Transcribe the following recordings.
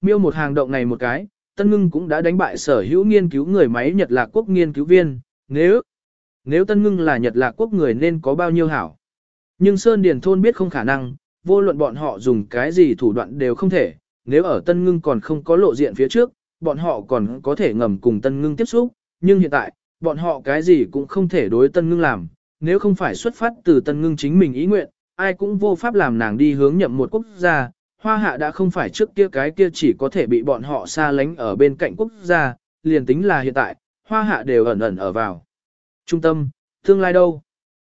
miêu một hàng động này một cái, Tân Ngưng cũng đã đánh bại sở hữu nghiên cứu người máy Nhật Lạc Quốc nghiên cứu viên, nếu nếu Tân Ngưng là Nhật Lạc Quốc người nên có bao nhiêu hảo. Nhưng Sơn Điền Thôn biết không khả năng, vô luận bọn họ dùng cái gì thủ đoạn đều không thể, nếu ở Tân Ngưng còn không có lộ diện phía trước, bọn họ còn có thể ngầm cùng Tân Ngưng tiếp xúc, nhưng hiện tại, bọn họ cái gì cũng không thể đối Tân Ngưng làm, nếu không phải xuất phát từ Tân Ngưng chính mình ý nguyện, ai cũng vô pháp làm nàng đi hướng nhậm một quốc gia, hoa hạ đã không phải trước kia cái kia chỉ có thể bị bọn họ xa lánh ở bên cạnh quốc gia, liền tính là hiện tại, hoa hạ đều ẩn ẩn ở vào. Trung tâm, tương lai đâu?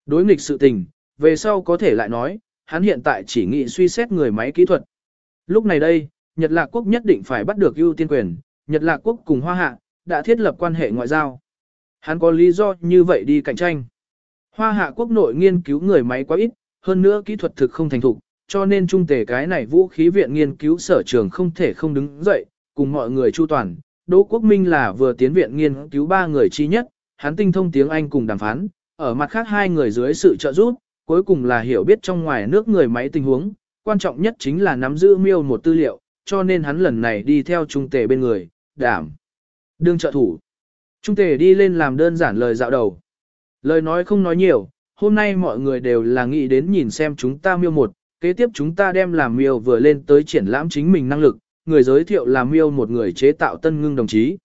Đối nghịch sự tình, về sau có thể lại nói, hắn hiện tại chỉ nghĩ suy xét người máy kỹ thuật. Lúc này đây, Nhật Lạc Quốc nhất định phải bắt được ưu tiên quyền, Nhật Lạc Quốc cùng Hoa Hạ, đã thiết lập quan hệ ngoại giao. Hắn có lý do như vậy đi cạnh tranh. Hoa Hạ Quốc nội nghiên cứu người máy quá ít, hơn nữa kỹ thuật thực không thành thục, cho nên trung tề cái này vũ khí viện nghiên cứu sở trường không thể không đứng dậy, cùng mọi người chu toàn. Đỗ Quốc Minh là vừa tiến viện nghiên cứu ba người chi nhất, hắn tinh thông tiếng Anh cùng đàm phán, ở mặt khác hai người dưới sự trợ giúp, cuối cùng là hiểu biết trong ngoài nước người máy tình huống, quan trọng nhất chính là nắm giữ miêu một tư liệu, cho nên hắn lần này đi theo trung tề bên người, đảm. Đương trợ thủ. Trung tề đi lên làm đơn giản lời dạo đầu. Lời nói không nói nhiều, hôm nay mọi người đều là nghĩ đến nhìn xem chúng ta miêu một, kế tiếp chúng ta đem làm miêu vừa lên tới triển lãm chính mình năng lực, người giới thiệu làm miêu một người chế tạo tân ngưng đồng chí.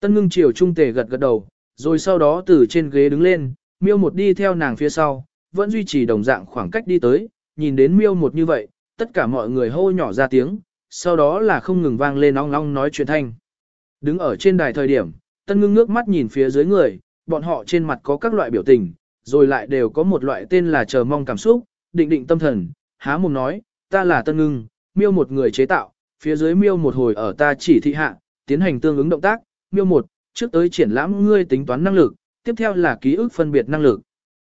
Tân ngưng chiều trung tề gật gật đầu, rồi sau đó từ trên ghế đứng lên, miêu một đi theo nàng phía sau, vẫn duy trì đồng dạng khoảng cách đi tới, nhìn đến miêu một như vậy, tất cả mọi người hô nhỏ ra tiếng, sau đó là không ngừng vang lên ong ong nói chuyện thanh. Đứng ở trên đài thời điểm, tân ngưng ngước mắt nhìn phía dưới người, bọn họ trên mặt có các loại biểu tình, rồi lại đều có một loại tên là chờ mong cảm xúc, định định tâm thần, há mồm nói, ta là tân ngưng, miêu một người chế tạo, phía dưới miêu một hồi ở ta chỉ thị hạ, tiến hành tương ứng động tác, miêu một, trước tới triển lãm ngươi tính toán năng lực, tiếp theo là ký ức phân biệt năng lực.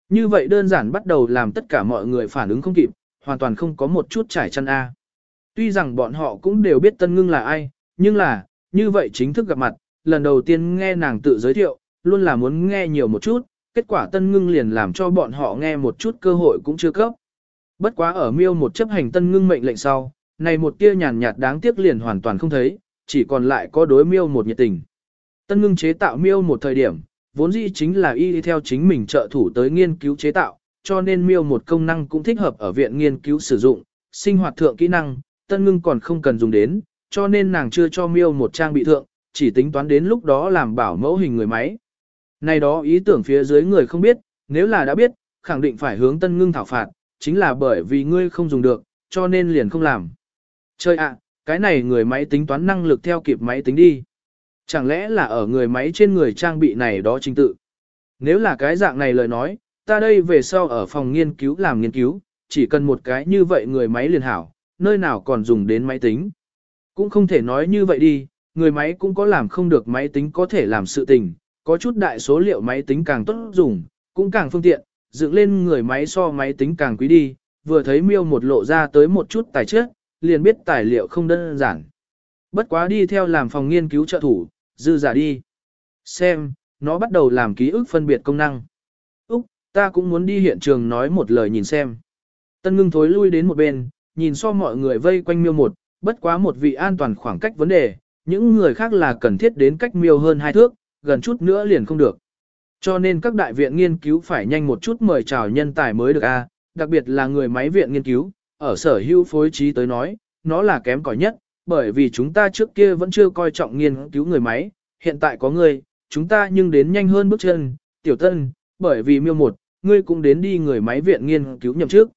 Như vậy đơn giản bắt đầu làm tất cả mọi người phản ứng không kịp, hoàn toàn không có một chút trải chăn A. Tuy rằng bọn họ cũng đều biết Tân Ngưng là ai, nhưng là, như vậy chính thức gặp mặt, lần đầu tiên nghe nàng tự giới thiệu, luôn là muốn nghe nhiều một chút, kết quả Tân Ngưng liền làm cho bọn họ nghe một chút cơ hội cũng chưa cấp. Bất quá ở miêu một chấp hành Tân Ngưng mệnh lệnh sau, này một tia nhàn nhạt đáng tiếc liền hoàn toàn không thấy, chỉ còn lại có đối miêu một nhiệt tình. Tân Ngưng chế tạo miêu một thời điểm, vốn dĩ chính là y theo chính mình trợ thủ tới nghiên cứu chế tạo, cho nên miêu một công năng cũng thích hợp ở viện nghiên cứu sử dụng, sinh hoạt thượng kỹ năng, tân ngưng còn không cần dùng đến, cho nên nàng chưa cho miêu một trang bị thượng, chỉ tính toán đến lúc đó làm bảo mẫu hình người máy. Này đó ý tưởng phía dưới người không biết, nếu là đã biết, khẳng định phải hướng tân ngưng thảo phạt, chính là bởi vì ngươi không dùng được, cho nên liền không làm. Chơi ạ, cái này người máy tính toán năng lực theo kịp máy tính đi. Chẳng lẽ là ở người máy trên người trang bị này đó trình tự? Nếu là cái dạng này lời nói, ta đây về sau ở phòng nghiên cứu làm nghiên cứu, chỉ cần một cái như vậy người máy liền hảo, nơi nào còn dùng đến máy tính. Cũng không thể nói như vậy đi, người máy cũng có làm không được máy tính có thể làm sự tình, có chút đại số liệu máy tính càng tốt dùng, cũng càng phương tiện, dựng lên người máy so máy tính càng quý đi, vừa thấy miêu một lộ ra tới một chút tài chất, liền biết tài liệu không đơn giản. Bất quá đi theo làm phòng nghiên cứu trợ thủ, dư giả đi. Xem, nó bắt đầu làm ký ức phân biệt công năng. Úc, ta cũng muốn đi hiện trường nói một lời nhìn xem. Tân ngưng thối lui đến một bên, nhìn so mọi người vây quanh miêu một, bất quá một vị an toàn khoảng cách vấn đề, những người khác là cần thiết đến cách miêu hơn hai thước, gần chút nữa liền không được. Cho nên các đại viện nghiên cứu phải nhanh một chút mời chào nhân tài mới được a, đặc biệt là người máy viện nghiên cứu, ở sở hữu phối trí tới nói, nó là kém cỏi nhất, bởi vì chúng ta trước kia vẫn chưa coi trọng nghiên cứu người máy, hiện tại có người, chúng ta nhưng đến nhanh hơn bước chân, tiểu tân, bởi vì miêu một, ngươi cũng đến đi người máy viện nghiên cứu nhậm trước.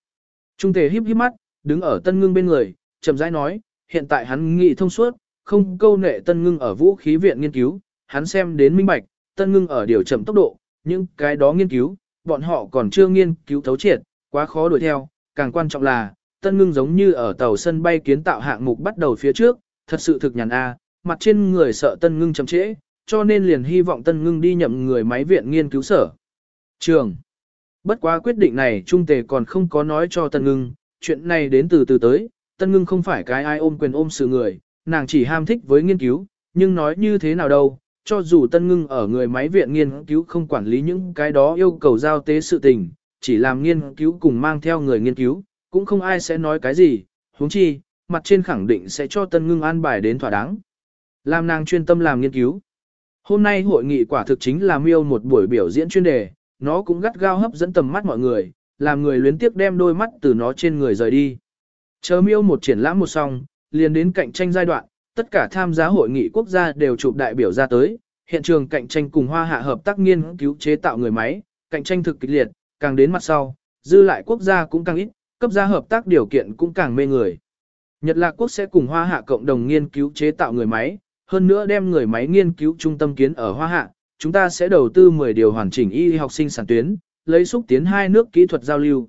Trung tề híp híp mắt, đứng ở tân ngưng bên người, chậm rãi nói, hiện tại hắn nghĩ thông suốt, không câu nệ tân ngưng ở vũ khí viện nghiên cứu, hắn xem đến minh bạch, tân ngưng ở điều chậm tốc độ, những cái đó nghiên cứu, bọn họ còn chưa nghiên cứu thấu triệt, quá khó đuổi theo, càng quan trọng là, tân ngưng giống như ở tàu sân bay kiến tạo hạng mục bắt đầu phía trước, thật sự thực nhàn a, mặt trên người sợ tân ngưng chậm trễ, cho nên liền hy vọng tân ngưng đi nhậm người máy viện nghiên cứu sở. Trường. Bất quá quyết định này trung tề còn không có nói cho tân ngưng, chuyện này đến từ từ tới, tân ngưng không phải cái ai ôm quyền ôm sự người, nàng chỉ ham thích với nghiên cứu, nhưng nói như thế nào đâu, cho dù tân ngưng ở người máy viện nghiên cứu không quản lý những cái đó yêu cầu giao tế sự tình, chỉ làm nghiên cứu cùng mang theo người nghiên cứu, cũng không ai sẽ nói cái gì, huống chi, mặt trên khẳng định sẽ cho tân ngưng an bài đến thỏa đáng. Làm nàng chuyên tâm làm nghiên cứu. Hôm nay hội nghị quả thực chính là miêu một buổi biểu diễn chuyên đề, nó cũng gắt gao hấp dẫn tầm mắt mọi người, làm người luyến tiếc đem đôi mắt từ nó trên người rời đi. Chờ miêu một triển lãm một xong, liền đến cạnh tranh giai đoạn, tất cả tham gia hội nghị quốc gia đều chụp đại biểu ra tới, hiện trường cạnh tranh cùng hoa hạ hợp tác nghiên cứu chế tạo người máy, cạnh tranh thực kịch liệt, càng đến mặt sau, dư lại quốc gia cũng càng ít, cấp gia hợp tác điều kiện cũng càng mê người. Nhật Lạc Quốc sẽ cùng Hoa Hạ cộng đồng nghiên cứu chế tạo người máy, hơn nữa đem người máy nghiên cứu trung tâm kiến ở Hoa Hạ, chúng ta sẽ đầu tư 10 điều hoàn chỉnh y học sinh sản tuyến, lấy xúc tiến hai nước kỹ thuật giao lưu.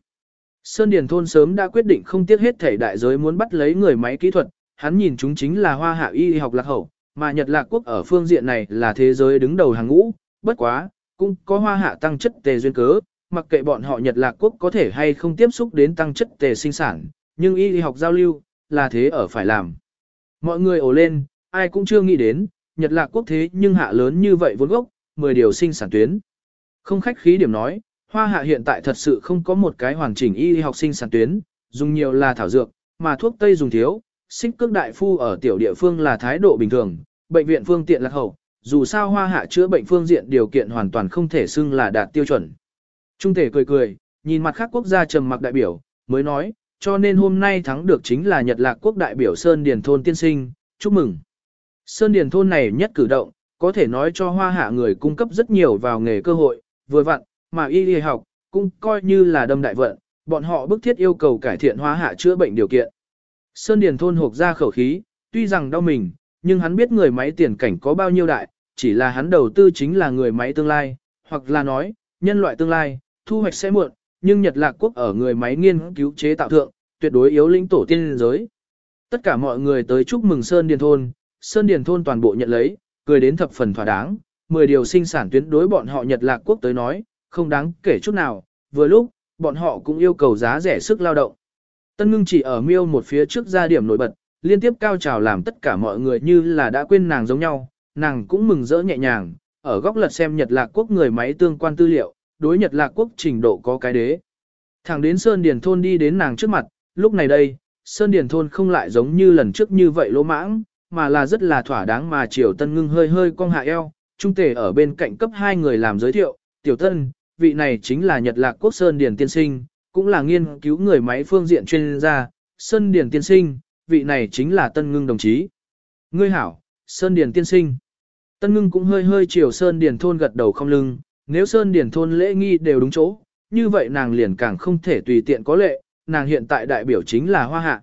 Sơn Điền Thôn sớm đã quyết định không tiếc hết thể đại giới muốn bắt lấy người máy kỹ thuật, hắn nhìn chúng chính là Hoa Hạ y học lạc hậu, mà Nhật Lạc Quốc ở phương diện này là thế giới đứng đầu hàng ngũ, bất quá, cũng có Hoa Hạ tăng chất tề duyên cớ, mặc kệ bọn họ Nhật Lạc Quốc có thể hay không tiếp xúc đến tăng chất tề sinh sản, nhưng y học giao lưu, là thế ở phải làm. Mọi người ồ lên, ai cũng chưa nghĩ đến, Nhật Lạc Quốc thế nhưng hạ lớn như vậy vốn gốc, 10 điều sinh sản tuyến. Không khách khí điểm nói, Hoa Hạ hiện tại thật sự không có một cái hoàn chỉnh y học sinh sản tuyến, dùng nhiều là thảo dược, mà thuốc Tây dùng thiếu, xích cước đại phu ở tiểu địa phương là thái độ bình thường, bệnh viện phương tiện lạc hậu, dù sao Hoa Hạ chữa bệnh phương diện điều kiện hoàn toàn không thể xưng là đạt tiêu chuẩn. Trung thể cười cười, nhìn mặt khác quốc gia trầm mặc đại biểu, mới nói, cho nên hôm nay thắng được chính là Nhật Lạc quốc đại biểu Sơn Điền Thôn tiên sinh, chúc mừng. Sơn Điền Thôn này nhất cử động, có thể nói cho hoa hạ người cung cấp rất nhiều vào nghề cơ hội, vừa vặn, mà y y học, cũng coi như là đâm đại vận, bọn họ bức thiết yêu cầu cải thiện hoa hạ chữa bệnh điều kiện. Sơn Điền Thôn hộp ra khẩu khí, tuy rằng đau mình, nhưng hắn biết người máy tiền cảnh có bao nhiêu đại, chỉ là hắn đầu tư chính là người máy tương lai, hoặc là nói, nhân loại tương lai, thu hoạch sẽ muộn, nhưng Nhật Lạc Quốc ở người máy nghiên cứu chế tạo thượng, tuyệt đối yếu lĩnh tổ tiên giới. Tất cả mọi người tới chúc mừng Sơn Điền Thôn, Sơn Điền Thôn toàn bộ nhận lấy, cười đến thập phần thỏa đáng, 10 điều sinh sản tuyến đối bọn họ Nhật Lạc Quốc tới nói, không đáng kể chút nào, vừa lúc, bọn họ cũng yêu cầu giá rẻ sức lao động. Tân ngưng chỉ ở miêu một phía trước ra điểm nổi bật, liên tiếp cao trào làm tất cả mọi người như là đã quên nàng giống nhau, nàng cũng mừng rỡ nhẹ nhàng, ở góc lật xem Nhật Lạc Quốc người máy tương quan tư liệu, đối Nhật Lạc Quốc trình độ có cái đế. Thẳng đến Sơn Điền Thôn đi đến nàng trước mặt, lúc này đây, Sơn Điền Thôn không lại giống như lần trước như vậy lỗ mãng, mà là rất là thỏa đáng mà Triều Tân ngưng hơi hơi cong hạ eo, trung tể ở bên cạnh cấp hai người làm giới thiệu, Tiểu Tân, vị này chính là Nhật Lạc Quốc Sơn Điền Tiên Sinh, cũng là nghiên cứu người máy phương diện chuyên gia, Sơn Điền Tiên Sinh, vị này chính là Tân ngưng đồng chí. Ngươi hảo, Sơn Điền Tiên Sinh. Tân ngưng cũng hơi hơi chiều Sơn Điền Thôn gật đầu không lưng, nếu Sơn Điền thôn lễ nghi đều đúng chỗ, như vậy nàng liền càng không thể tùy tiện có lệ, nàng hiện tại đại biểu chính là Hoa Hạ.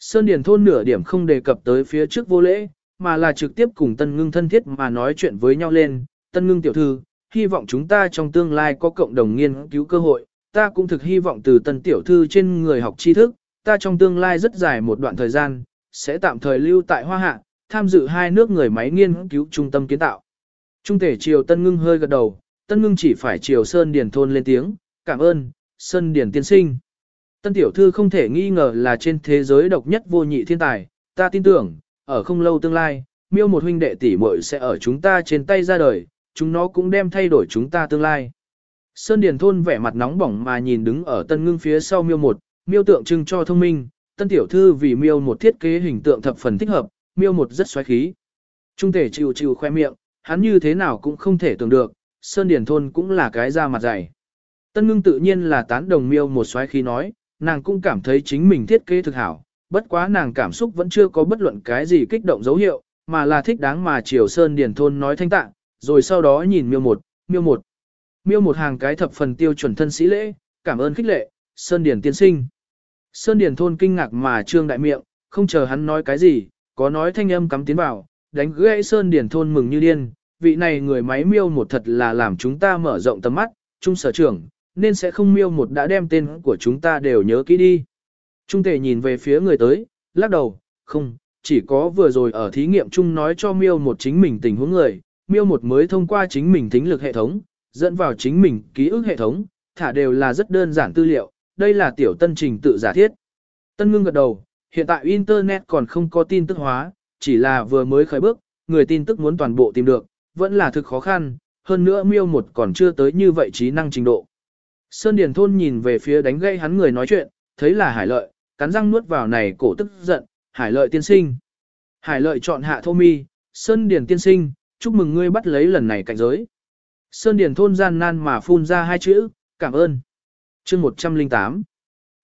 Sơn Điền thôn nửa điểm không đề cập tới phía trước vô lễ, mà là trực tiếp cùng Tân Ngưng thân thiết mà nói chuyện với nhau lên. Tân Ngưng tiểu thư, hy vọng chúng ta trong tương lai có cộng đồng nghiên cứu cơ hội, ta cũng thực hy vọng từ Tân tiểu thư trên người học tri thức, ta trong tương lai rất dài một đoạn thời gian, sẽ tạm thời lưu tại Hoa Hạ, tham dự hai nước người máy nghiên cứu trung tâm kiến tạo. Trung thể triều Tân Ngưng hơi gật đầu, Tân ngưng chỉ phải triều Sơn Điền thôn lên tiếng, cảm ơn, Sơn Điền tiên sinh. Tân tiểu thư không thể nghi ngờ là trên thế giới độc nhất vô nhị thiên tài, ta tin tưởng, ở không lâu tương lai, miêu một huynh đệ tỷ muội sẽ ở chúng ta trên tay ra đời, chúng nó cũng đem thay đổi chúng ta tương lai. Sơn Điền thôn vẻ mặt nóng bỏng mà nhìn đứng ở tân ngưng phía sau miêu một, miêu tượng trưng cho thông minh, tân tiểu thư vì miêu một thiết kế hình tượng thập phần thích hợp, miêu một rất xoáy khí. Trung thể chịu chịu khoe miệng, hắn như thế nào cũng không thể tưởng được, Sơn Điền Thôn cũng là cái da mặt dày. Tân ngưng tự nhiên là tán đồng miêu một xoáy khí nói, nàng cũng cảm thấy chính mình thiết kế thực hảo, bất quá nàng cảm xúc vẫn chưa có bất luận cái gì kích động dấu hiệu, mà là thích đáng mà chiều Sơn Điền Thôn nói thanh tạng, rồi sau đó nhìn miêu một, miêu một. Miêu một hàng cái thập phần tiêu chuẩn thân sĩ lễ, cảm ơn khích lệ, Sơn điển tiên sinh. Sơn điển Thôn kinh ngạc mà trương đại miệng, không chờ hắn nói cái gì, có nói thanh âm cắm tiến vào, đánh gãy Sơn điển Thôn mừng như điên, vị này người máy miêu một thật là làm chúng ta mở rộng tầm mắt, trung sở trưởng, nên sẽ không miêu một đã đem tên của chúng ta đều nhớ kỹ đi. Trung thể nhìn về phía người tới, lắc đầu, không, chỉ có vừa rồi ở thí nghiệm chung nói cho miêu một chính mình tình huống người, miêu một mới thông qua chính mình tính lực hệ thống, dẫn vào chính mình ký ức hệ thống, thả đều là rất đơn giản tư liệu, đây là tiểu tân trình tự giả thiết. Tân ngưng gật đầu, hiện tại Internet còn không có tin tức hóa, chỉ là vừa mới khởi bước, người tin tức muốn toàn bộ tìm được, vẫn là thực khó khăn, hơn nữa miêu một còn chưa tới như vậy trí năng trình độ. Sơn Điền Thôn nhìn về phía đánh gây hắn người nói chuyện, thấy là hải lợi, cắn răng nuốt vào này cổ tức giận, Hải lợi tiên sinh. Hải lợi chọn hạ thô mi, Sơn Điền tiên sinh, chúc mừng ngươi bắt lấy lần này cạnh giới. Sơn Điền thôn gian nan mà phun ra hai chữ, cảm ơn. chương 108.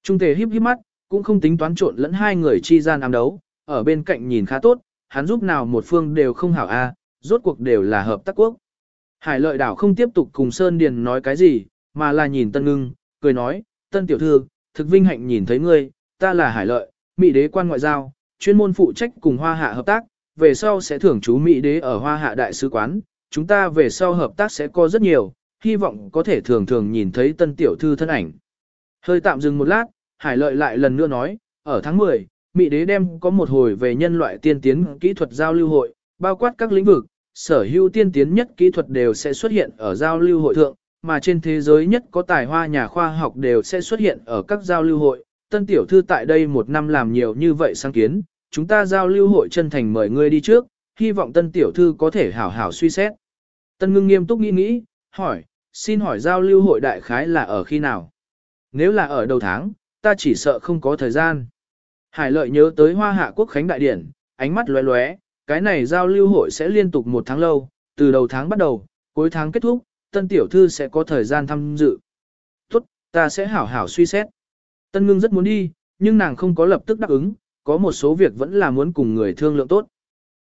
Trung thể híp híp mắt, cũng không tính toán trộn lẫn hai người chi gian ám đấu, ở bên cạnh nhìn khá tốt, hắn giúp nào một phương đều không hảo a, rốt cuộc đều là hợp tác quốc. Hải lợi đảo không tiếp tục cùng Sơn Điền nói cái gì, mà là nhìn Tân Ngưng, cười nói, Tân Tiểu Thư, thực vinh hạnh nhìn thấy ngươi, ta là Hải lợi, Mỹ đế quan ngoại giao, chuyên môn phụ trách cùng Hoa Hạ hợp tác, về sau sẽ thưởng chú Mỹ đế ở Hoa Hạ Đại sứ quán, chúng ta về sau hợp tác sẽ có rất nhiều, hy vọng có thể thường thường nhìn thấy Tân Tiểu Thư thân ảnh. Hơi tạm dừng một lát, Hải lợi lại lần nữa nói, ở tháng 10, Mỹ đế đem có một hồi về nhân loại tiên tiến kỹ thuật giao lưu hội, bao quát các lĩnh vực, sở hữu tiên tiến nhất kỹ thuật đều sẽ xuất hiện ở giao lưu hội thượng, mà trên thế giới nhất có tài hoa nhà khoa học đều sẽ xuất hiện ở các giao lưu hội. Tân tiểu thư tại đây một năm làm nhiều như vậy sáng kiến, chúng ta giao lưu hội chân thành mời ngươi đi trước, hy vọng tân tiểu thư có thể hảo hảo suy xét. Tân ngưng nghiêm túc nghĩ nghĩ, hỏi, xin hỏi giao lưu hội đại khái là ở khi nào? Nếu là ở đầu tháng, ta chỉ sợ không có thời gian. Hải lợi nhớ tới hoa hạ quốc khánh đại điển, ánh mắt lóe lóe, cái này giao lưu hội sẽ liên tục một tháng lâu, từ đầu tháng bắt đầu, cuối tháng kết thúc, tân tiểu thư sẽ có thời gian tham dự. Tốt, ta sẽ hảo hảo suy xét. Tân ngưng rất muốn đi, nhưng nàng không có lập tức đáp ứng, có một số việc vẫn là muốn cùng người thương lượng tốt.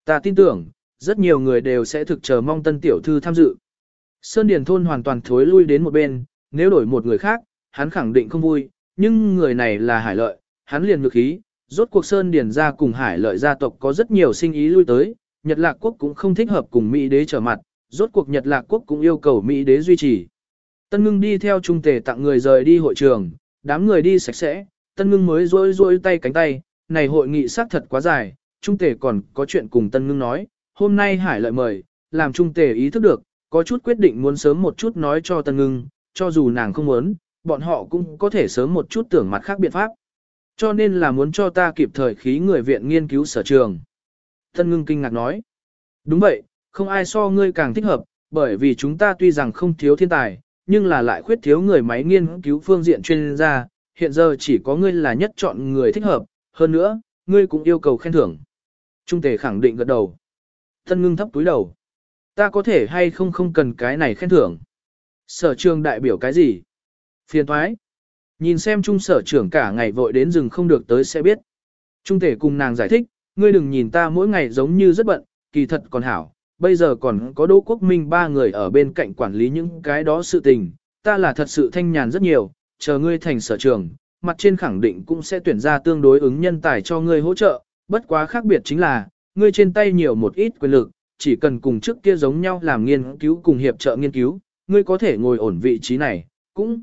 Ta tin tưởng, rất nhiều người đều sẽ thực chờ mong tân tiểu thư tham dự. Sơn Điền Thôn hoàn toàn thối lui đến một bên, nếu đổi một người khác, hắn khẳng định không vui, nhưng người này là hải lợi, hắn liền ngược ý. rốt cuộc Sơn Điền gia cùng hải lợi gia tộc có rất nhiều sinh ý lui tới, Nhật Lạc Quốc cũng không thích hợp cùng Mỹ đế trở mặt, rốt cuộc Nhật Lạc Quốc cũng yêu cầu Mỹ đế duy trì. Tân ngưng đi theo trung tề tặng người rời đi hội trường, đám người đi sạch sẽ, tân ngưng mới rôi rôi tay cánh tay, này hội nghị xác thật quá dài, trung tề còn có chuyện cùng tân ngưng nói, hôm nay hải lợi mời, làm trung tề ý thức được, có chút quyết định muốn sớm một chút nói cho tân ngưng, cho dù nàng không muốn, bọn họ cũng có thể sớm một chút tưởng mặt khác biện pháp. Cho nên là muốn cho ta kịp thời khí người viện nghiên cứu sở trường. Tân ngưng kinh ngạc nói. Đúng vậy, không ai so ngươi càng thích hợp, bởi vì chúng ta tuy rằng không thiếu thiên tài, nhưng là lại khuyết thiếu người máy nghiên cứu phương diện chuyên gia, hiện giờ chỉ có ngươi là nhất chọn người thích hợp, hơn nữa, ngươi cũng yêu cầu khen thưởng. Trung tề khẳng định gật đầu. Tân ngưng thấp túi đầu. Ta có thể hay không không cần cái này khen thưởng. Sở trường đại biểu cái gì? Phiền thoái. Nhìn xem trung sở trưởng cả ngày vội đến rừng không được tới sẽ biết. Trung tể cùng nàng giải thích, ngươi đừng nhìn ta mỗi ngày giống như rất bận, kỳ thật còn hảo, bây giờ còn có Đỗ Quốc Minh ba người ở bên cạnh quản lý những cái đó sự tình, ta là thật sự thanh nhàn rất nhiều, chờ ngươi thành sở trường, mặt trên khẳng định cũng sẽ tuyển ra tương đối ứng nhân tài cho ngươi hỗ trợ, bất quá khác biệt chính là, ngươi trên tay nhiều một ít quyền lực, chỉ cần cùng trước kia giống nhau làm nghiên cứu cùng hiệp trợ nghiên cứu, ngươi có thể ngồi ổn vị trí này, cũng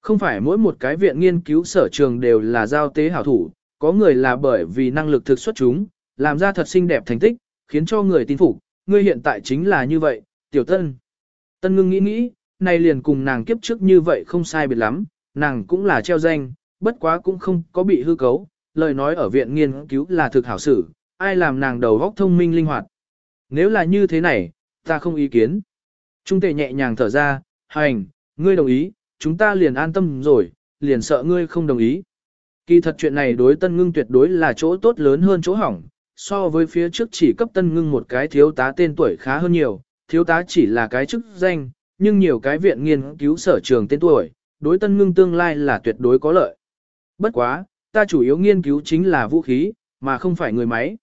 không phải mỗi một cái viện nghiên cứu sở trường đều là giao tế hảo thủ, có người là bởi vì năng lực thực xuất chúng, làm ra thật xinh đẹp thành tích, khiến cho người tin phục, ngươi hiện tại chính là như vậy, tiểu tân. Tân ngưng nghĩ nghĩ, này liền cùng nàng kiếp trước như vậy không sai biệt lắm, nàng cũng là treo danh, bất quá cũng không có bị hư cấu, lời nói ở viện nghiên cứu là thực hảo sử, ai làm nàng đầu óc thông minh linh hoạt. Nếu là như thế này, ta không ý kiến. Trung tệ nhẹ nhàng thở ra, hành, ngươi đồng ý, chúng ta liền an tâm rồi, liền sợ ngươi không đồng ý. Kỳ thật chuyện này đối tân ngưng tuyệt đối là chỗ tốt lớn hơn chỗ hỏng, so với phía trước chỉ cấp tân ngưng một cái thiếu tá tên tuổi khá hơn nhiều, thiếu tá chỉ là cái chức danh, nhưng nhiều cái viện nghiên cứu sở trường tên tuổi, đối tân ngưng tương lai là tuyệt đối có lợi. Bất quá, ta chủ yếu nghiên cứu chính là vũ khí, mà không phải người máy.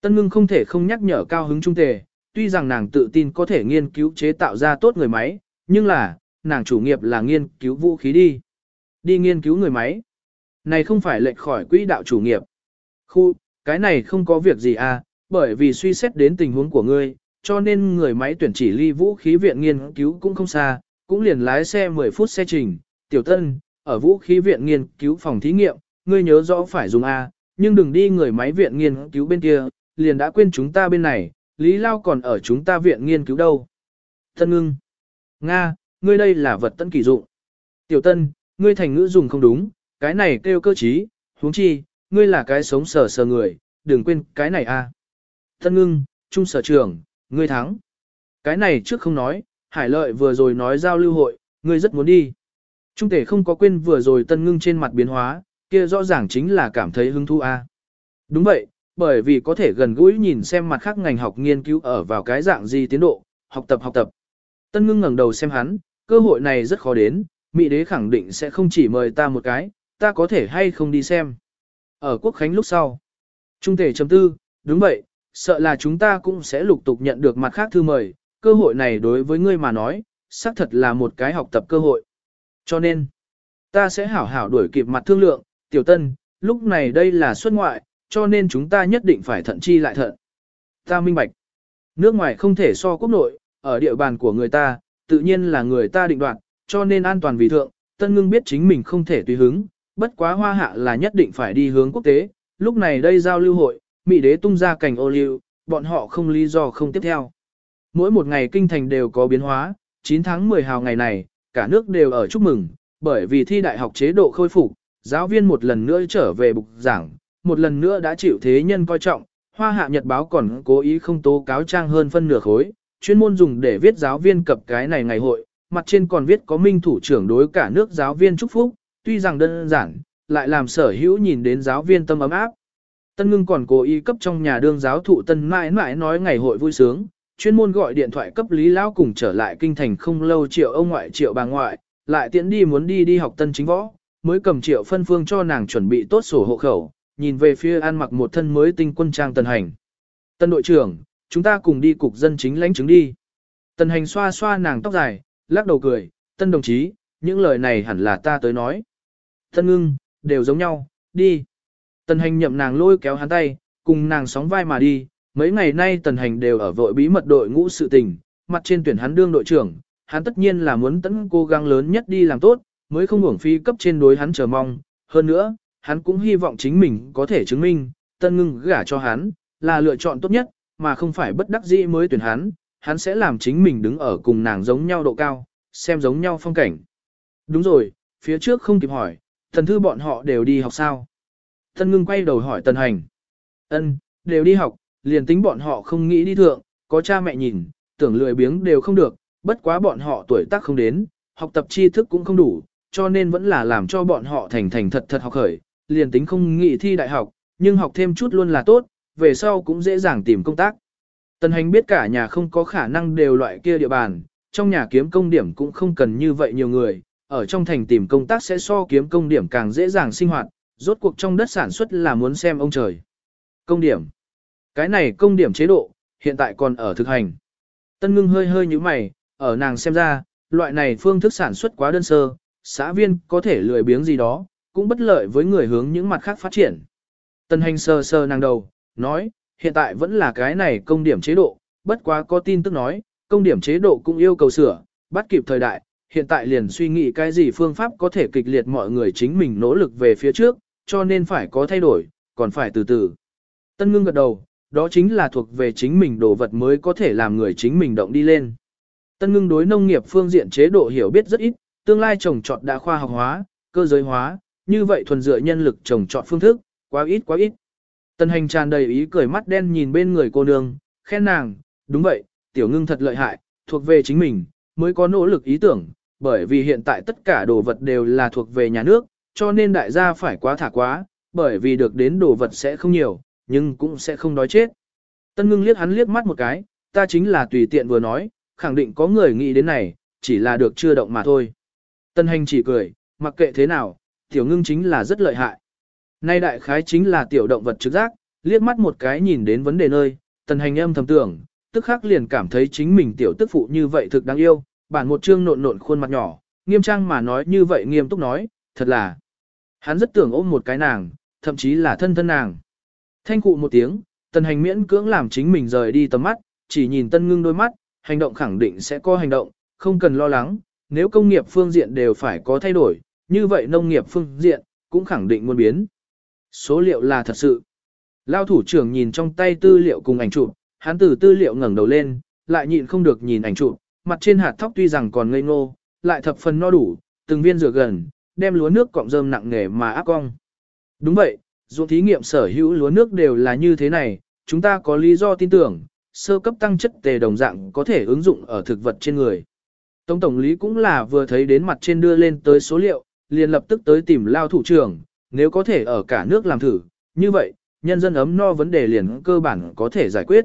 Tân ngưng không thể không nhắc nhở cao hứng trung tề, tuy rằng nàng tự tin có thể nghiên cứu chế tạo ra tốt người máy, nhưng là, nàng chủ nghiệp là nghiên cứu vũ khí đi. Đi nghiên cứu người máy. Này không phải lệch khỏi quỹ đạo chủ nghiệp. Khu, cái này không có việc gì à, bởi vì suy xét đến tình huống của ngươi, cho nên người máy tuyển chỉ ly vũ khí viện nghiên cứu cũng không xa, cũng liền lái xe 10 phút xe trình. Tiểu Tân, ở vũ khí viện nghiên cứu phòng thí nghiệm, ngươi nhớ rõ phải dùng A, nhưng đừng đi người máy viện nghiên cứu bên kia, liền đã quên chúng ta bên này, Lý Lao còn ở chúng ta viện nghiên cứu đâu. Tân ngưng. Nga, ngươi đây là vật tân kỳ dụng. Tiểu Tân, ngươi thành ngữ dùng không đúng, cái này kêu cơ trí, huống chi, ngươi là cái sống sờ sờ người, đừng quên cái này a. Tân ngưng, trung sở trưởng, ngươi thắng. Cái này trước không nói, hải lợi vừa rồi nói giao lưu hội, ngươi rất muốn đi. Trung thể không có quên vừa rồi tân ngưng trên mặt biến hóa, kia rõ ràng chính là cảm thấy hứng thú a. Đúng vậy, bởi vì có thể gần gũi nhìn xem mặt khác ngành học nghiên cứu ở vào cái dạng gì tiến độ, học tập học tập. Tân ngưng ngẩng đầu xem hắn, cơ hội này rất khó đến, Mỹ đế khẳng định sẽ không chỉ mời ta một cái, ta có thể hay không đi xem. Ở quốc khánh lúc sau, Trung thể chấm tư, đúng vậy, sợ là chúng ta cũng sẽ lục tục nhận được mặt khác thư mời, cơ hội này đối với ngươi mà nói, xác thật là một cái học tập cơ hội. Cho nên, ta sẽ hảo hảo đuổi kịp mặt thương lượng, tiểu tân, lúc này đây là xuất ngoại, cho nên chúng ta nhất định phải thận chi lại thận. Ta minh bạch, nước ngoài không thể so quốc nội, ở địa bàn của người ta, tự nhiên là người ta định đoạt, cho nên an toàn vì thượng, tân ngưng biết chính mình không thể tùy hứng, bất quá hoa hạ là nhất định phải đi hướng quốc tế, lúc này đây giao lưu hội, Mỹ đế tung ra cảnh ô liu, bọn họ không lý do không tiếp theo. Mỗi một ngày kinh thành đều có biến hóa, 9 tháng 10 hào ngày này, cả nước đều ở chúc mừng, bởi vì thi đại học chế độ khôi phục, giáo viên một lần nữa trở về bục giảng, một lần nữa đã chịu thế nhân coi trọng, Hoa Hạ Nhật báo còn cố ý không tố cáo trang hơn phân nửa khối, chuyên môn dùng để viết giáo viên cập cái này ngày hội, mặt trên còn viết có minh thủ trưởng đối cả nước giáo viên chúc phúc, tuy rằng đơn giản, lại làm sở hữu nhìn đến giáo viên tâm ấm áp. Tân ngưng còn cố ý cấp trong nhà đương giáo thụ tân mãi mãi nói ngày hội vui sướng, chuyên môn gọi điện thoại cấp Lý Lão cùng trở lại kinh thành không lâu triệu ông ngoại triệu bà ngoại, lại tiễn đi muốn đi đi học tân chính võ, mới cầm triệu phân phương cho nàng chuẩn bị tốt sổ hộ khẩu, nhìn về phía an mặc một thân mới tinh quân trang tân hành. Tân đội trưởng, chúng ta cùng đi cục dân chính lãnh chứng đi. Tần hành xoa xoa nàng tóc dài, lắc đầu cười, tân đồng chí, những lời này hẳn là ta tới nói. Tân ngưng, đều giống nhau, đi. Tần hành nhậm nàng lôi kéo hắn tay, cùng nàng sóng vai mà đi, mấy ngày nay tần hành đều ở vội bí mật đội ngũ sự tình, mặt trên tuyển hắn đương đội trưởng, hắn tất nhiên là muốn tấn cố gắng lớn nhất đi làm tốt, mới không uổng phí cấp trên đối hắn chờ mong. Hơn nữa, hắn cũng hy vọng chính mình có thể chứng minh, tân ngưng gả cho hắn, là lựa chọn tốt nhất, mà không phải bất đắc dĩ mới tuyển hắn, hắn sẽ làm chính mình đứng ở cùng nàng giống nhau độ cao, xem giống nhau phong cảnh. Đúng rồi, phía trước không kịp hỏi, thần thư bọn họ đều đi học sao? Tân ngưng quay đầu hỏi tần hành. ân đều đi học, liền tính bọn họ không nghĩ đi thượng, có cha mẹ nhìn, tưởng lười biếng đều không được, bất quá bọn họ tuổi tác không đến, học tập tri thức cũng không đủ, cho nên vẫn là làm cho bọn họ thành thành thật thật học khởi, liền tính không nghĩ thi đại học, nhưng học thêm chút luôn là tốt, về sau cũng dễ dàng tìm công tác. Tần hành biết cả nhà không có khả năng đều loại kia địa bàn, trong nhà kiếm công điểm cũng không cần như vậy nhiều người, ở trong thành tìm công tác sẽ so kiếm công điểm càng dễ dàng sinh hoạt, rốt cuộc trong đất sản xuất là muốn xem ông trời. Công điểm. Cái này công điểm chế độ, hiện tại còn ở thực hành. Tân ngưng hơi hơi như mày, ở nàng xem ra, loại này phương thức sản xuất quá đơn sơ, xã viên có thể lười biếng gì đó, cũng bất lợi với người hướng những mặt khác phát triển. Tân hành sơ sơ nàng đầu, nói, hiện tại vẫn là cái này công điểm chế độ, bất quá có tin tức nói, công điểm chế độ cũng yêu cầu sửa, bắt kịp thời đại, hiện tại liền suy nghĩ cái gì phương pháp có thể kịch liệt mọi người chính mình nỗ lực về phía trước, cho nên phải có thay đổi, còn phải từ từ. Tân ngưng gật đầu, đó chính là thuộc về chính mình đồ vật mới có thể làm người chính mình động đi lên. Tân ngưng đối nông nghiệp phương diện chế độ hiểu biết rất ít, tương lai trồng trọt đã khoa học hóa, cơ giới hóa, như vậy thuần dựa nhân lực trồng trọt phương thức, quá ít quá ít. Tân hành tràn đầy ý cười mắt đen nhìn bên người cô nương, khen nàng, đúng vậy, tiểu ngưng thật lợi hại, thuộc về chính mình, mới có nỗ lực ý tưởng, bởi vì hiện tại tất cả đồ vật đều là thuộc về nhà nước, cho nên đại gia phải quá thả quá, bởi vì được đến đồ vật sẽ không nhiều, nhưng cũng sẽ không đói chết. Tân ngưng liếc hắn liếc mắt một cái, ta chính là tùy tiện vừa nói, khẳng định có người nghĩ đến này, chỉ là được chưa động mà thôi. Tân hành chỉ cười, mặc kệ thế nào, tiểu ngưng chính là rất lợi hại. Nay đại khái chính là tiểu động vật trực giác, liếc mắt một cái nhìn đến vấn đề nơi, tần hành âm thầm tưởng, tức khắc liền cảm thấy chính mình tiểu tức phụ như vậy thực đáng yêu, bản một chương nộn nộn khuôn mặt nhỏ, nghiêm trang mà nói như vậy nghiêm túc nói, thật là. Hắn rất tưởng ôm một cái nàng, thậm chí là thân thân nàng. Thanh cụ một tiếng, tần hành miễn cưỡng làm chính mình rời đi tầm mắt, chỉ nhìn tân ngưng đôi mắt, hành động khẳng định sẽ có hành động, không cần lo lắng, nếu công nghiệp phương diện đều phải có thay đổi, như vậy nông nghiệp phương diện, cũng khẳng định muốn biến. Số liệu là thật sự. Lao thủ trưởng nhìn trong tay tư liệu cùng ảnh chụp, hắn từ tư liệu ngẩng đầu lên, lại nhịn không được nhìn ảnh chụp, mặt trên hạt thóc tuy rằng còn ngây ngô, lại thập phần no đủ, từng viên rửa gần, đem lúa nước cọng rơm nặng nề mà áp cong. Đúng vậy, ruộng thí nghiệm sở hữu lúa nước đều là như thế này, chúng ta có lý do tin tưởng, sơ cấp tăng chất tề đồng dạng có thể ứng dụng ở thực vật trên người. Tống tổng lý cũng là vừa thấy đến mặt trên đưa lên tới số liệu, liền lập tức tới tìm lao thủ trưởng, nếu có thể ở cả nước làm thử, như vậy, nhân dân ấm no vấn đề liền cơ bản có thể giải quyết.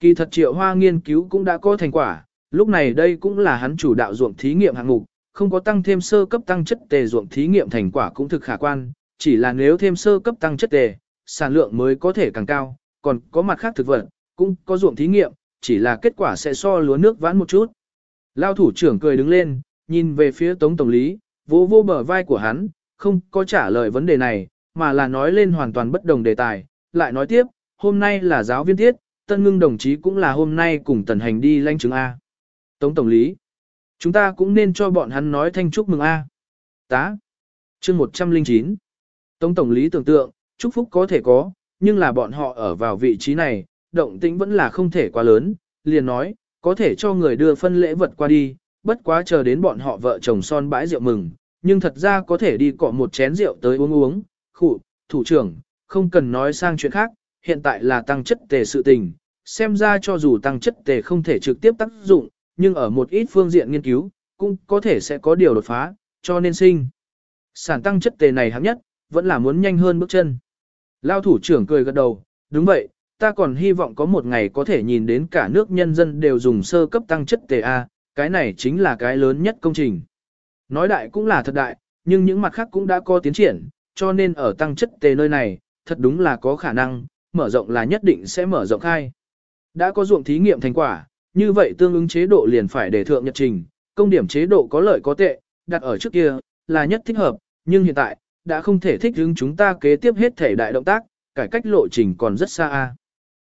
Kỳ thật triệu hoa nghiên cứu cũng đã có thành quả, lúc này đây cũng là hắn chủ đạo ruộng thí nghiệm hạng mục, không có tăng thêm sơ cấp tăng chất tề ruộng thí nghiệm thành quả cũng thực khả quan, chỉ là nếu thêm sơ cấp tăng chất tề, sản lượng mới có thể càng cao, còn có mặt khác thực vật, cũng có ruộng thí nghiệm, chỉ là kết quả sẽ so lúa nước vãn một chút. Lao thủ trưởng cười đứng lên, nhìn về phía Tống Tổng lý, vô vô bờ vai của hắn, không có trả lời vấn đề này, mà là nói lên hoàn toàn bất đồng đề tài, lại nói tiếp, hôm nay là giáo viên tiết, Tân Ngưng đồng chí cũng là hôm nay cùng tần hành đi lanh chứng A. Tống Tổng lý, chúng ta cũng nên cho bọn hắn nói thanh chúc mừng A. Tá. chương 109. Tống Tổng lý tưởng tượng, chúc phúc có thể có, nhưng là bọn họ ở vào vị trí này, động tĩnh vẫn là không thể quá lớn, liền nói, có thể cho người đưa phân lễ vật qua đi, bất quá chờ đến bọn họ vợ chồng son bãi rượu mừng, nhưng thật ra có thể đi cọ một chén rượu tới uống uống, khụ, thủ trưởng, không cần nói sang chuyện khác, hiện tại là tăng chất tề sự tình, xem ra cho dù tăng chất tề không thể trực tiếp tác dụng, nhưng ở một ít phương diện nghiên cứu, cũng có thể sẽ có điều đột phá, cho nên sinh. Sản tăng chất tề này hạng nhất, vẫn là muốn nhanh hơn bước chân. Lao thủ trưởng cười gật đầu, đúng vậy, ta còn hy vọng có một ngày có thể nhìn đến cả nước nhân dân đều dùng sơ cấp tăng chất tề A, cái này chính là cái lớn nhất công trình. Nói đại cũng là thật đại, nhưng những mặt khác cũng đã có tiến triển, cho nên ở tăng chất tề nơi này, thật đúng là có khả năng, mở rộng là nhất định sẽ mở rộng khai. Đã có ruộng thí nghiệm thành quả, như vậy tương ứng chế độ liền phải để thượng nhật trình, công điểm chế độ có lợi có tệ, đặt ở trước kia, là nhất thích hợp, nhưng hiện tại, đã không thể thích ứng chúng ta kế tiếp hết thể đại động tác, cải cách lộ trình còn rất xa. a.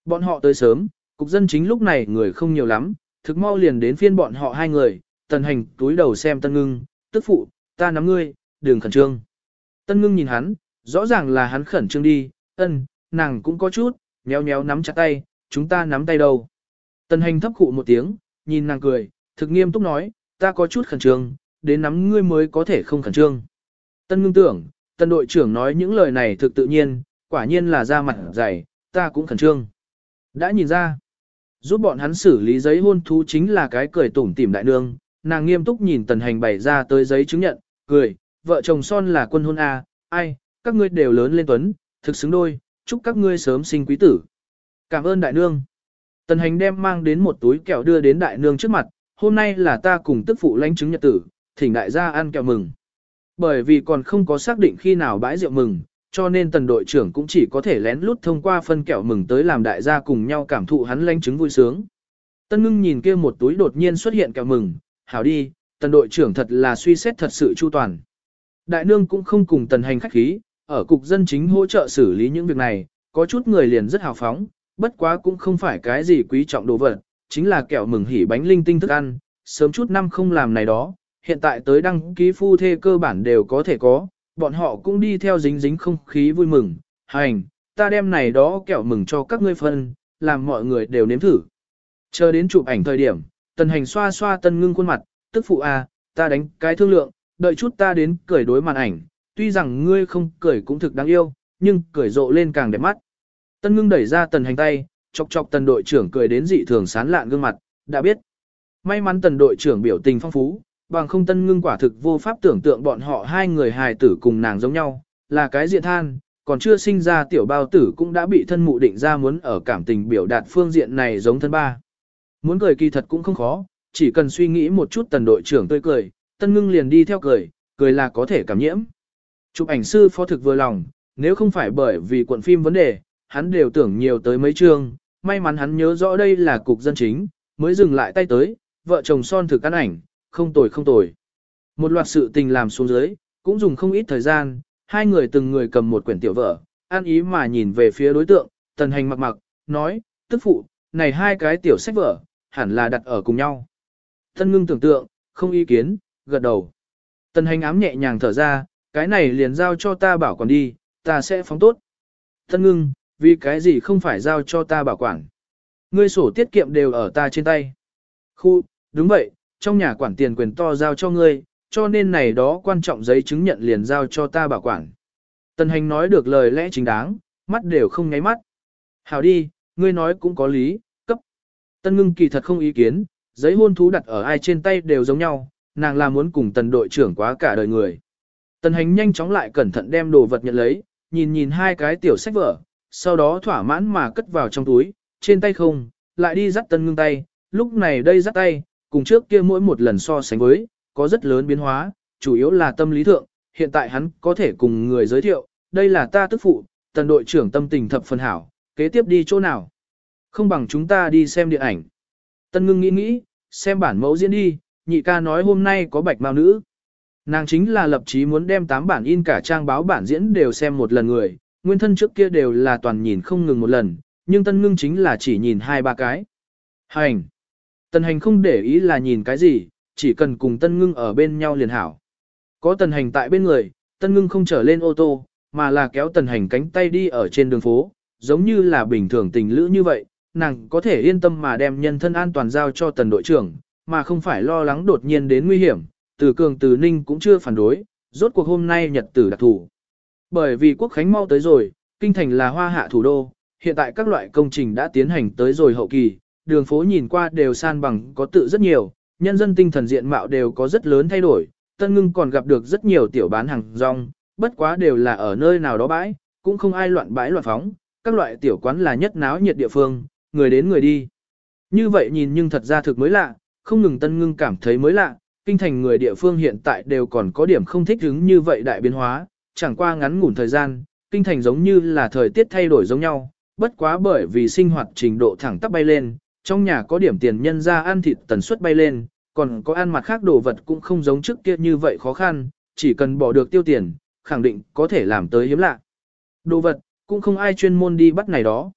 Bọn họ tới sớm, cục dân chính lúc này người không nhiều lắm, thực mau liền đến phiên bọn họ hai người, tần hành túi đầu xem tân ngưng, tức phụ, ta nắm ngươi, đường khẩn trương. Tân ngưng nhìn hắn, rõ ràng là hắn khẩn trương đi, ân, nàng cũng có chút, nhéo nhéo nắm chặt tay, chúng ta nắm tay đâu. Tần hành thấp cụ một tiếng, nhìn nàng cười, thực nghiêm túc nói, ta có chút khẩn trương, đến nắm ngươi mới có thể không khẩn trương. Tân ngưng tưởng, tân đội trưởng nói những lời này thực tự nhiên, quả nhiên là ra mặt dày, ta cũng khẩn trương. Đã nhìn ra, giúp bọn hắn xử lý giấy hôn thú chính là cái cười tủm tỉm đại nương, nàng nghiêm túc nhìn tần hành bày ra tới giấy chứng nhận, cười, vợ chồng son là quân hôn A, ai, các ngươi đều lớn lên tuấn, thực xứng đôi, chúc các ngươi sớm sinh quý tử. Cảm ơn đại nương. Tần hành đem mang đến một túi kẹo đưa đến đại nương trước mặt, hôm nay là ta cùng tức phụ lãnh chứng nhật tử, thỉnh đại gia ăn kẹo mừng. Bởi vì còn không có xác định khi nào bãi rượu mừng, cho nên tần đội trưởng cũng chỉ có thể lén lút thông qua phân kẹo mừng tới làm đại gia cùng nhau cảm thụ hắn lanh chứng vui sướng. Tân ngưng nhìn kia một túi đột nhiên xuất hiện kẹo mừng, hảo đi, tần đội trưởng thật là suy xét thật sự chu toàn. Đại nương cũng không cùng tần hành khách khí, ở cục dân chính hỗ trợ xử lý những việc này, có chút người liền rất hào phóng, bất quá cũng không phải cái gì quý trọng đồ vật, chính là kẹo mừng hỉ bánh linh tinh thức ăn, sớm chút năm không làm này đó, hiện tại tới đăng ký phu thê cơ bản đều có thể có, bọn họ cũng đi theo dính dính không khí vui mừng, hành, ta đem này đó kẹo mừng cho các ngươi phân, làm mọi người đều nếm thử. Chờ đến chụp ảnh thời điểm, tần hành xoa xoa tân ngưng khuôn mặt, tức phụ a, à, ta đánh cái thương lượng, đợi chút ta đến cười đối màn ảnh, tuy rằng ngươi không cười cũng thực đáng yêu, nhưng cười rộ lên càng đẹp mắt. Tân ngưng đẩy ra tần hành tay, chọc chọc tần đội trưởng cười đến dị thường sán lạn gương mặt, đã biết. May mắn tần đội trưởng biểu tình phong phú, bằng không tân ngưng quả thực vô pháp tưởng tượng bọn họ hai người hài tử cùng nàng giống nhau, là cái diện than, còn chưa sinh ra tiểu bao tử cũng đã bị thân mụ định ra muốn ở cảm tình biểu đạt phương diện này giống thân ba. Muốn cười kỳ thật cũng không khó, chỉ cần suy nghĩ một chút tần đội trưởng tươi cười, tân ngưng liền đi theo cười, cười là có thể cảm nhiễm. Chụp ảnh sư phó thực vừa lòng, nếu không phải bởi vì cuộn phim vấn đề, hắn đều tưởng nhiều tới mấy chương, may mắn hắn nhớ rõ đây là cục dân chính, mới dừng lại tay tới, vợ chồng son thực ăn ảnh, không tồi không tồi. Một loạt sự tình làm xuống dưới, cũng dùng không ít thời gian, hai người từng người cầm một quyển tiểu vở, an ý mà nhìn về phía đối tượng, tần hành mặc mặc, nói, tức phụ, này hai cái tiểu sách vở, hẳn là đặt ở cùng nhau. Tân ngưng tưởng tượng, không ý kiến, gật đầu. Tần hành ám nhẹ nhàng thở ra, cái này liền giao cho ta bảo quản đi, ta sẽ phóng tốt. Tân ngưng, vì cái gì không phải giao cho ta bảo quản. Ngươi sổ tiết kiệm đều ở ta trên tay. Khu, đúng vậy, trong nhà quản tiền quyền to giao cho ngươi, cho nên này đó quan trọng giấy chứng nhận liền giao cho ta bảo quản. Tần hành nói được lời lẽ chính đáng, mắt đều không nháy mắt. Hảo đi, ngươi nói cũng có lý, cấp. Tân ngưng kỳ thật không ý kiến, giấy hôn thú đặt ở ai trên tay đều giống nhau, nàng là muốn cùng tần đội trưởng quá cả đời người. Tần hành nhanh chóng lại cẩn thận đem đồ vật nhận lấy, nhìn nhìn hai cái tiểu sách vở, sau đó thỏa mãn mà cất vào trong túi, trên tay không, lại đi dắt tân ngưng tay, lúc này đây dắt tay, cùng trước kia mỗi một lần so sánh với, có rất lớn biến hóa, chủ yếu là tâm lý thượng, hiện tại hắn có thể cùng người giới thiệu, đây là ta tức phụ, tần đội trưởng tâm tình thập phần hảo, kế tiếp đi chỗ nào. Không bằng chúng ta đi xem điện ảnh. Tân ngưng nghĩ nghĩ, xem bản mẫu diễn đi, nhị ca nói hôm nay có bạch mao nữ. Nàng chính là lập chí muốn đem 8 bản in cả trang báo bản diễn đều xem một lần người, nguyên thân trước kia đều là toàn nhìn không ngừng một lần, nhưng tân ngưng chính là chỉ nhìn hai ba cái. Hành! Tần hành không để ý là nhìn cái gì, chỉ cần cùng tân ngưng ở bên nhau liền hảo. Có tần hành tại bên người, tân ngưng không trở lên ô tô, mà là kéo tần hành cánh tay đi ở trên đường phố, giống như là bình thường tình lữ như vậy, nàng có thể yên tâm mà đem nhân thân an toàn giao cho tần đội trưởng, mà không phải lo lắng đột nhiên đến nguy hiểm, từ cường từ ninh cũng chưa phản đối, rốt cuộc hôm nay nhật tử đặc thủ. Bởi vì quốc khánh mau tới rồi, kinh thành là hoa hạ thủ đô, hiện tại các loại công trình đã tiến hành tới rồi hậu kỳ, đường phố nhìn qua đều san bằng có tự rất nhiều, nhân dân tinh thần diện mạo đều có rất lớn thay đổi, tân ngưng còn gặp được rất nhiều tiểu bán hàng rong, bất quá đều là ở nơi nào đó bãi, cũng không ai loạn bãi loạn phóng, các loại tiểu quán là nhất náo nhiệt địa phương, người đến người đi. Như vậy nhìn nhưng thật ra thực mới lạ, không ngừng tân ngưng cảm thấy mới lạ, kinh thành người địa phương hiện tại đều còn có điểm không thích ứng như vậy đại biến hóa, chẳng qua ngắn ngủn thời gian, kinh thành giống như là thời tiết thay đổi giống nhau, bất quá bởi vì sinh hoạt trình độ thẳng tắp bay lên, trong nhà có điểm tiền nhân ra ăn thịt tần suất bay lên, còn có ăn mặt khác đồ vật cũng không giống trước kia như vậy khó khăn, chỉ cần bỏ được tiêu tiền, khẳng định có thể làm tới hiếm lạ. Đồ vật, cũng không ai chuyên môn đi bắt này đó.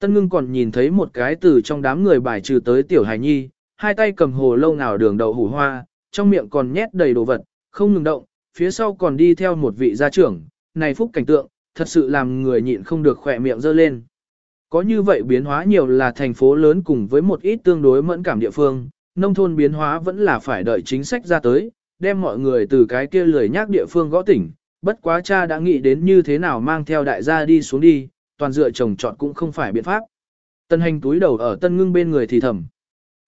Tân ngưng còn nhìn thấy một cái từ trong đám người bài trừ tới tiểu hài nhi, hai tay cầm hồ lâu nào đường đậu hủ hoa, trong miệng còn nhét đầy đồ vật, không ngừng động, phía sau còn đi theo một vị gia trưởng, này phúc cảnh tượng, thật sự làm người nhịn không được khỏe miệng dơ lên. Có như vậy biến hóa nhiều là thành phố lớn cùng với một ít tương đối mẫn cảm địa phương, nông thôn biến hóa vẫn là phải đợi chính sách ra tới, đem mọi người từ cái kia lười nhác địa phương gõ tỉnh, bất quá cha đã nghĩ đến như thế nào mang theo đại gia đi xuống đi, toàn dựa chồng chọn cũng không phải biện pháp. Tân hành túi đầu ở tân ngưng bên người thì thầm.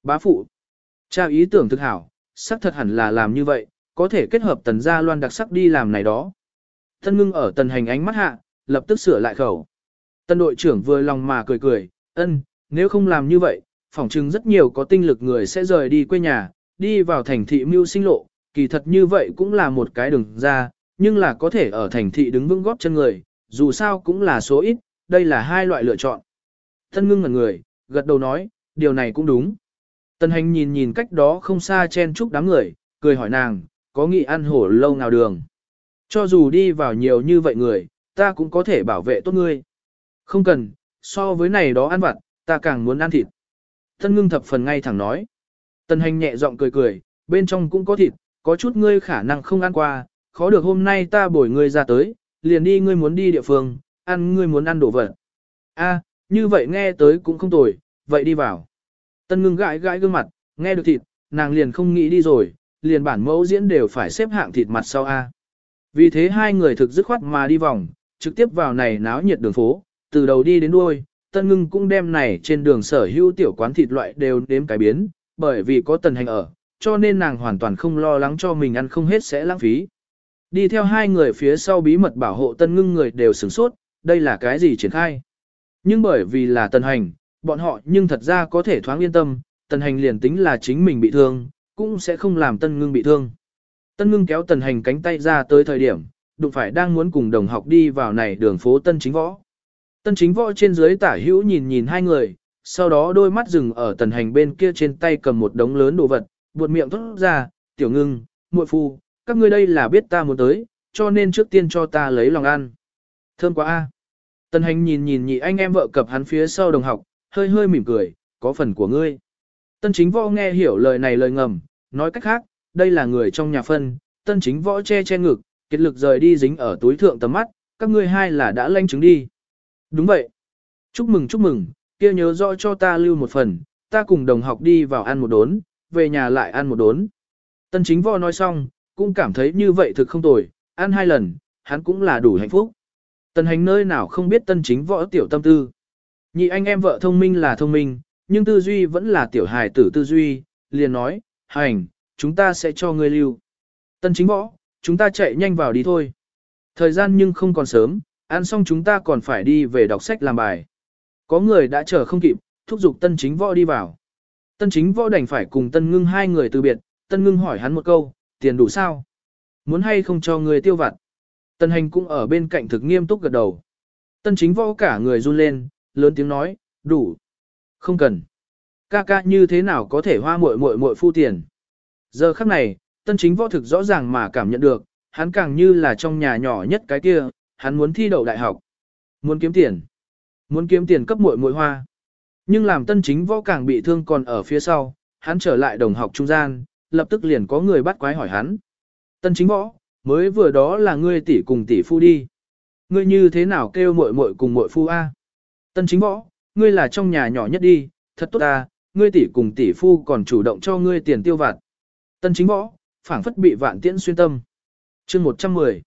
Bá phụ. Cha ý tưởng thực hảo, sắc thật hẳn là làm như vậy, có thể kết hợp tần gia loan đặc sắc đi làm này đó. Tân ngưng ở tần hành ánh mắt hạ, lập tức sửa lại khẩu. Tân đội trưởng vừa lòng mà cười cười, ân, nếu không làm như vậy, phỏng chừng rất nhiều có tinh lực người sẽ rời đi quê nhà, đi vào thành thị mưu sinh lộ, kỳ thật như vậy cũng là một cái đường ra, nhưng là có thể ở thành thị đứng vững góp chân người, dù sao cũng là số ít, đây là hai loại lựa chọn. Tân ngưng ngẩn người, gật đầu nói, điều này cũng đúng. Tân hành nhìn nhìn cách đó không xa chen chúc đám người, cười hỏi nàng, có nghị ăn hổ lâu nào đường. Cho dù đi vào nhiều như vậy người, ta cũng có thể bảo vệ tốt ngươi. Không cần, so với này đó ăn vặt, ta càng muốn ăn thịt. Tân ngưng thập phần ngay thẳng nói. Tân hành nhẹ giọng cười cười, bên trong cũng có thịt, có chút ngươi khả năng không ăn qua, khó được hôm nay ta bồi ngươi ra tới, liền đi ngươi muốn đi địa phương, ăn ngươi muốn ăn đồ vật. A, như vậy nghe tới cũng không tồi, vậy đi vào. Tân ngưng gãi gãi gương mặt, nghe được thịt, nàng liền không nghĩ đi rồi, liền bản mẫu diễn đều phải xếp hạng thịt mặt sau A. Vì thế hai người thực dứt khoát mà đi vòng, trực tiếp vào này náo nhiệt đường phố, từ đầu đi đến đuôi, tân ngưng cũng đem này trên đường sở hữu tiểu quán thịt loại đều đếm cái biến, bởi vì có tần hành ở, cho nên nàng hoàn toàn không lo lắng cho mình ăn không hết sẽ lãng phí. Đi theo hai người phía sau bí mật bảo hộ tân ngưng người đều sửng sốt, đây là cái gì triển khai. Nhưng bởi vì là tần hành, bọn họ nhưng thật ra có thể thoáng yên tâm, tần hành liền tính là chính mình bị thương, cũng sẽ không làm tân ngưng bị thương. Tân ngưng kéo tần hành cánh tay ra tới thời điểm, đụng phải đang muốn cùng đồng học đi vào này đường phố tân chính võ. Tân chính võ trên dưới tả hữu nhìn nhìn hai người, sau đó đôi mắt dừng ở tần hành bên kia trên tay cầm một đống lớn đồ vật, buột miệng thốt ra, tiểu ngưng, muội phu, các ngươi đây là biết ta muốn tới, cho nên trước tiên cho ta lấy lòng ăn. Thơm quá a. Tần hành nhìn nhìn nhị anh em vợ cập hắn phía sau đồng học, hơi hơi mỉm cười, có phần của ngươi. Tân chính võ nghe hiểu lời này lời ngầm, nói cách khác, đây là người trong nhà phân, tân chính võ che che ngực, kết lực rời đi dính ở túi thượng tầm mắt, các ngươi hai là đã lanh chứng đi. Đúng vậy. Chúc mừng chúc mừng, kia nhớ rõ cho ta lưu một phần, ta cùng đồng học đi vào ăn một đốn, về nhà lại ăn một đốn. Tân chính võ nói xong, cũng cảm thấy như vậy thực không tồi, ăn hai lần, hắn cũng là đủ hạnh phúc. tân hành nơi nào không biết tân chính võ tiểu tâm tư. Nhị anh em vợ thông minh là thông minh, nhưng tư duy vẫn là tiểu hài tử tư duy, liền nói, hành, chúng ta sẽ cho ngươi lưu. Tân chính võ, chúng ta chạy nhanh vào đi thôi. Thời gian nhưng không còn sớm, ăn xong chúng ta còn phải đi về đọc sách làm bài. Có người đã chờ không kịp, thúc giục tân chính võ đi vào. Tân chính võ đành phải cùng tân ngưng hai người từ biệt, tân ngưng hỏi hắn một câu, tiền đủ sao? Muốn hay không cho người tiêu vặt? Tân hành cũng ở bên cạnh thực nghiêm túc gật đầu. Tân chính võ cả người run lên, lớn tiếng nói, đủ. Không cần. Ca ca như thế nào có thể hoa muội muội muội phu tiền. Giờ khắc này, tân chính võ thực rõ ràng mà cảm nhận được, hắn càng như là trong nhà nhỏ nhất cái kia, hắn muốn thi đậu đại học. Muốn kiếm tiền. Muốn kiếm tiền cấp muội muội hoa. Nhưng làm tân chính võ càng bị thương còn ở phía sau, hắn trở lại đồng học trung gian, lập tức liền có người bắt quái hỏi hắn. Tân chính võ, mới vừa đó là ngươi tỷ cùng tỷ phu đi. Ngươi như thế nào kêu muội muội cùng muội phu a? Tân chính võ, ngươi là trong nhà nhỏ nhất đi, thật tốt ta, ngươi tỷ cùng tỷ phu còn chủ động cho ngươi tiền tiêu vặt. Tân chính võ, phảng phất bị vạn tiễn xuyên tâm. chương 110.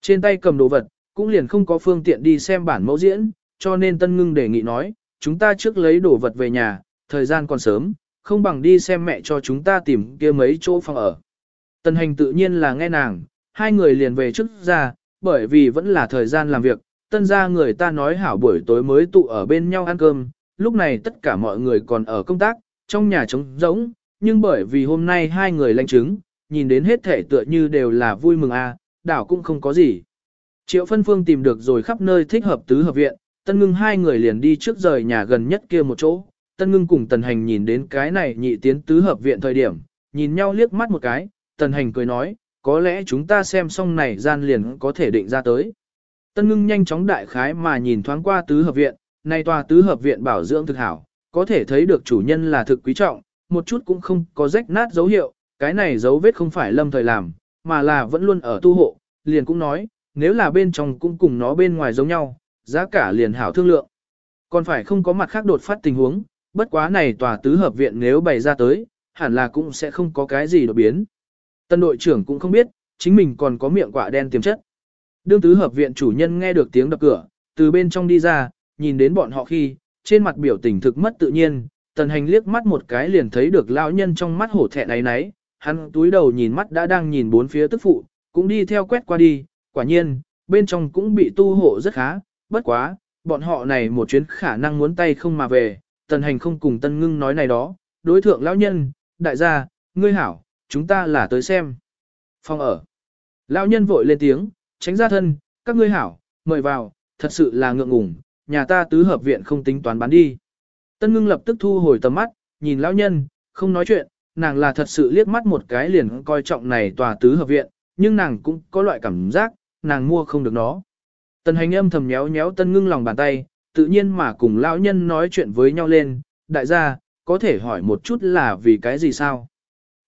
Trên tay cầm đồ vật, cũng liền không có phương tiện đi xem bản mẫu diễn, cho nên Tân Ngưng đề nghị nói, chúng ta trước lấy đồ vật về nhà, thời gian còn sớm, không bằng đi xem mẹ cho chúng ta tìm kia mấy chỗ phòng ở. Tân Hành tự nhiên là nghe nàng, hai người liền về trước ra, bởi vì vẫn là thời gian làm việc, tân ra người ta nói hảo buổi tối mới tụ ở bên nhau ăn cơm, lúc này tất cả mọi người còn ở công tác, trong nhà trống rỗng, nhưng bởi vì hôm nay hai người lanh chứng, nhìn đến hết thể tựa như đều là vui mừng a, đảo cũng không có gì. Triệu phân phương tìm được rồi khắp nơi thích hợp tứ hợp viện, tân ngưng hai người liền đi trước rời nhà gần nhất kia một chỗ, tân ngưng cùng tần hành nhìn đến cái này nhị tiến tứ hợp viện thời điểm, nhìn nhau liếc mắt một cái, tần hành cười nói, có lẽ chúng ta xem xong này gian liền có thể định ra tới. Tân ngưng nhanh chóng đại khái mà nhìn thoáng qua tứ hợp viện, này tòa tứ hợp viện bảo dưỡng thực hảo, có thể thấy được chủ nhân là thực quý trọng, một chút cũng không có rách nát dấu hiệu, cái này dấu vết không phải lâm thời làm, mà là vẫn luôn ở tu hộ, liền cũng nói, nếu là bên trong cũng cùng nó bên ngoài giống nhau, giá cả liền hảo thương lượng. Còn phải không có mặt khác đột phát tình huống, bất quá này tòa tứ hợp viện nếu bày ra tới, hẳn là cũng sẽ không có cái gì đột biến. Tân đội trưởng cũng không biết, chính mình còn có miệng quả đen tiềm chất. Đương tứ hợp viện chủ nhân nghe được tiếng đập cửa, từ bên trong đi ra, nhìn đến bọn họ khi, trên mặt biểu tình thực mất tự nhiên, tần hành liếc mắt một cái liền thấy được lão nhân trong mắt hổ thẹn ấy náy, hắn túi đầu nhìn mắt đã đang nhìn bốn phía tức phụ, cũng đi theo quét qua đi, quả nhiên, bên trong cũng bị tu hộ rất khá, bất quá, bọn họ này một chuyến khả năng muốn tay không mà về, tần hành không cùng tân ngưng nói này đó, đối thượng lão nhân, đại gia, ngươi hảo, chúng ta là tới xem. Phòng ở. Lão nhân vội lên tiếng, tránh ra thân, các ngươi hảo, mời vào, thật sự là ngượng ngùng, nhà ta tứ hợp viện không tính toán bán đi. Tân ngưng lập tức thu hồi tầm mắt, nhìn lão nhân, không nói chuyện, nàng là thật sự liếc mắt một cái liền coi trọng này tòa tứ hợp viện, nhưng nàng cũng có loại cảm giác, nàng mua không được nó. Tần hành âm thầm nhéo nhéo tân ngưng lòng bàn tay, tự nhiên mà cùng lão nhân nói chuyện với nhau lên, đại gia, có thể hỏi một chút là vì cái gì sao?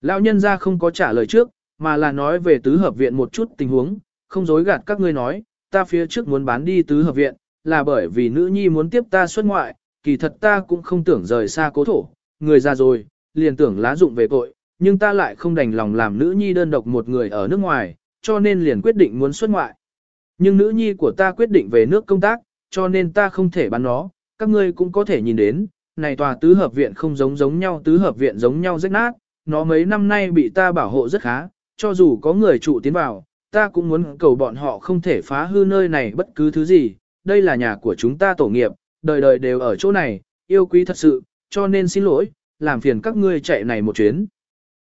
Lão nhân ra không có trả lời trước, mà là nói về tứ hợp viện một chút tình huống, không dối gạt các ngươi nói, ta phía trước muốn bán đi tứ hợp viện, là bởi vì nữ nhi muốn tiếp ta xuất ngoại, kỳ thật ta cũng không tưởng rời xa cố thổ, người già rồi, liền tưởng lá dụng về tội, nhưng ta lại không đành lòng làm nữ nhi đơn độc một người ở nước ngoài, cho nên liền quyết định muốn xuất ngoại. Nhưng nữ nhi của ta quyết định về nước công tác, cho nên ta không thể bán nó, các ngươi cũng có thể nhìn đến, này tòa tứ hợp viện không giống giống nhau tứ hợp viện giống nhau rách nát, nó mấy năm nay bị ta bảo hộ rất khá, cho dù có người trụ tiến vào, ta cũng muốn cầu bọn họ không thể phá hư nơi này bất cứ thứ gì, đây là nhà của chúng ta tổ nghiệp, đời đời đều ở chỗ này, yêu quý thật sự, cho nên xin lỗi, làm phiền các ngươi chạy này một chuyến.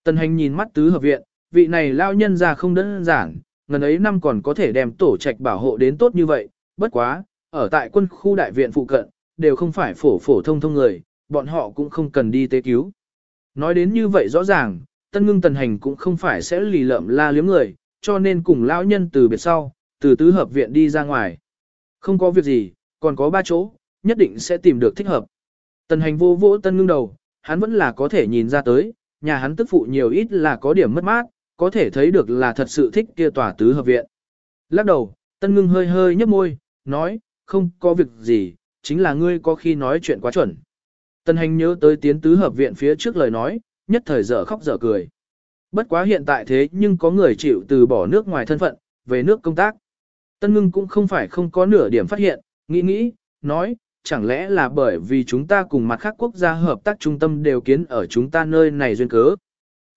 Tần hành nhìn mắt tứ hợp viện, vị này lao nhân ra không đơn giản, ngần ấy năm còn có thể đem tổ trạch bảo hộ đến tốt như vậy, bất quá, ở tại quân khu đại viện phụ cận, đều không phải phổ phổ thông thông người, bọn họ cũng không cần đi tế cứu. Nói đến như vậy rõ ràng, tân ngưng tần hành cũng không phải sẽ lì lợm la liếm người, cho nên cùng lão nhân từ biệt sau, từ tứ hợp viện đi ra ngoài. Không có việc gì, còn có ba chỗ, nhất định sẽ tìm được thích hợp. Tần hành vô vỗ tân ngưng đầu, hắn vẫn là có thể nhìn ra tới, nhà hắn tức phụ nhiều ít là có điểm mất mát, có thể thấy được là thật sự thích kia tòa tứ hợp viện. Lắc đầu, tân ngưng hơi hơi nhấp môi, nói, không có việc gì, chính là ngươi có khi nói chuyện quá chuẩn. tân hành nhớ tới tiến tứ hợp viện phía trước lời nói, nhất thời dở khóc dở cười. Bất quá hiện tại thế nhưng có người chịu từ bỏ nước ngoài thân phận, về nước công tác. Tân ngưng cũng không phải không có nửa điểm phát hiện, nghĩ nghĩ, nói, chẳng lẽ là bởi vì chúng ta cùng mặt khác quốc gia hợp tác trung tâm đều kiến ở chúng ta nơi này duyên cớ.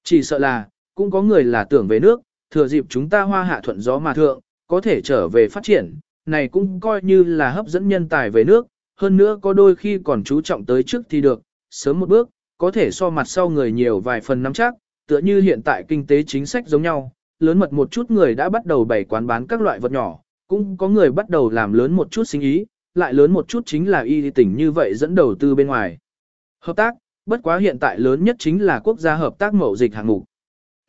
Chỉ sợ là, cũng có người là tưởng về nước, thừa dịp chúng ta hoa hạ thuận gió mà thượng, có thể trở về phát triển, này cũng coi như là hấp dẫn nhân tài về nước, hơn nữa có đôi khi còn chú trọng tới trước thì được, sớm một bước, có thể so mặt sau người nhiều vài phần nắm chắc, tựa như hiện tại kinh tế chính sách giống nhau, lớn mật một chút người đã bắt đầu bày quán bán các loại vật nhỏ, cũng có người bắt đầu làm lớn một chút sinh ý, lại lớn một chút chính là y tỉnh như vậy dẫn đầu tư bên ngoài. Hợp tác, bất quá hiện tại lớn nhất chính là quốc gia hợp tác mậu dịch hạng mục.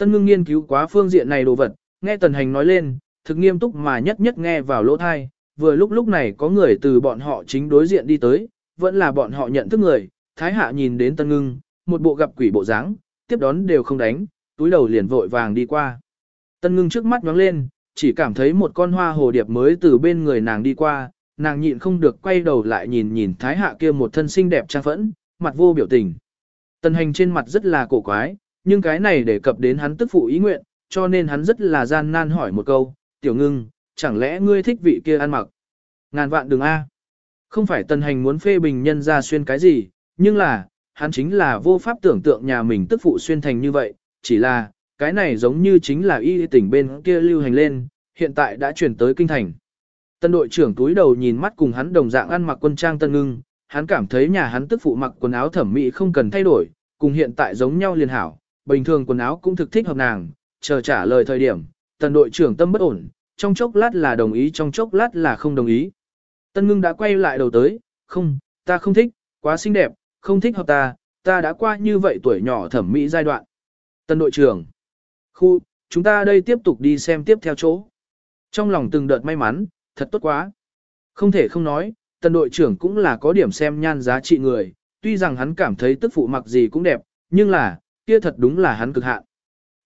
Tân ngưng nghiên cứu quá phương diện này đồ vật, nghe tần hành nói lên, thực nghiêm túc mà nhất nhất nghe vào lỗ thai, vừa lúc lúc này có người từ bọn họ chính đối diện đi tới, vẫn là bọn họ nhận thức người, thái hạ nhìn đến tân ngưng, một bộ gặp quỷ bộ dáng, tiếp đón đều không đánh, túi đầu liền vội vàng đi qua. Tân ngưng trước mắt nhóng lên, chỉ cảm thấy một con hoa hồ điệp mới từ bên người nàng đi qua, nàng nhịn không được quay đầu lại nhìn nhìn thái hạ kia một thân xinh đẹp trang phẫn, mặt vô biểu tình. Tần hành trên mặt rất là cổ quái, nhưng cái này để cập đến hắn tức phụ ý nguyện, cho nên hắn rất là gian nan hỏi một câu, tiểu ngưng, chẳng lẽ ngươi thích vị kia ăn mặc? Ngàn vạn đừng a. Không phải tần hành muốn phê bình nhân ra xuyên cái gì, nhưng là, hắn chính là vô pháp tưởng tượng nhà mình tức phụ xuyên thành như vậy, chỉ là, cái này giống như chính là y tỉnh bên kia lưu hành lên, hiện tại đã chuyển tới kinh thành. Tân đội trưởng túi đầu nhìn mắt cùng hắn đồng dạng ăn mặc quân trang tân ngưng, hắn cảm thấy nhà hắn tức phụ mặc quần áo thẩm mỹ không cần thay đổi, cùng hiện tại giống nhau liền hảo, bình thường quần áo cũng thực thích hợp nàng, chờ trả lời thời điểm, tần đội trưởng tâm bất ổn, trong chốc lát là đồng ý trong chốc lát là không đồng ý. Tân ngưng đã quay lại đầu tới, không, ta không thích, quá xinh đẹp, không thích hợp ta, ta đã qua như vậy tuổi nhỏ thẩm mỹ giai đoạn. Tân đội trưởng, khu, chúng ta đây tiếp tục đi xem tiếp theo chỗ. Trong lòng từng đợt may mắn, thật tốt quá. Không thể không nói, tân đội trưởng cũng là có điểm xem nhan giá trị người, tuy rằng hắn cảm thấy tức phụ mặc gì cũng đẹp, nhưng là, kia thật đúng là hắn cực hạn.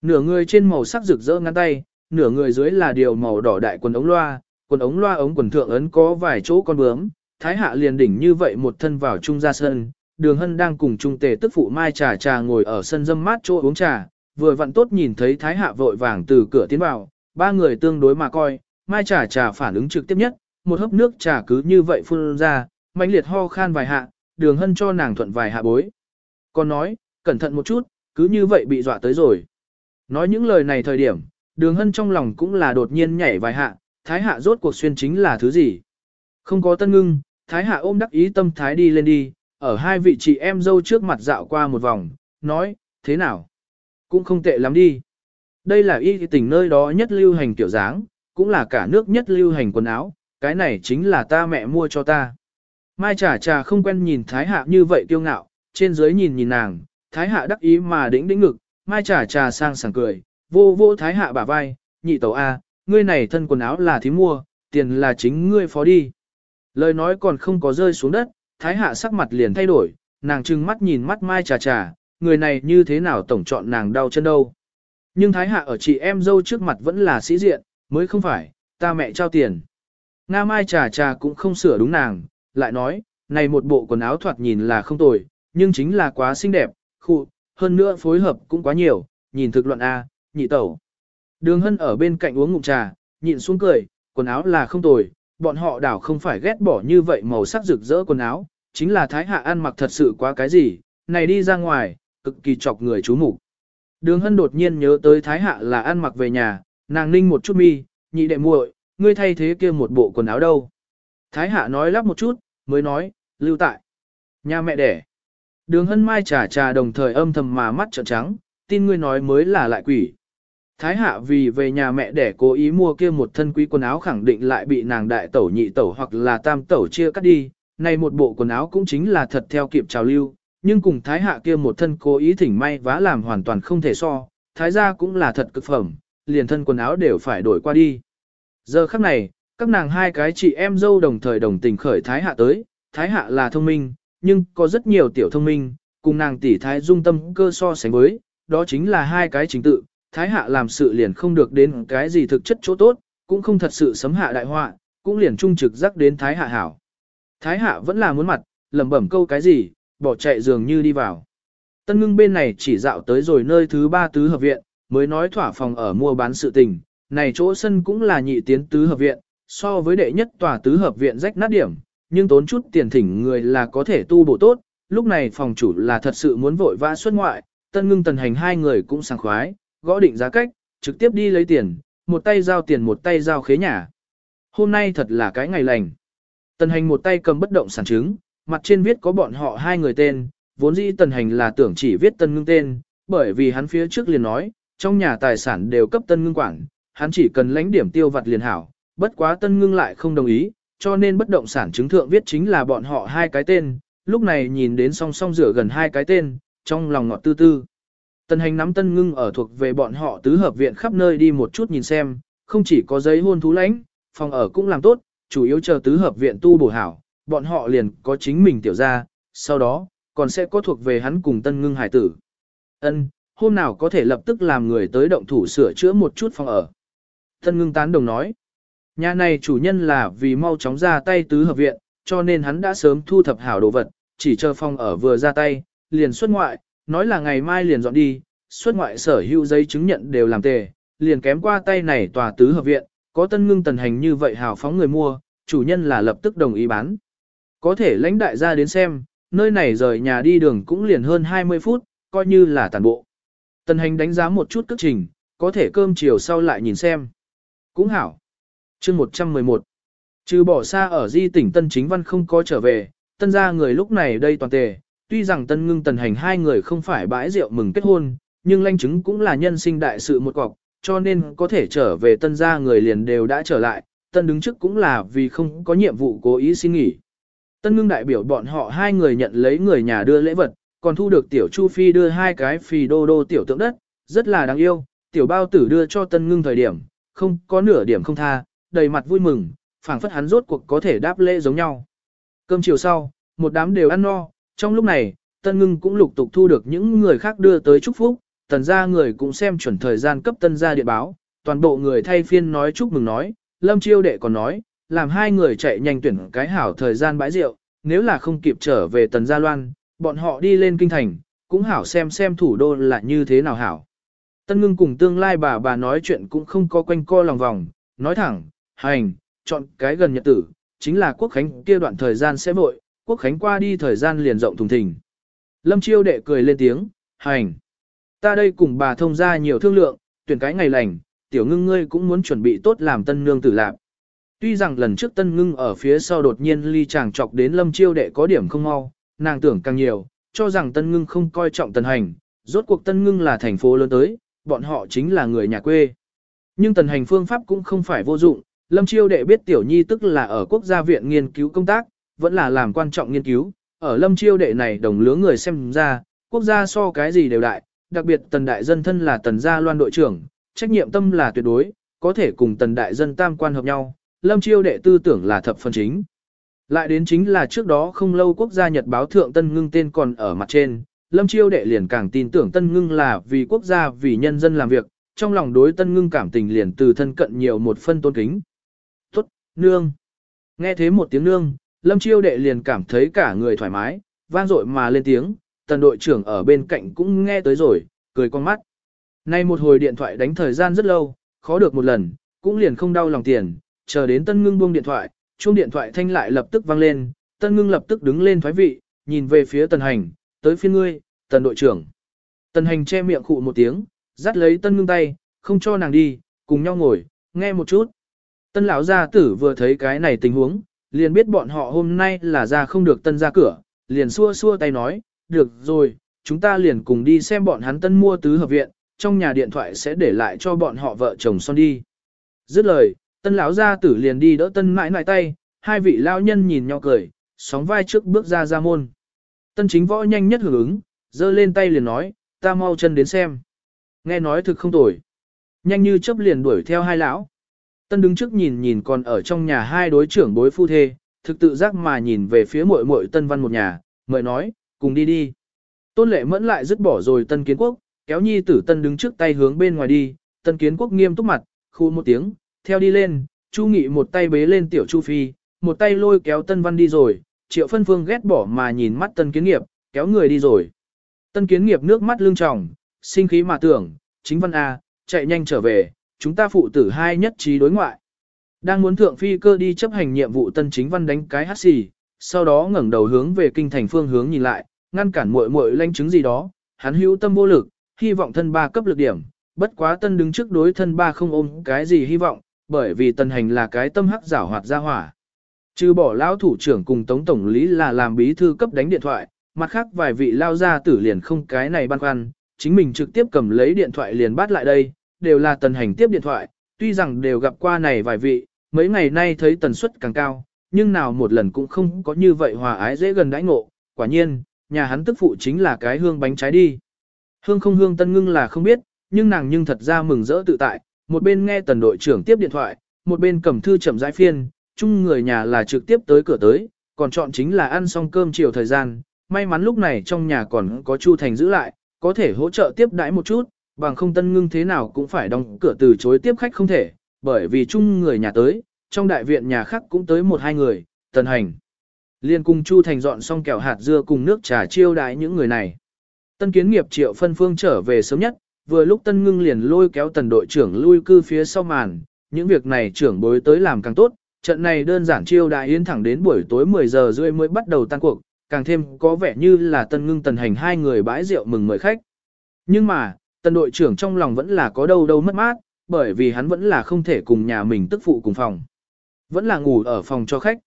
Nửa người trên màu sắc rực rỡ ngắn tay, nửa người dưới là điều màu đỏ đại quần ống loa, quần ống loa ống quần thượng ấn có vài chỗ con bướm, thái hạ liền đỉnh như vậy một thân vào trung ra sân, đường hân đang cùng trung tề tức phụ mai trà trà ngồi ở sân dâm mát chỗ uống trà, vừa vặn tốt nhìn thấy thái hạ vội vàng từ cửa tiến vào, ba người tương đối mà coi, mai trà trà phản ứng trực tiếp nhất, một hớp nước trà cứ như vậy phun ra, mãnh liệt ho khan vài hạ, đường hân cho nàng thuận vài hạ bối. Còn nói, cẩn thận một chút, cứ như vậy bị dọa tới rồi. Nói những lời này thời điểm, đường hân trong lòng cũng là đột nhiên nhảy vài hạ, thái hạ rốt cuộc xuyên chính là thứ gì. Không có tân ngưng, thái hạ ôm đắc ý tâm thái đi lên đi, ở hai vị chị em dâu trước mặt dạo qua một vòng, nói, thế nào? Cũng không tệ lắm đi. Đây là y tỉnh nơi đó nhất lưu hành kiểu dáng, cũng là cả nước nhất lưu hành quần áo, cái này chính là ta mẹ mua cho ta. Mai trà trà không quen nhìn thái hạ như vậy kiêu ngạo, trên dưới nhìn nhìn nàng, thái hạ đắc ý mà đĩnh đĩnh ngực, mai trà trà sang sảng cười, vô vô thái hạ bả vai, nhị tẩu A, ngươi này thân quần áo là thím mua, tiền là chính ngươi phó đi. Lời nói còn không có rơi xuống đất, thái hạ sắc mặt liền thay đổi, nàng trừng mắt nhìn mắt mai trà trà, người này như thế nào tổng chọn nàng đau chân đâu. Nhưng thái hạ ở chị em dâu trước mặt vẫn là sĩ diện, mới không phải, ta mẹ trao tiền. Nga mai trà trà cũng không sửa đúng nàng, lại nói, này một bộ quần áo thoạt nhìn là không tồi, nhưng chính là quá xinh đẹp, khụ, hơn nữa phối hợp cũng quá nhiều, nhìn thực luận A, nhị tẩu. Đường hân ở bên cạnh uống ngụm trà, nhịn xuống cười, quần áo là không tồi, bọn họ đảo không phải ghét bỏ như vậy màu sắc rực rỡ quần áo, chính là thái hạ ăn mặc thật sự quá cái gì, này đi ra ngoài, cực kỳ chọc người chú mục. Đường hân đột nhiên nhớ tới thái hạ là ăn mặc về nhà, nàng ninh một chút mi, nhị đệ muội, ngươi thay thế kia một bộ quần áo đâu. Thái hạ nói lắp một chút, mới nói, lưu tại. Nhà mẹ đẻ. Đường hân mai trà trà đồng thời âm thầm mà mắt trợn trắng, tin ngươi nói mới là lại quỷ. Thái hạ vì về nhà mẹ để cố ý mua kia một thân quý quần áo khẳng định lại bị nàng đại tẩu nhị tẩu hoặc là tam tẩu chia cắt đi. Này một bộ quần áo cũng chính là thật theo kịp trào lưu, nhưng cùng thái hạ kia một thân cố ý thỉnh may vá làm hoàn toàn không thể so, thái gia cũng là thật cực phẩm, liền thân quần áo đều phải đổi qua đi. Giờ khắc này, các nàng hai cái chị em dâu đồng thời đồng tình khởi thái hạ tới, thái hạ là thông minh, nhưng có rất nhiều tiểu thông minh, cùng nàng tỷ thái dung tâm cơ so sánh với, đó chính là hai cái chính tự, thái hạ làm sự liền không được đến cái gì thực chất chỗ tốt, cũng không thật sự sấm hạ đại họa, cũng liền trung trực rắc đến thái hạ hảo. Thái hạ vẫn là muốn mặt, lẩm bẩm câu cái gì, bỏ chạy dường như đi vào. Tân ngưng bên này chỉ dạo tới rồi nơi thứ ba tứ hợp viện, mới nói thỏa phòng ở mua bán sự tình, này chỗ sân cũng là nhị tiến tứ hợp viện, so với đệ nhất tòa tứ hợp viện rách nát điểm, nhưng tốn chút tiền thỉnh người là có thể tu bổ tốt, lúc này phòng chủ là thật sự muốn vội vã xuất ngoại, tân ngưng tần hành hai người cũng sảng khoái, gõ định giá cách, trực tiếp đi lấy tiền, một tay giao tiền một tay giao khế nhà. hôm nay thật là cái ngày lành. Tần hành một tay cầm bất động sản chứng, mặt trên viết có bọn họ hai người tên, vốn dĩ tần hành là tưởng chỉ viết tân ngưng tên, bởi vì hắn phía trước liền nói, trong nhà tài sản đều cấp tân ngưng quản, hắn chỉ cần lãnh điểm tiêu vặt liền hảo, bất quá tân ngưng lại không đồng ý, cho nên bất động sản chứng thượng viết chính là bọn họ hai cái tên, lúc này nhìn đến song song rửa gần hai cái tên, trong lòng ngọt tư tư. Tần hành nắm tân ngưng ở thuộc về bọn họ tứ hợp viện khắp nơi đi một chút nhìn xem, không chỉ có giấy hôn thú lãnh, phòng ở cũng làm tốt, chủ yếu chờ tứ hợp viện tu bổ hảo, bọn họ liền có chính mình tiểu ra, sau đó, còn sẽ có thuộc về hắn cùng tân ngưng hải tử. Ân, hôm nào có thể lập tức làm người tới động thủ sửa chữa một chút phòng ở. Tân ngưng tán đồng nói, nhà này chủ nhân là vì mau chóng ra tay tứ hợp viện, cho nên hắn đã sớm thu thập hảo đồ vật, chỉ chờ phòng ở vừa ra tay, liền xuất ngoại, nói là ngày mai liền dọn đi, xuất ngoại sở hữu giấy chứng nhận đều làm tề, liền kém qua tay này tòa tứ hợp viện, có tân ngưng tần hành như vậy hào phóng người mua, chủ nhân là lập tức đồng ý bán. Có thể lãnh đại gia đến xem, nơi này rời nhà đi đường cũng liền hơn 20 phút, coi như là tàn bộ. Tần hành đánh giá một chút cước trình, có thể cơm chiều sau lại nhìn xem. Cũng hảo chương 111. Trừ bỏ xa ở di tỉnh Tân Chính Văn không có trở về, tân gia người lúc này đây toàn tề, tuy rằng tân ngưng tần hành hai người không phải bãi rượu mừng kết hôn, nhưng lanh chứng cũng là nhân sinh đại sự một cọc, cho nên có thể trở về tân gia người liền đều đã trở lại, tân đứng trước cũng là vì không có nhiệm vụ cố ý xin nghỉ. Tân ngưng đại biểu bọn họ hai người nhận lấy người nhà đưa lễ vật, còn thu được tiểu Chu Phi đưa hai cái phì đô đô tiểu tượng đất, rất là đáng yêu, tiểu bao tử đưa cho tân ngưng thời điểm, không có nửa điểm không tha, đầy mặt vui mừng, phảng phất hắn rốt cuộc có thể đáp lễ giống nhau. Cơm chiều sau, một đám đều ăn no, trong lúc này, tân ngưng cũng lục tục thu được những người khác đưa tới chúc phúc, tần gia người cũng xem chuẩn thời gian cấp tân gia điện báo, toàn bộ người thay phiên nói chúc mừng nói, lâm chiêu đệ còn nói, làm hai người chạy nhanh tuyển cái hảo thời gian bãi rượu, nếu là không kịp trở về tần gia loan, bọn họ đi lên kinh thành, cũng hảo xem xem thủ đô là như thế nào hảo. Tân ngưng cùng tương lai bà bà nói chuyện cũng không có quanh co lòng vòng, nói thẳng, hành, chọn cái gần nhật tử, chính là quốc khánh kia đoạn thời gian sẽ vội, quốc khánh qua đi thời gian liền rộng thùng thình. Lâm chiêu đệ cười lên tiếng, hành. Ta đây cùng bà thông ra nhiều thương lượng, tuyển cái ngày lành, tiểu ngưng ngươi cũng muốn chuẩn bị tốt làm tân nương tử lạc. Tuy rằng lần trước tân ngưng ở phía sau đột nhiên ly chàng chọc đến lâm chiêu đệ có điểm không mau, nàng tưởng càng nhiều, cho rằng tân ngưng không coi trọng tần hành, rốt cuộc tân ngưng là thành phố lớn tới, bọn họ chính là người nhà quê. Nhưng tần hành phương pháp cũng không phải vô dụng, lâm chiêu đệ biết tiểu nhi tức là ở quốc gia viện nghiên cứu công tác, vẫn là làm quan trọng nghiên cứu, ở lâm chiêu đệ này đồng lứa người xem ra, quốc gia so cái gì đều đại, đặc biệt tần đại dân thân là tần gia loan đội trưởng, trách nhiệm tâm là tuyệt đối, có thể cùng tần đại dân tam quan hợp nhau, lâm chiêu đệ tư tưởng là thập phần chính. Lại đến chính là trước đó không lâu quốc gia Nhật báo thượng Tân Ngưng tên còn ở mặt trên, Lâm Chiêu đệ liền càng tin tưởng Tân Ngưng là vì quốc gia vì nhân dân làm việc, trong lòng đối Tân Ngưng cảm tình liền từ thân cận nhiều một phân tôn kính. Nương. Nghe thế một tiếng nương, Lâm Chiêu đệ liền cảm thấy cả người thoải mái, vang dội mà lên tiếng, tần đội trưởng ở bên cạnh cũng nghe tới rồi, cười con mắt. Nay một hồi điện thoại đánh thời gian rất lâu, khó được một lần, cũng liền không đau lòng tiền, chờ đến tân ngưng buông điện thoại, chuông điện thoại thanh lại lập tức vang lên, tân ngưng lập tức đứng lên thoái vị, nhìn về phía tần hành, tới phiên ngươi, tần đội trưởng. Tần hành che miệng khụ một tiếng, dắt lấy tân ngưng tay, không cho nàng đi, cùng nhau ngồi, nghe một chút. Tân lão gia tử vừa thấy cái này tình huống, liền biết bọn họ hôm nay là ra không được tân ra cửa, liền xua xua tay nói, được rồi, chúng ta liền cùng đi xem bọn hắn tân mua tứ hợp viện, trong nhà điện thoại sẽ để lại cho bọn họ vợ chồng son đi. Dứt lời, tân lão gia tử liền đi đỡ tân mãi mãi tay, hai vị lão nhân nhìn nhau cười, sóng vai trước bước ra ra môn. Tân chính võ nhanh nhất hưởng ứng, giơ lên tay liền nói, ta mau chân đến xem. Nghe nói thực không tồi. Nhanh như chớp liền đuổi theo hai lão. Tân đứng trước nhìn nhìn còn ở trong nhà hai đối trưởng bối phu thê, thực tự giác mà nhìn về phía muội muội tân văn một nhà, mời nói, cùng đi đi. Tôn lệ mẫn lại dứt bỏ rồi tân kiến quốc, kéo nhi tử tân đứng trước tay hướng bên ngoài đi, tân kiến quốc nghiêm túc mặt, khu một tiếng, theo đi lên, chu nghị một tay bế lên tiểu chu phi, một tay lôi kéo tân văn đi rồi, triệu phân phương ghét bỏ mà nhìn mắt tân kiến nghiệp, kéo người đi rồi. Tân kiến nghiệp nước mắt lưng tròng, sinh khí mà tưởng, chính văn A, chạy nhanh trở về, chúng ta phụ tử hai nhất trí đối ngoại. Đang muốn thượng phi cơ đi chấp hành nhiệm vụ tân chính văn đánh cái hát xì, sau đó ngẩng đầu hướng về kinh thành phương hướng nhìn lại, ngăn cản muội muội lanh chứng gì đó, hắn hữu tâm vô lực, hy vọng thân ba cấp lực điểm, bất quá tân đứng trước đối thân ba không ôm cái gì hy vọng, bởi vì tân hành là cái tâm hắc giảo hoạt ra hỏa. Trừ bỏ lão thủ trưởng cùng tống tổng lý là làm bí thư cấp đánh điện thoại, mặt khác vài vị lao ra tử liền không cái này băn khoăn, chính mình trực tiếp cầm lấy điện thoại liền bắt lại đây, đều là tần hành tiếp điện thoại, tuy rằng đều gặp qua này vài vị, mấy ngày nay thấy tần suất càng cao, nhưng nào một lần cũng không có như vậy hòa ái dễ gần đãi ngộ, quả nhiên, nhà hắn tức phụ chính là cái hương bánh trái đi. Hương không hương tân ngưng là không biết, nhưng nàng nhưng thật ra mừng rỡ tự tại, một bên nghe tần đội trưởng tiếp điện thoại, một bên cầm thư chậm rãi phiên, chung người nhà là trực tiếp tới cửa tới, còn chọn chính là ăn xong cơm chiều thời gian, may mắn lúc này trong nhà còn có Chu Thành giữ lại, có thể hỗ trợ tiếp đãi một chút, bằng không tân ngưng thế nào cũng phải đóng cửa từ chối tiếp khách không thể, bởi vì chung người nhà tới, trong đại viện nhà khác cũng tới một hai người, tần hành. Liên cùng Chu Thành dọn xong kẹo hạt dưa cùng nước trà chiêu đái những người này. Tân kiến nghiệp triệu phân phương trở về sớm nhất, vừa lúc tân ngưng liền lôi kéo tần đội trưởng lui cư phía sau màn, những việc này trưởng bối tới làm càng tốt, trận này đơn giản chiêu đại yến thẳng đến buổi tối 10 giờ rưỡi mới bắt đầu tan cuộc, càng thêm có vẻ như là tân ngưng tần hành hai người bãi rượu mừng mời khách. Nhưng mà, tần đội trưởng trong lòng vẫn là có đâu đâu mất mát, bởi vì hắn vẫn là không thể cùng nhà mình tức phụ cùng phòng. Vẫn là ngủ ở phòng cho khách.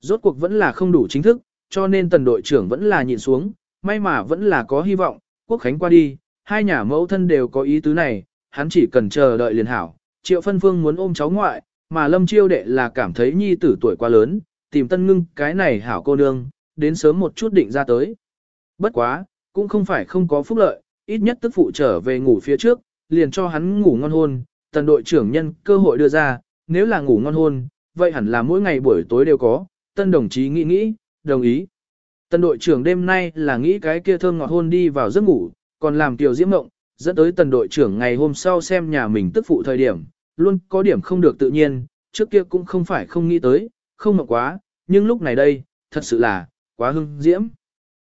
Rốt cuộc vẫn là không đủ chính thức, cho nên tần đội trưởng vẫn là nhịn xuống, may mà vẫn là có hy vọng, quốc khánh qua đi, hai nhà mẫu thân đều có ý tứ này, hắn chỉ cần chờ đợi liền hảo. Triệu phân phương muốn ôm cháu ngoại, mà lâm chiêu đệ là cảm thấy nhi tử tuổi quá lớn, tìm tân ngưng cái này hảo cô nương, đến sớm một chút định ra tới. Bất quá, cũng không phải không có phúc lợi, ít nhất tức phụ trở về ngủ phía trước, liền cho hắn ngủ ngon hôn, tần đội trưởng nhân cơ hội đưa ra, nếu là ngủ ngon hôn, vậy hẳn là mỗi ngày buổi tối đều có, tân đồng chí nghĩ nghĩ, đồng ý. Tần đội trưởng đêm nay là nghĩ cái kia thơm ngọt hôn đi vào giấc ngủ, còn làm tiểu diễm mộng, dẫn tới tần đội trưởng ngày hôm sau xem nhà mình tức phụ thời điểm, luôn có điểm không được tự nhiên, trước kia cũng không phải không nghĩ tới, không mộng quá, nhưng lúc này đây, thật sự là, quá hưng diễm.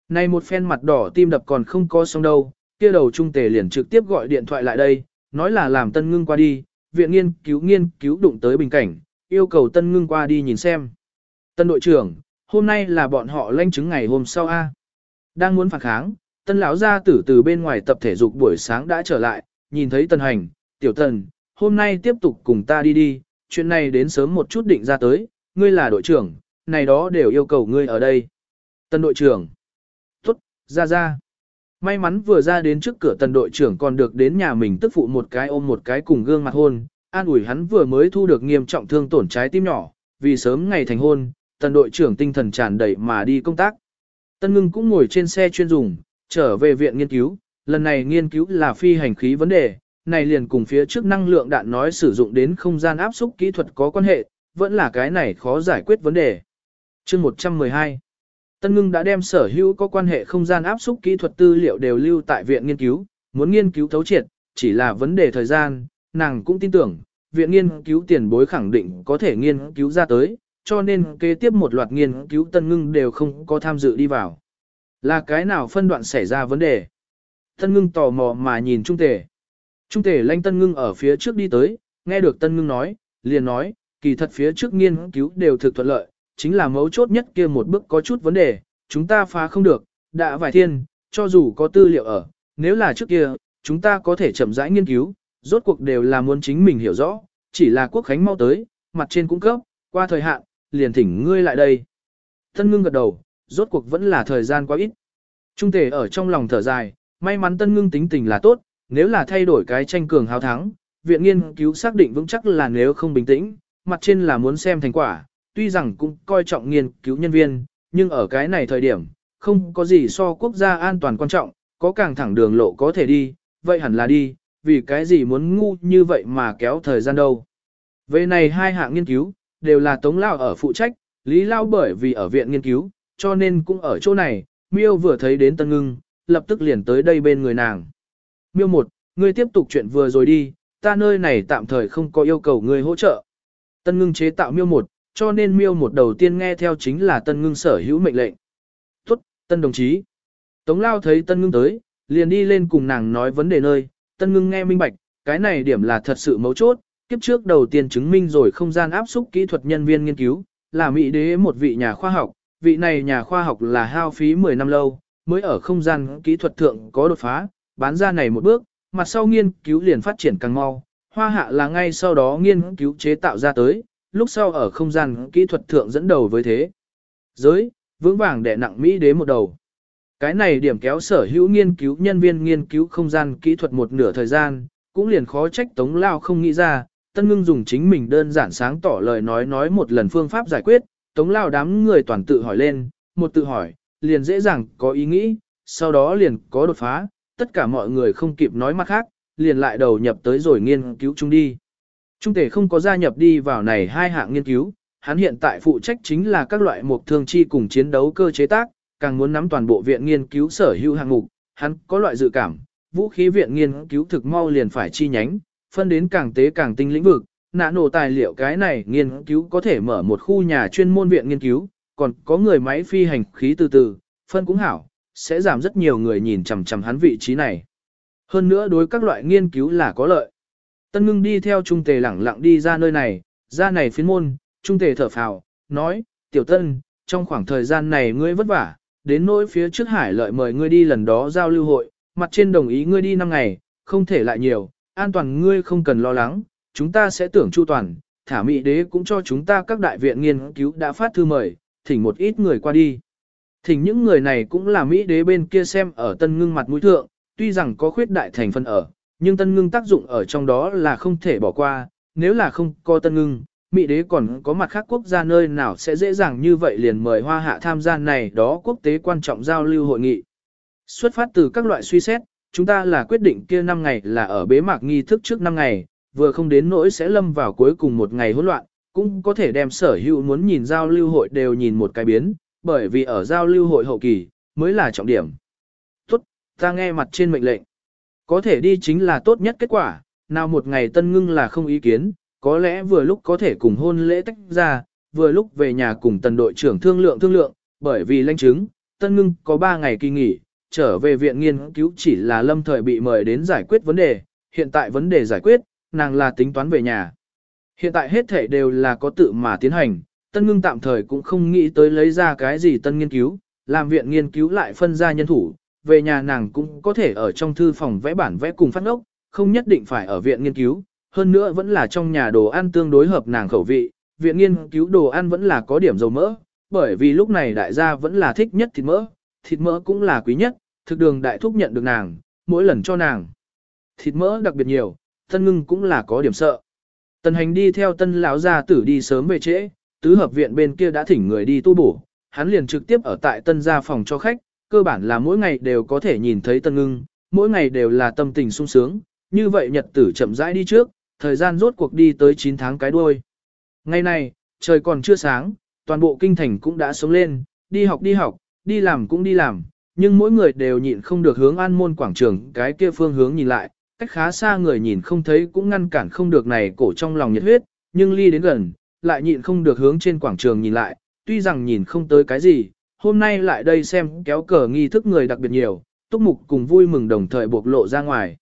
Này một phen mặt đỏ tim đập còn không có xong đâu, kia đầu trung tề liền trực tiếp gọi điện thoại lại đây, nói là làm tân ngưng qua đi, viện nghiên cứu nghiên cứu đụng tới bình cảnh, yêu cầu tân ngưng qua đi nhìn xem. Tân đội trưởng, hôm nay là bọn họ lanh chứng ngày hôm sau A. Đang muốn phản kháng, tân lão gia tử từ bên ngoài tập thể dục buổi sáng đã trở lại, nhìn thấy tân hành, tiểu tần, hôm nay tiếp tục cùng ta đi đi, chuyện này đến sớm một chút định ra tới, ngươi là đội trưởng, này đó đều yêu cầu ngươi ở đây. Tân đội trưởng, tốt, ra ra. May mắn vừa ra đến trước cửa tần đội trưởng còn được đến nhà mình tức phụ một cái ôm một cái cùng gương mặt hôn, an ủi hắn vừa mới thu được nghiêm trọng thương tổn trái tim nhỏ, vì sớm ngày thành hôn, tần đội trưởng tinh thần tràn đầy mà đi công tác. Tân ngưng cũng ngồi trên xe chuyên dùng, trở về viện nghiên cứu, lần này nghiên cứu là phi hành khí vấn đề, này liền cùng phía trước năng lượng đạn nói sử dụng đến không gian áp xúc kỹ thuật có quan hệ, vẫn là cái này khó giải quyết vấn đề. Chương 112 Tân Ngưng đã đem sở hữu có quan hệ không gian áp xúc kỹ thuật tư liệu đều lưu tại viện nghiên cứu, muốn nghiên cứu thấu triệt, chỉ là vấn đề thời gian, nàng cũng tin tưởng, viện nghiên cứu tiền bối khẳng định có thể nghiên cứu ra tới, cho nên kế tiếp một loạt nghiên cứu Tân Ngưng đều không có tham dự đi vào. Là cái nào phân đoạn xảy ra vấn đề? Tân Ngưng tò mò mà nhìn Trung Tề. Trung Tề lanh Tân Ngưng ở phía trước đi tới, nghe được Tân Ngưng nói, liền nói, kỳ thật phía trước nghiên cứu đều thực thuận lợi, chính là mấu chốt nhất kia một bước có chút vấn đề, chúng ta phá không được, đã vài thiên, cho dù có tư liệu ở, nếu là trước kia, chúng ta có thể chậm rãi nghiên cứu, rốt cuộc đều là muốn chính mình hiểu rõ, chỉ là quốc khánh mau tới, mặt trên cung cấp, qua thời hạn, liền thỉnh ngươi lại đây. Tân ngưng gật đầu, rốt cuộc vẫn là thời gian quá ít. Trung tề ở trong lòng thở dài, may mắn tân ngưng tính tình là tốt, nếu là thay đổi cái tranh cường hào thắng, viện nghiên cứu xác định vững chắc là nếu không bình tĩnh, mặt trên là muốn xem thành quả, tuy rằng cũng coi trọng nghiên cứu nhân viên, nhưng ở cái này thời điểm, không có gì so quốc gia an toàn quan trọng, có càng thẳng đường lộ có thể đi, vậy hẳn là đi, vì cái gì muốn ngu như vậy mà kéo thời gian đâu. Về này hai hạng nghiên cứu, đều là Tống Lao ở phụ trách, Lý Lao bởi vì ở viện nghiên cứu, cho nên cũng ở chỗ này, Miêu vừa thấy đến Tân Ngưng, lập tức liền tới đây bên người nàng. Miêu một, ngươi tiếp tục chuyện vừa rồi đi, ta nơi này tạm thời không có yêu cầu ngươi hỗ trợ. Tân Ngưng chế tạo Miêu một, cho nên miêu một đầu tiên nghe theo chính là tân ngưng sở hữu mệnh lệnh. Tốt, tân đồng chí. Tống lao thấy tân ngưng tới, liền đi lên cùng nàng nói vấn đề nơi, tân ngưng nghe minh bạch, cái này điểm là thật sự mấu chốt, kiếp trước đầu tiên chứng minh rồi không gian áp xúc kỹ thuật nhân viên nghiên cứu, là Mỹ đế một vị nhà khoa học, vị này nhà khoa học là hao phí 10 năm lâu, mới ở không gian kỹ thuật thượng có đột phá, bán ra này một bước, mặt sau nghiên cứu liền phát triển càng mau, hoa hạ là ngay sau đó nghiên cứu chế tạo ra tới, lúc sau ở không gian kỹ thuật thượng dẫn đầu với thế. Giới, vững vàng đè nặng Mỹ đế một đầu. Cái này điểm kéo sở hữu nghiên cứu nhân viên nghiên cứu không gian kỹ thuật một nửa thời gian, cũng liền khó trách Tống Lao không nghĩ ra, Tân Ngưng dùng chính mình đơn giản sáng tỏ lời nói nói một lần phương pháp giải quyết, Tống Lao đám người toàn tự hỏi lên, một tự hỏi, liền dễ dàng có ý nghĩ, sau đó liền có đột phá, tất cả mọi người không kịp nói mặt khác, liền lại đầu nhập tới rồi nghiên cứu chung đi. Trung thể không có gia nhập đi vào này hai hạng nghiên cứu, hắn hiện tại phụ trách chính là các loại mục thương chi cùng chiến đấu cơ chế tác, càng muốn nắm toàn bộ viện nghiên cứu sở hữu hạng mục, hắn có loại dự cảm, vũ khí viện nghiên cứu thực mau liền phải chi nhánh, phân đến càng tế càng tinh lĩnh vực, nã nổ tài liệu cái này nghiên cứu có thể mở một khu nhà chuyên môn viện nghiên cứu, còn có người máy phi hành khí từ từ, phân cũng hảo, sẽ giảm rất nhiều người nhìn chằm chằm hắn vị trí này. Hơn nữa đối các loại nghiên cứu là có lợi. Tân ngưng đi theo trung tề lẳng lặng đi ra nơi này, ra này phiến môn, trung tề thở phào, nói, tiểu tân, trong khoảng thời gian này ngươi vất vả, đến nỗi phía trước hải lợi mời ngươi đi lần đó giao lưu hội, mặt trên đồng ý ngươi đi 5 ngày, không thể lại nhiều, an toàn ngươi không cần lo lắng, chúng ta sẽ tưởng chu toàn, thả mỹ đế cũng cho chúng ta các đại viện nghiên cứu đã phát thư mời, thỉnh một ít người qua đi. Thỉnh những người này cũng là mỹ đế bên kia xem ở tân ngưng mặt mũi thượng, tuy rằng có khuyết đại thành phần ở, nhưng tân ngưng tác dụng ở trong đó là không thể bỏ qua, nếu là không có tân ngưng, Mỹ đế còn có mặt khác quốc gia nơi nào sẽ dễ dàng như vậy liền mời hoa hạ tham gia này đó quốc tế quan trọng giao lưu hội nghị. Xuất phát từ các loại suy xét, chúng ta là quyết định kia 5 ngày là ở bế mạc nghi thức trước 5 ngày, vừa không đến nỗi sẽ lâm vào cuối cùng một ngày hỗn loạn, cũng có thể đem sở hữu muốn nhìn giao lưu hội đều nhìn một cái biến, bởi vì ở giao lưu hội hậu kỳ, mới là trọng điểm. Tốt, ta nghe mặt trên mệnh lệnh. Có thể đi chính là tốt nhất kết quả, nào một ngày tân ngưng là không ý kiến, có lẽ vừa lúc có thể cùng hôn lễ tách ra, vừa lúc về nhà cùng tần đội trưởng thương lượng thương lượng, bởi vì lãnh chứng, tân ngưng có 3 ngày kỳ nghỉ, trở về viện nghiên cứu chỉ là lâm thời bị mời đến giải quyết vấn đề, hiện tại vấn đề giải quyết, nàng là tính toán về nhà. Hiện tại hết thể đều là có tự mà tiến hành, tân ngưng tạm thời cũng không nghĩ tới lấy ra cái gì tân nghiên cứu, làm viện nghiên cứu lại phân ra nhân thủ, về nhà nàng cũng có thể ở trong thư phòng vẽ bản vẽ cùng phát ngốc, không nhất định phải ở viện nghiên cứu, hơn nữa vẫn là trong nhà đồ ăn tương đối hợp nàng khẩu vị, viện nghiên cứu đồ ăn vẫn là có điểm dầu mỡ, bởi vì lúc này đại gia vẫn là thích nhất thịt mỡ, thịt mỡ cũng là quý nhất, thực đường đại thúc nhận được nàng, mỗi lần cho nàng. Thịt mỡ đặc biệt nhiều, tân ngưng cũng là có điểm sợ. Tần hành đi theo tân lão gia tử đi sớm về trễ, tứ hợp viện bên kia đã thỉnh người đi tu bổ, hắn liền trực tiếp ở tại tân gia phòng cho khách, cơ bản là mỗi ngày đều có thể nhìn thấy tân ngưng, mỗi ngày đều là tâm tình sung sướng, như vậy nhật tử chậm rãi đi trước, thời gian rốt cuộc đi tới 9 tháng cái đuôi. Ngày này, trời còn chưa sáng, toàn bộ kinh thành cũng đã sống lên, đi học đi học, đi làm cũng đi làm, nhưng mỗi người đều nhịn không được hướng an môn quảng trường cái kia phương hướng nhìn lại, cách khá xa người nhìn không thấy cũng ngăn cản không được này cổ trong lòng nhiệt huyết, nhưng ly đến gần, lại nhịn không được hướng trên quảng trường nhìn lại, tuy rằng nhìn không tới cái gì, hôm nay lại đây xem kéo cờ nghi thức người đặc biệt nhiều, túc mục cùng vui mừng đồng thời bộc lộ ra ngoài.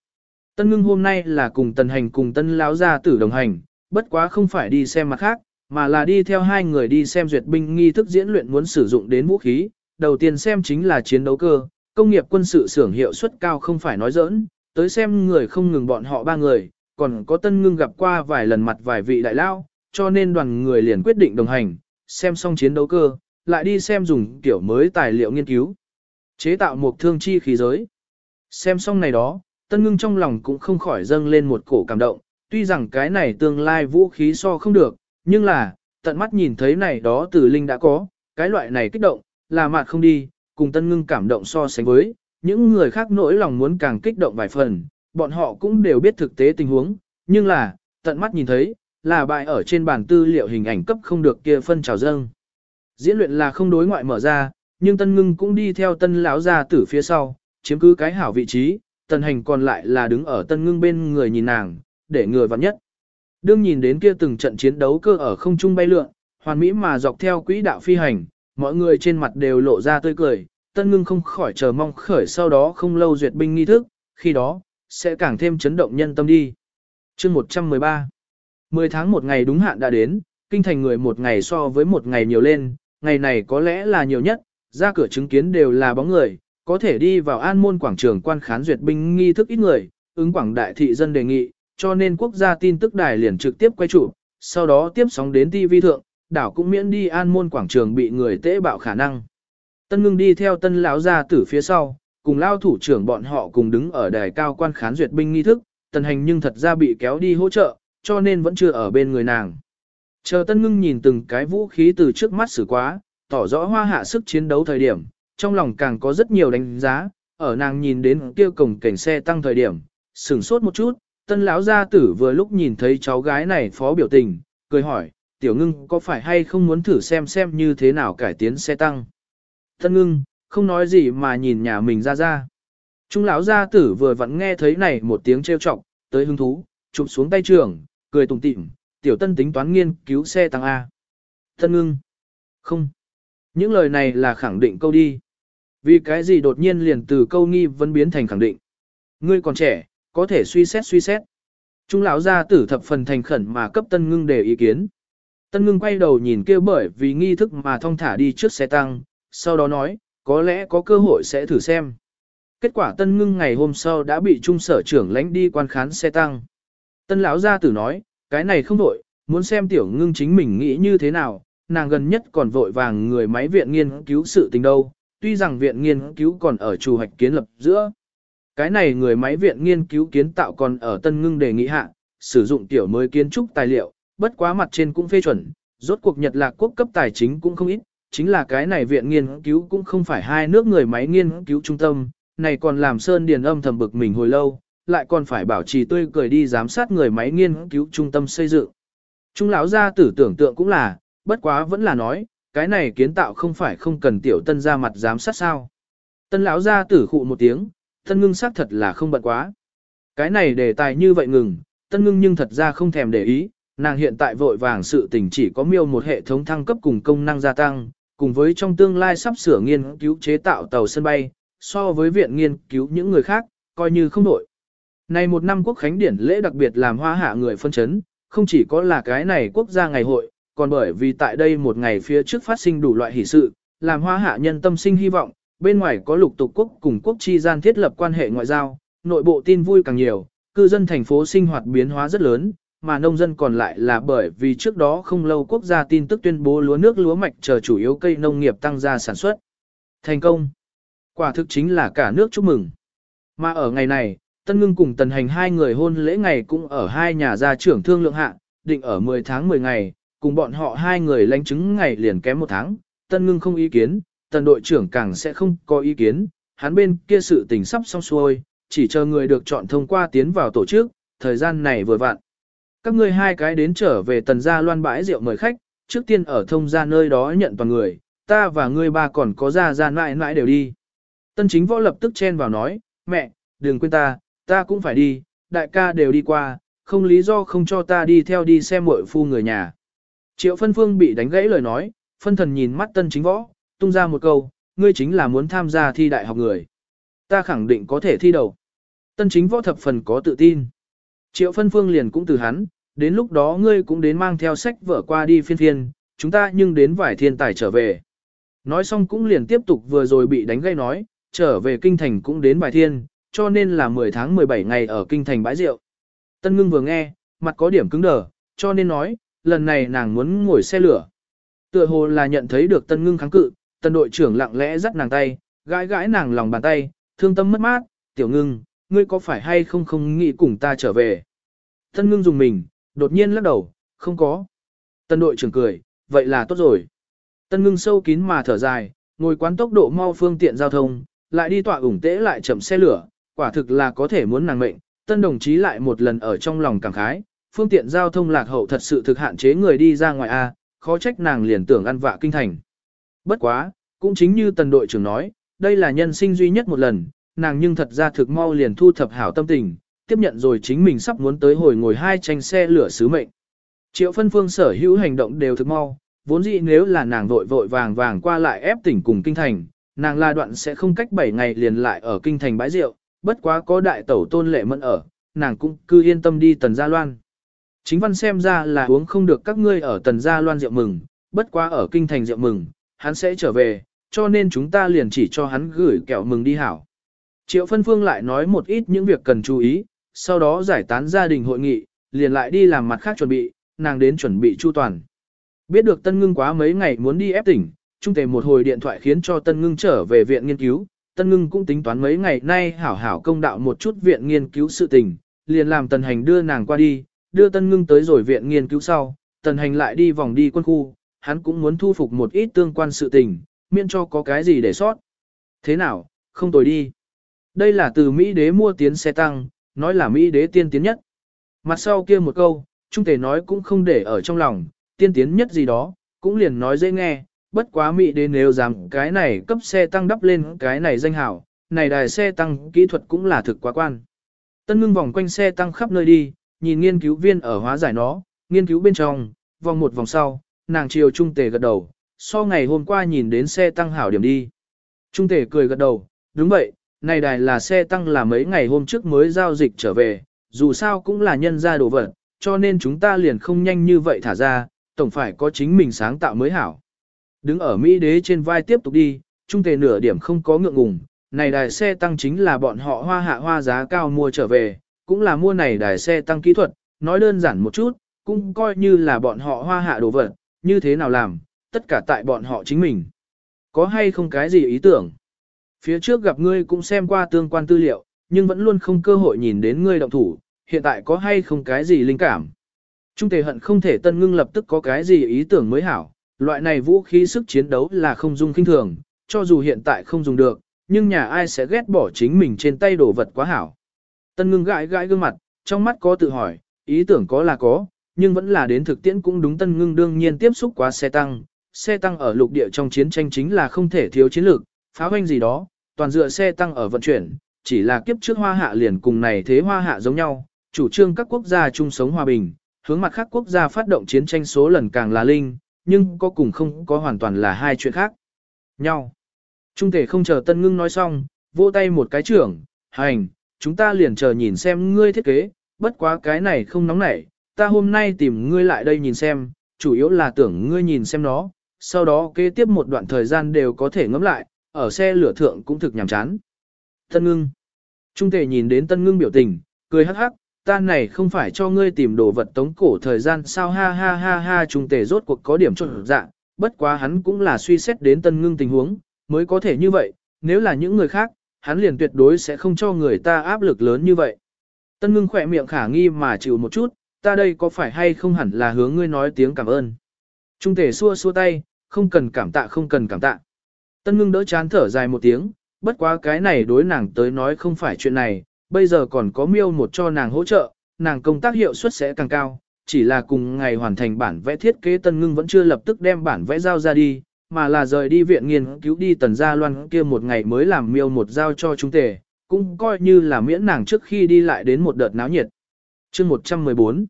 Tân ngưng hôm nay là cùng tần hành cùng tân lão gia tử đồng hành, bất quá không phải đi xem mặt khác, mà là đi theo hai người đi xem duyệt binh nghi thức diễn luyện muốn sử dụng đến vũ khí. Đầu tiên xem chính là chiến đấu cơ, công nghiệp quân sự xưởng hiệu suất cao không phải nói giỡn, tới xem người không ngừng bọn họ ba người, còn có tân ngưng gặp qua vài lần mặt vài vị đại lao, cho nên đoàn người liền quyết định đồng hành, xem xong chiến đấu cơ, lại đi xem dùng kiểu mới tài liệu nghiên cứu. Chế tạo một thương chi khí giới. Xem xong này đó, Tân ngưng trong lòng cũng không khỏi dâng lên một cổ cảm động, tuy rằng cái này tương lai vũ khí so không được, nhưng là, tận mắt nhìn thấy này đó từ linh đã có, cái loại này kích động, là mạt không đi, cùng tân ngưng cảm động so sánh với, những người khác nỗi lòng muốn càng kích động vài phần, bọn họ cũng đều biết thực tế tình huống, nhưng là, tận mắt nhìn thấy, là bài ở trên bàn tư liệu hình ảnh cấp không được kia phân trào dâng. Diễn luyện là không đối ngoại mở ra, nhưng tân ngưng cũng đi theo tân lão ra tử phía sau, chiếm cứ cái hảo vị trí, tần hành còn lại là đứng ở tân ngưng bên người nhìn nàng, để người vặn nhất. Đương nhìn đến kia từng trận chiến đấu cơ ở không trung bay lượn, hoàn mỹ mà dọc theo quỹ đạo phi hành, mọi người trên mặt đều lộ ra tươi cười, tân ngưng không khỏi chờ mong khởi sau đó không lâu duyệt binh nghi thức, khi đó, sẽ càng thêm chấn động nhân tâm đi. chương 113 10 tháng một ngày đúng hạn đã đến, kinh thành người một ngày so với một ngày nhiều lên, ngày này có lẽ là nhiều nhất, ra cửa chứng kiến đều là bóng người, có thể đi vào an môn quảng trường quan khán duyệt binh nghi thức ít người, ứng quảng đại thị dân đề nghị, cho nên quốc gia tin tức đài liền trực tiếp quay chụp, sau đó tiếp sóng đến TV thượng, đảo cũng miễn đi an môn quảng trường bị người tễ bạo khả năng. Tân ngưng đi theo tân lão gia tử phía sau, cùng lao thủ trưởng bọn họ cùng đứng ở đài cao quan khán duyệt binh nghi thức, tần hành nhưng thật ra bị kéo đi hỗ trợ, cho nên vẫn chưa ở bên người nàng. Chờ tân ngưng nhìn từng cái vũ khí từ trước mắt xử quá, tỏ rõ hoa hạ sức chiến đấu thời điểm, trong lòng càng có rất nhiều đánh giá, ở nàng nhìn đến kia cổng cảnh xe tăng thời điểm, sửng sốt một chút, tân lão gia tử vừa lúc nhìn thấy cháu gái này phó biểu tình, cười hỏi, tiểu ngưng có phải hay không muốn thử xem xem như thế nào cải tiến xe tăng. Tân ngưng, không nói gì mà nhìn nhà mình ra ra. Trung lão gia tử vừa vặn nghe thấy này một tiếng trêu chọc, tới hứng thú, chụp xuống tay trường, cười tủm tỉm, tiểu tân tính toán nghiên cứu xe tăng A. Tân ngưng. Không. Những lời này là khẳng định câu đi. Vì cái gì đột nhiên liền từ câu nghi vẫn biến thành khẳng định. Ngươi còn trẻ, có thể suy xét suy xét. Trung lão gia tử thập phần thành khẩn mà cấp tân ngưng đề ý kiến. Tân ngưng quay đầu nhìn kia bởi vì nghi thức mà thong thả đi trước xe tăng, sau đó nói, có lẽ có cơ hội sẽ thử xem. Kết quả tân ngưng ngày hôm sau đã bị trung sở trưởng lãnh đi quan khán xe tăng. Tân lão gia tử nói, cái này không đổi, muốn xem tiểu ngưng chính mình nghĩ như thế nào, nàng gần nhất còn vội vàng người máy viện nghiên cứu sự tình đâu, tuy rằng viện nghiên cứu còn ở chủ hoạch kiến lập giữa. Cái này người máy viện nghiên cứu kiến tạo còn ở tân ngưng đề nghị hạ, sử dụng tiểu mới kiến trúc tài liệu, bất quá mặt trên cũng phê chuẩn, rốt cuộc Nhật Lạc quốc cấp tài chính cũng không ít, chính là cái này viện nghiên cứu cũng không phải hai nước người máy nghiên cứu trung tâm, này còn làm Sơn Điền âm thầm bực mình hồi lâu, lại còn phải bảo trì tươi cười đi giám sát người máy nghiên cứu trung tâm xây dựng. Trung lão gia tử tưởng tượng cũng là, bất quá vẫn là nói, cái này kiến tạo không phải không cần tiểu tân ra mặt giám sát sao. Tân lão gia tử khụ một tiếng, tân ngưng xác thật là không bận quá. Cái này đề tài như vậy ngừng, tân ngưng nhưng thật ra không thèm để ý, nàng hiện tại vội vàng sự tình chỉ có miêu một hệ thống thăng cấp cùng công năng gia tăng, cùng với trong tương lai sắp sửa nghiên cứu chế tạo tàu sân bay, so với viện nghiên cứu những người khác, coi như không đổi. Này một năm quốc khánh điển lễ đặc biệt làm hoa hạ người phân chấn, không chỉ có là cái này quốc gia ngày hội, còn bởi vì tại đây một ngày phía trước phát sinh đủ loại hỷ sự, làm hoa hạ nhân tâm sinh hy vọng, bên ngoài có lục tục quốc cùng quốc chi gian thiết lập quan hệ ngoại giao, nội bộ tin vui càng nhiều, cư dân thành phố sinh hoạt biến hóa rất lớn, mà nông dân còn lại là bởi vì trước đó không lâu quốc gia tin tức tuyên bố lúa nước lúa mạch chờ chủ yếu cây nông nghiệp tăng gia sản xuất. Thành công! Quả thực chính là cả nước chúc mừng. Mà ở ngày này, Tân Ngưng cùng Tần Hành hai người hôn lễ ngày cũng ở hai nhà gia trưởng thương lượng hạ, định ở 10 tháng 10 ngày, cùng bọn họ hai người lãnh chứng ngày liền kém một tháng, Tân Ngưng không ý kiến, Tần đội trưởng càng sẽ không có ý kiến, hắn bên kia sự tình sắp xong xuôi, chỉ chờ người được chọn thông qua tiến vào tổ chức, thời gian này vừa vặn. Các ngươi hai cái đến trở về Tần gia loan bãi rượu mời khách, trước tiên ở thông gia nơi đó nhận toàn người, ta và ngươi ba còn có gia gia mãi mãi đều đi. Tân chính võ lập tức chen vào nói, mẹ, đừng quên ta, ta cũng phải đi, đại ca đều đi qua, không lý do không cho ta đi theo đi xem muội phu người nhà. Triệu phân phương bị đánh gãy lời nói, phân thần nhìn mắt tân chính võ, tung ra một câu, ngươi chính là muốn tham gia thi đại học người. Ta khẳng định có thể thi đầu. Tân chính võ thập phần có tự tin. Triệu phân phương liền cũng từ hắn, đến lúc đó ngươi cũng đến mang theo sách vở qua đi phiên phiên, chúng ta nhưng đến vải thiên tài trở về. Nói xong cũng liền tiếp tục vừa rồi bị đánh gây nói, trở về kinh thành cũng đến bài thiên, cho nên là 10 tháng 17 ngày ở kinh thành bãi rượu. Tân ngưng vừa nghe, mặt có điểm cứng đờ, cho nên nói, lần này nàng muốn ngồi xe lửa. Tựa hồ là nhận thấy được tân ngưng kháng cự, tân đội trưởng lặng lẽ dắt nàng tay, gãi gãi nàng lòng bàn tay, thương tâm mất mát, tiểu ngưng, ngươi có phải hay không không nghĩ cùng ta trở về. Tân ngưng dùng mình, đột nhiên lắc đầu, không có. Tân đội trưởng cười, vậy là tốt rồi. Tân ngưng sâu kín mà thở dài, ngồi quán tốc độ mau phương tiện giao thông, lại đi tọa ủng tễ lại chậm xe lửa, quả thực là có thể muốn nàng mệnh. Tân đồng chí lại một lần ở trong lòng cảm khái, phương tiện giao thông lạc hậu thật sự thực hạn chế người đi ra ngoài A, khó trách nàng liền tưởng ăn vạ kinh thành. Bất quá, cũng chính như tần đội trưởng nói, đây là nhân sinh duy nhất một lần, nàng nhưng thật ra thực mau liền thu thập hảo tâm tình, tiếp nhận rồi chính mình sắp muốn tới hồi ngồi hai tranh xe lửa sứ mệnh. Triệu phân phương sở hữu hành động đều thực mau, vốn dĩ nếu là nàng vội vội vàng vàng qua lại ép tỉnh cùng kinh thành, nàng la đoạn sẽ không cách 7 ngày liền lại ở kinh thành bãi rượu, bất quá có đại tẩu tôn lệ mẫn ở, nàng cũng cứ yên tâm đi tần gia loan. Chính văn xem ra là uống không được các ngươi ở tần gia loan rượu mừng, bất quá ở kinh thành rượu mừng, hắn sẽ trở về, cho nên chúng ta liền chỉ cho hắn gửi kẹo mừng đi hảo. Triệu phân phương lại nói một ít những việc cần chú ý, sau đó giải tán gia đình hội nghị, liền lại đi làm mặt khác chuẩn bị, nàng đến chuẩn bị chu toàn. Biết được Tân Ngưng quá mấy ngày muốn đi ép tỉnh, trung tề một hồi điện thoại khiến cho Tân Ngưng trở về viện nghiên cứu, Tân Ngưng cũng tính toán mấy ngày nay hảo hảo công đạo một chút viện nghiên cứu sự tình, liền làm Tần Hành đưa nàng qua đi, đưa Tân Ngưng tới rồi viện nghiên cứu sau, Tần Hành lại đi vòng đi quân khu, hắn cũng muốn thu phục một ít tương quan sự tình, miễn cho có cái gì để sót. Thế nào, không tồi đi. Đây là từ Mỹ đế mua tiến xe tăng, nói là Mỹ đế tiên tiến nhất. Mặt sau kia một câu, Trung Tề nói cũng không để ở trong lòng, tiên tiến nhất gì đó, cũng liền nói dễ nghe, bất quá Mỹ đến nếu dám cái này cấp xe tăng đắp lên cái này danh hảo, này đài xe tăng kỹ thuật cũng là thực quá quan. Tân ngưng vòng quanh xe tăng khắp nơi đi, nhìn nghiên cứu viên ở hóa giải nó, nghiên cứu bên trong, vòng một vòng sau, nàng chiều Trung Tề gật đầu, so ngày hôm qua nhìn đến xe tăng hảo điểm đi. Trung Tề cười gật đầu, đúng vậy, này đài là xe tăng là mấy ngày hôm trước mới giao dịch trở về, dù sao cũng là nhân ra đồ vật, cho nên chúng ta liền không nhanh như vậy thả ra, tổng phải có chính mình sáng tạo mới hảo. Đứng ở Mỹ đế trên vai tiếp tục đi, trung tề nửa điểm không có ngượng ngùng, này đài xe tăng chính là bọn họ hoa hạ hoa giá cao mua trở về, cũng là mua này đài xe tăng kỹ thuật, nói đơn giản một chút, cũng coi như là bọn họ hoa hạ đồ vật, như thế nào làm, tất cả tại bọn họ chính mình. Có hay không cái gì ý tưởng? Phía trước gặp ngươi cũng xem qua tương quan tư liệu, nhưng vẫn luôn không cơ hội nhìn đến ngươi động thủ, hiện tại có hay không cái gì linh cảm. Trung tề hận không thể tân ngưng lập tức có cái gì ý tưởng mới hảo, loại này vũ khí sức chiến đấu là không dung kinh thường, cho dù hiện tại không dùng được, nhưng nhà ai sẽ ghét bỏ chính mình trên tay đồ vật quá hảo. Tân ngưng gãi gãi gương mặt, trong mắt có tự hỏi, ý tưởng có là có, nhưng vẫn là đến thực tiễn cũng đúng tân ngưng đương nhiên tiếp xúc quá xe tăng. Xe tăng ở lục địa trong chiến tranh chính là không thể thiếu chiến lược, phá hoanh gì đó, toàn dựa xe tăng ở vận chuyển, chỉ là kiếp trước hoa hạ liền cùng này thế hoa hạ giống nhau, chủ trương các quốc gia chung sống hòa bình, hướng mặt khác quốc gia phát động chiến tranh số lần càng là linh, nhưng có cùng không có hoàn toàn là hai chuyện khác. Nhau. Trung thể không chờ Tân Ngưng nói xong, vỗ tay một cái trưởng, hành, chúng ta liền chờ nhìn xem ngươi thiết kế, bất quá cái này không nóng nảy, ta hôm nay tìm ngươi lại đây nhìn xem, chủ yếu là tưởng ngươi nhìn xem nó, sau đó kế tiếp một đoạn thời gian đều có thể ngẫm lại, ở xe lửa thượng cũng thực nhàm chán. Tân ngưng. Trung tề nhìn đến tân ngưng biểu tình, cười hắc hắc, ta này không phải cho ngươi tìm đồ vật tống cổ thời gian sao ha ha ha ha trung tề rốt cuộc có điểm trộn dạ, bất quá hắn cũng là suy xét đến tân ngưng tình huống, mới có thể như vậy, nếu là những người khác, hắn liền tuyệt đối sẽ không cho người ta áp lực lớn như vậy. Tân ngưng khỏe miệng khả nghi mà chịu một chút, ta đây có phải hay không hẳn là hướng ngươi nói tiếng cảm ơn. Trung tề xua xua tay, không cần cảm tạ không cần cảm tạ. Tân ngưng đỡ chán thở dài một tiếng, bất quá cái này đối nàng tới nói không phải chuyện này, bây giờ còn có miêu một cho nàng hỗ trợ, nàng công tác hiệu suất sẽ càng cao, chỉ là cùng ngày hoàn thành bản vẽ thiết kế tân ngưng vẫn chưa lập tức đem bản vẽ giao ra đi, mà là rời đi viện nghiên cứu đi tần gia loan kia một ngày mới làm miêu một giao cho chúng tề, cũng coi như là miễn nàng trước khi đi lại đến một đợt náo nhiệt. chương 114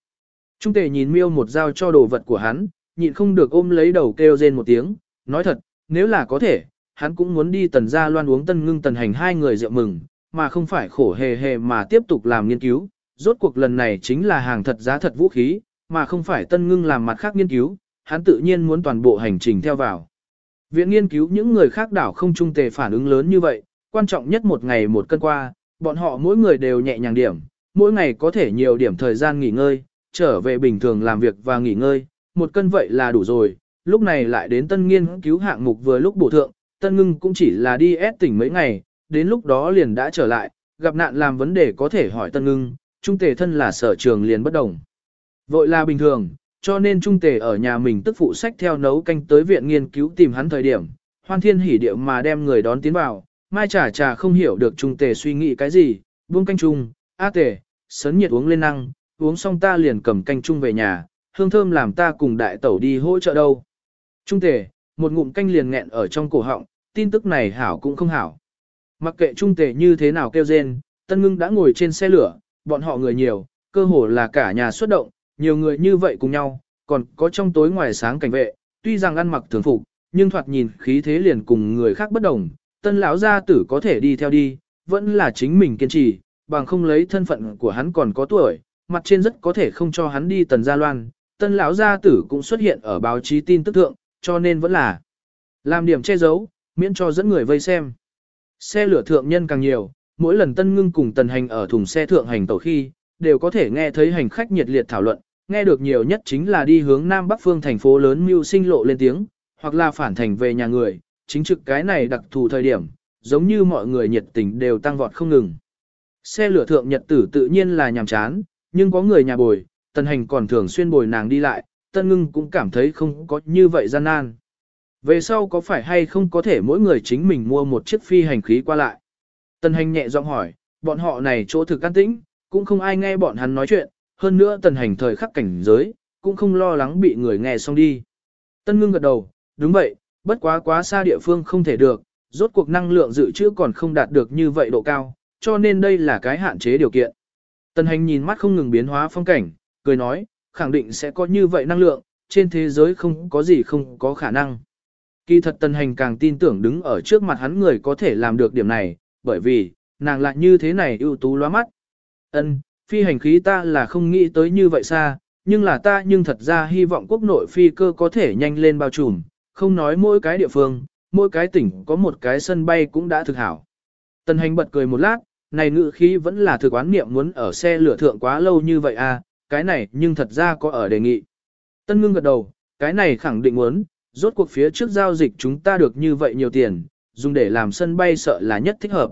Trung tề nhìn miêu một giao cho đồ vật của hắn, nhịn không được ôm lấy đầu kêu rên một tiếng, nói thật, nếu là có thể, hắn cũng muốn đi tần gia loan uống tân ngưng tần hành hai người rượu mừng, mà không phải khổ hề hề mà tiếp tục làm nghiên cứu. Rốt cuộc lần này chính là hàng thật giá thật vũ khí, mà không phải tân ngưng làm mặt khác nghiên cứu, hắn tự nhiên muốn toàn bộ hành trình theo vào. Viện nghiên cứu những người khác đảo không trung tề phản ứng lớn như vậy, quan trọng nhất một ngày một cân qua, bọn họ mỗi người đều nhẹ nhàng điểm, mỗi ngày có thể nhiều điểm thời gian nghỉ ngơi, trở về bình thường làm việc và nghỉ ngơi, một cân vậy là đủ rồi, lúc này lại đến tân nghiên cứu hạng mục vừa lúc bổ thượng, tân ngưng cũng chỉ là đi ép tỉnh mấy ngày, đến lúc đó liền đã trở lại, gặp nạn làm vấn đề có thể hỏi tân ngưng, trung tề thân là sở trường liền bất đồng. Vội là bình thường, cho nên trung tề ở nhà mình tức phụ sách theo nấu canh tới viện nghiên cứu tìm hắn thời điểm, hoan thiên hỉ điệu mà đem người đón tiến vào, mai trà trà không hiểu được trung tề suy nghĩ cái gì, buông canh chung, a tề, sấn nhiệt uống lên năng, uống xong ta liền cầm canh chung về nhà, hương thơm làm ta cùng đại tẩu đi hỗ trợ đâu. Trung tề, một ngụm canh liền nghẹn ở trong cổ họng, tin tức này hảo cũng không hảo. Mặc kệ trung tề như thế nào kêu rên, Tân Ngưng đã ngồi trên xe lửa, bọn họ người nhiều, cơ hồ là cả nhà xuất động, nhiều người như vậy cùng nhau, còn có trong tối ngoài sáng cảnh vệ, tuy rằng ăn mặc thường phục, nhưng thoạt nhìn khí thế liền cùng người khác bất đồng, tân lão gia tử có thể đi theo đi, vẫn là chính mình kiên trì, bằng không lấy thân phận của hắn còn có tuổi, mặt trên rất có thể không cho hắn đi tần gia loan, tân lão gia tử cũng xuất hiện ở báo chí tin tức thượng, cho nên vẫn là làm điểm che giấu, miễn cho dẫn người vây xem. Xe lửa thượng nhân càng nhiều, mỗi lần tân ngưng cùng tần hành ở thùng xe thượng hành tàu khi, đều có thể nghe thấy hành khách nhiệt liệt thảo luận, nghe được nhiều nhất chính là đi hướng Nam Bắc phương thành phố lớn mưu sinh lộ lên tiếng, hoặc là phản thành về nhà người, chính trực cái này đặc thù thời điểm, giống như mọi người nhiệt tình đều tăng vọt không ngừng. Xe lửa thượng nhật tử tự nhiên là nhàm chán, nhưng có người nhà bồi, tần hành còn thường xuyên bồi nàng đi lại, tân ngưng cũng cảm thấy không có như vậy gian nan. Về sau có phải hay không có thể mỗi người chính mình mua một chiếc phi hành khí qua lại? Tần hành nhẹ giọng hỏi, bọn họ này chỗ thực an tĩnh, cũng không ai nghe bọn hắn nói chuyện, hơn nữa tần hành thời khắc cảnh giới, cũng không lo lắng bị người nghe xong đi. Tân ngưng gật đầu, đúng vậy, bất quá quá xa địa phương không thể được, rốt cuộc năng lượng dự trữ còn không đạt được như vậy độ cao, cho nên đây là cái hạn chế điều kiện. Tần hành nhìn mắt không ngừng biến hóa phong cảnh, cười nói, khẳng định sẽ có như vậy năng lượng, trên thế giới không có gì không có khả năng. Kỳ thật tần hành càng tin tưởng đứng ở trước mặt hắn người có thể làm được điểm này, bởi vì, nàng lại như thế này ưu tú loa mắt. Ân, phi hành khí ta là không nghĩ tới như vậy xa, nhưng là ta nhưng thật ra hy vọng quốc nội phi cơ có thể nhanh lên bao trùm, không nói mỗi cái địa phương, mỗi cái tỉnh có một cái sân bay cũng đã thực hảo. Tần hành bật cười một lát, này ngự khí vẫn là thực oán niệm muốn ở xe lửa thượng quá lâu như vậy à, cái này nhưng thật ra có ở đề nghị. Tân ngưng gật đầu, cái này khẳng định muốn, rốt cuộc phía trước giao dịch chúng ta được như vậy nhiều tiền, dùng để làm sân bay sợ là nhất thích hợp.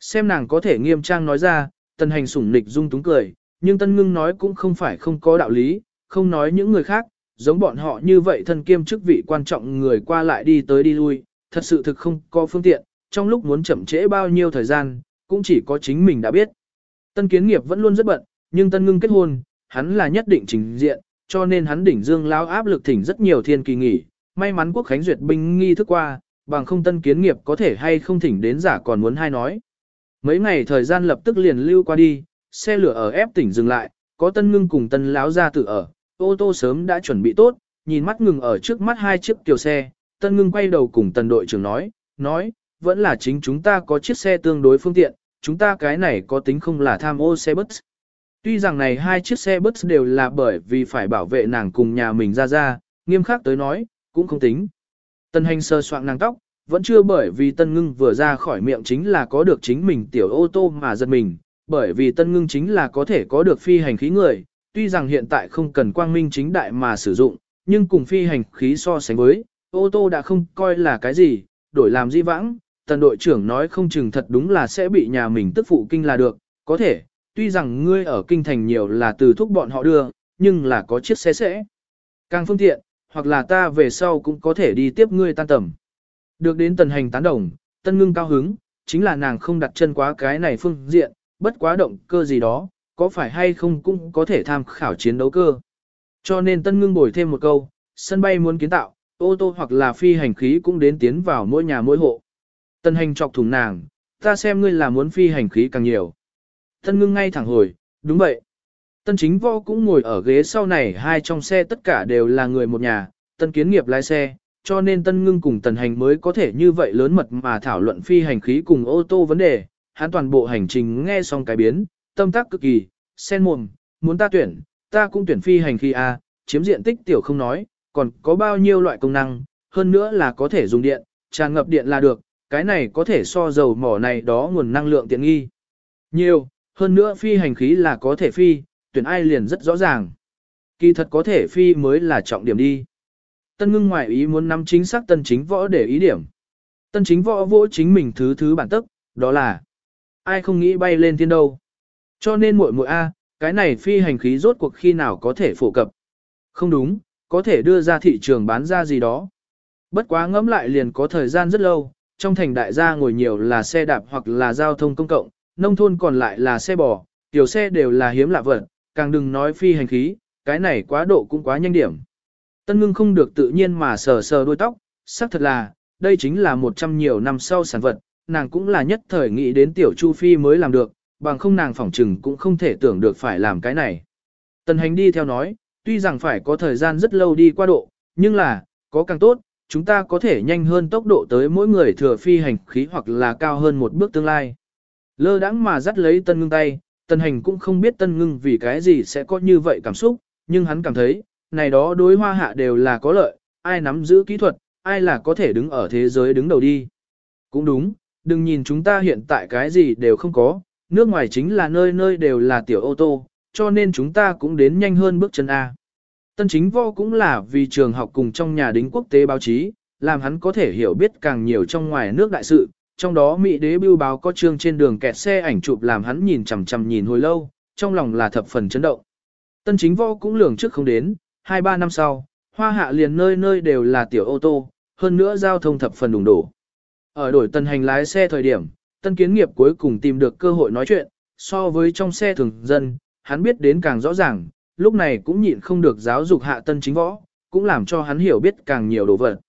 Xem nàng có thể nghiêm trang nói ra, tần hành sủng nịch dung túng cười, nhưng tân ngưng nói cũng không phải không có đạo lý, không nói những người khác, giống bọn họ như vậy thân kiêm chức vị quan trọng người qua lại đi tới đi lui, thật sự thực không có phương tiện, trong lúc muốn chậm trễ bao nhiêu thời gian, cũng chỉ có chính mình đã biết. Tân kiến nghiệp vẫn luôn rất bận, nhưng tân ngưng kết hôn, hắn là nhất định trình diện, cho nên hắn đỉnh dương lao áp lực thỉnh rất nhiều thiên kỳ nghỉ, may mắn quốc khánh duyệt binh nghi thức qua, bằng không tân kiến nghiệp có thể hay không thỉnh đến giả còn muốn hai nói. Mấy ngày thời gian lập tức liền lưu qua đi, xe lửa ở ép tỉnh dừng lại, có tân ngưng cùng tân láo ra tự ở, ô tô sớm đã chuẩn bị tốt, nhìn mắt ngừng ở trước mắt hai chiếc kiều xe, tân ngưng quay đầu cùng tân đội trưởng nói, nói, vẫn là chính chúng ta có chiếc xe tương đối phương tiện, chúng ta cái này có tính không là tham ô xe bus. Tuy rằng này hai chiếc xe bus đều là bởi vì phải bảo vệ nàng cùng nhà mình ra ra, nghiêm khắc tới nói, cũng không tính. Tân hành sơ soạn nàng tóc, vẫn chưa bởi vì tân ngưng vừa ra khỏi miệng chính là có được chính mình tiểu ô tô mà giật mình, bởi vì tân ngưng chính là có thể có được phi hành khí người, tuy rằng hiện tại không cần quang minh chính đại mà sử dụng, nhưng cùng phi hành khí so sánh với, ô tô đã không coi là cái gì, đổi làm di vãng, tần đội trưởng nói không chừng thật đúng là sẽ bị nhà mình tức phụ kinh là được, có thể, tuy rằng ngươi ở kinh thành nhiều là từ thúc bọn họ đưa, nhưng là có chiếc xe sẽ. Càng phương tiện, hoặc là ta về sau cũng có thể đi tiếp ngươi tan tầm. Được đến tần hành tán đồng, tân ngưng cao hứng, chính là nàng không đặt chân quá cái này phương diện, bất quá động cơ gì đó, có phải hay không cũng có thể tham khảo chiến đấu cơ. Cho nên tân ngưng bồi thêm một câu, sân bay muốn kiến tạo, ô tô hoặc là phi hành khí cũng đến tiến vào mỗi nhà mỗi hộ. Tân hành chọc thủng nàng, ta xem ngươi là muốn phi hành khí càng nhiều. Tân ngưng ngay thẳng hồi, đúng vậy. Tân chính võ cũng ngồi ở ghế sau này hai trong xe tất cả đều là người một nhà, tân kiến nghiệp lái xe, cho nên tân ngưng cùng tần hành mới có thể như vậy lớn mật mà thảo luận phi hành khí cùng ô tô vấn đề. Hắn toàn bộ hành trình nghe xong cái biến, tâm tác cực kỳ, sen mồm, muốn ta tuyển, ta cũng tuyển phi hành khí A, chiếm diện tích tiểu không nói, còn có bao nhiêu loại công năng, hơn nữa là có thể dùng điện, tràn ngập điện là được, cái này có thể so dầu mỏ này đó nguồn năng lượng tiện nghi. Nhiều, hơn nữa phi hành khí là có thể phi, tuyển ai liền rất rõ ràng. Kỳ thật có thể phi mới là trọng điểm đi. Tân ngưng ngoại ý muốn nắm chính xác tân chính võ để ý điểm. Tân chính võ vỗ chính mình thứ thứ bản tức, đó là ai không nghĩ bay lên thiên đâu. Cho nên muội muội A, cái này phi hành khí rốt cuộc khi nào có thể phổ cập. Không đúng, có thể đưa ra thị trường bán ra gì đó. Bất quá ngẫm lại liền có thời gian rất lâu, trong thành đại gia ngồi nhiều là xe đạp hoặc là giao thông công cộng, nông thôn còn lại là xe bò, tiểu xe đều là hiếm lạ vật, càng đừng nói phi hành khí, cái này quá độ cũng quá nhanh điểm. Tân ngưng không được tự nhiên mà sờ sờ đuôi tóc, xác thật là, đây chính là một trăm nhiều năm sau sản vật, nàng cũng là nhất thời nghĩ đến tiểu Chu Phi mới làm được, bằng không nàng phỏng trừng cũng không thể tưởng được phải làm cái này. Tần hành đi theo nói, tuy rằng phải có thời gian rất lâu đi qua độ, nhưng là, có càng tốt, chúng ta có thể nhanh hơn tốc độ tới mỗi người thừa phi hành khí hoặc là cao hơn một bước tương lai. Lơ đãng mà dắt lấy tân ngưng tay, tần hành cũng không biết tân ngưng vì cái gì sẽ có như vậy cảm xúc, nhưng hắn cảm thấy, này đó đối hoa hạ đều là có lợi, ai nắm giữ kỹ thuật, ai là có thể đứng ở thế giới đứng đầu đi. Cũng đúng, đừng nhìn chúng ta hiện tại cái gì đều không có, nước ngoài chính là nơi nơi đều là tiểu ô tô, cho nên chúng ta cũng đến nhanh hơn bước chân A. Tân chính võ cũng là vì trường học cùng trong nhà đính quốc tế báo chí, làm hắn có thể hiểu biết càng nhiều trong ngoài nước đại sự, trong đó Mỹ đế bưu báo có chương trên đường kẹt xe ảnh chụp làm hắn nhìn chằm chằm nhìn hồi lâu, trong lòng là thập phần chấn động. Tân chính võ cũng lường trước không đến, 2-3 năm sau, hoa hạ liền nơi nơi đều là tiểu ô tô, hơn nữa giao thông thập phần đủng đổ. Ở đổi tân hành lái xe thời điểm, tân kiến nghiệp cuối cùng tìm được cơ hội nói chuyện, so với trong xe thường dân, hắn biết đến càng rõ ràng, lúc này cũng nhịn không được giáo dục hạ tân chính võ, cũng làm cho hắn hiểu biết càng nhiều đồ vật.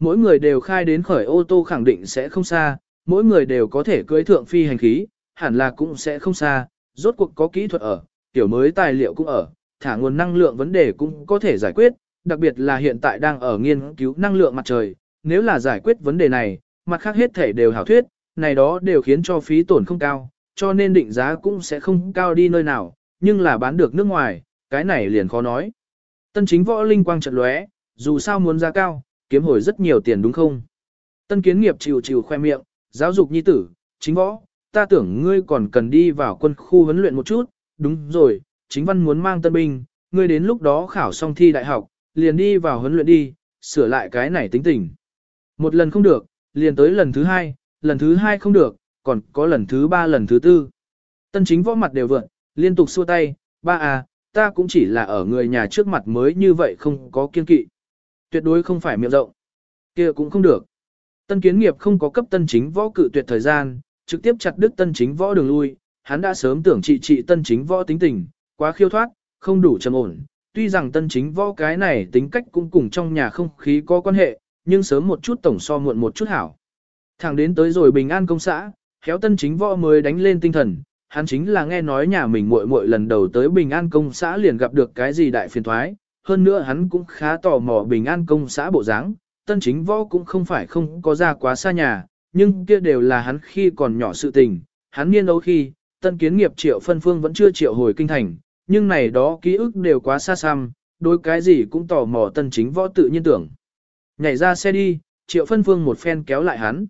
Mỗi người đều khai đến khởi ô tô khẳng định sẽ không xa, mỗi người đều có thể cưới thượng phi hành khí, hẳn là cũng sẽ không xa, rốt cuộc có kỹ thuật ở, tiểu mới tài liệu cũng ở, thả nguồn năng lượng vấn đề cũng có thể giải quyết, đặc biệt là hiện tại đang ở nghiên cứu năng lượng mặt trời, nếu là giải quyết vấn đề này, mặt khác hết thể đều hảo thuyết, này đó đều khiến cho phí tổn không cao, cho nên định giá cũng sẽ không cao đi nơi nào, nhưng là bán được nước ngoài, cái này liền khó nói. Tân chính võ linh quang trận lóe, dù sao muốn giá cao, kiếm hồi rất nhiều tiền đúng không? Tân kiến nghiệp chịu chịu khoe miệng, giáo dục nhi tử, chính võ, ta tưởng ngươi còn cần đi vào quân khu huấn luyện một chút, đúng rồi, chính văn muốn mang tân binh, ngươi đến lúc đó khảo xong thi đại học, liền đi vào huấn luyện đi, sửa lại cái này tính tình. Một lần không được, liền tới lần thứ hai, lần thứ hai không được, còn có lần thứ ba lần thứ tư. Tân chính võ mặt đều vượn, liên tục xua tay, ba à, ta cũng chỉ là ở người nhà trước mặt mới như vậy không có kiên kỵ. Tuyệt đối không phải miệng rộng. kia cũng không được. Tân kiến nghiệp không có cấp tân chính võ cự tuyệt thời gian, trực tiếp chặt đứt tân chính võ đường lui, hắn đã sớm tưởng trị trị tân chính võ tính tình, quá khiêu thoát, không đủ trầm ổn. Tuy rằng tân chính võ cái này tính cách cũng cùng trong nhà không khí có quan hệ, nhưng sớm một chút tổng so muộn một chút hảo. Thẳng đến tới rồi bình an công xã, khéo tân chính võ mới đánh lên tinh thần, hắn chính là nghe nói nhà mình muội muội lần đầu tới bình an công xã liền gặp được cái gì đại phiền thoái, hơn nữa hắn cũng khá tò mò bình an công xã bộ dáng, tân chính võ cũng không phải không có ra quá xa nhà, nhưng kia đều là hắn khi còn nhỏ sự tình, hắn niên đấu khi, tân kiến nghiệp triệu phân phương vẫn chưa triệu hồi kinh thành, nhưng này đó ký ức đều quá xa xăm, đối cái gì cũng tò mò tân chính võ tự nhiên tưởng. Nhảy ra xe đi, triệu phân phương một phen kéo lại hắn.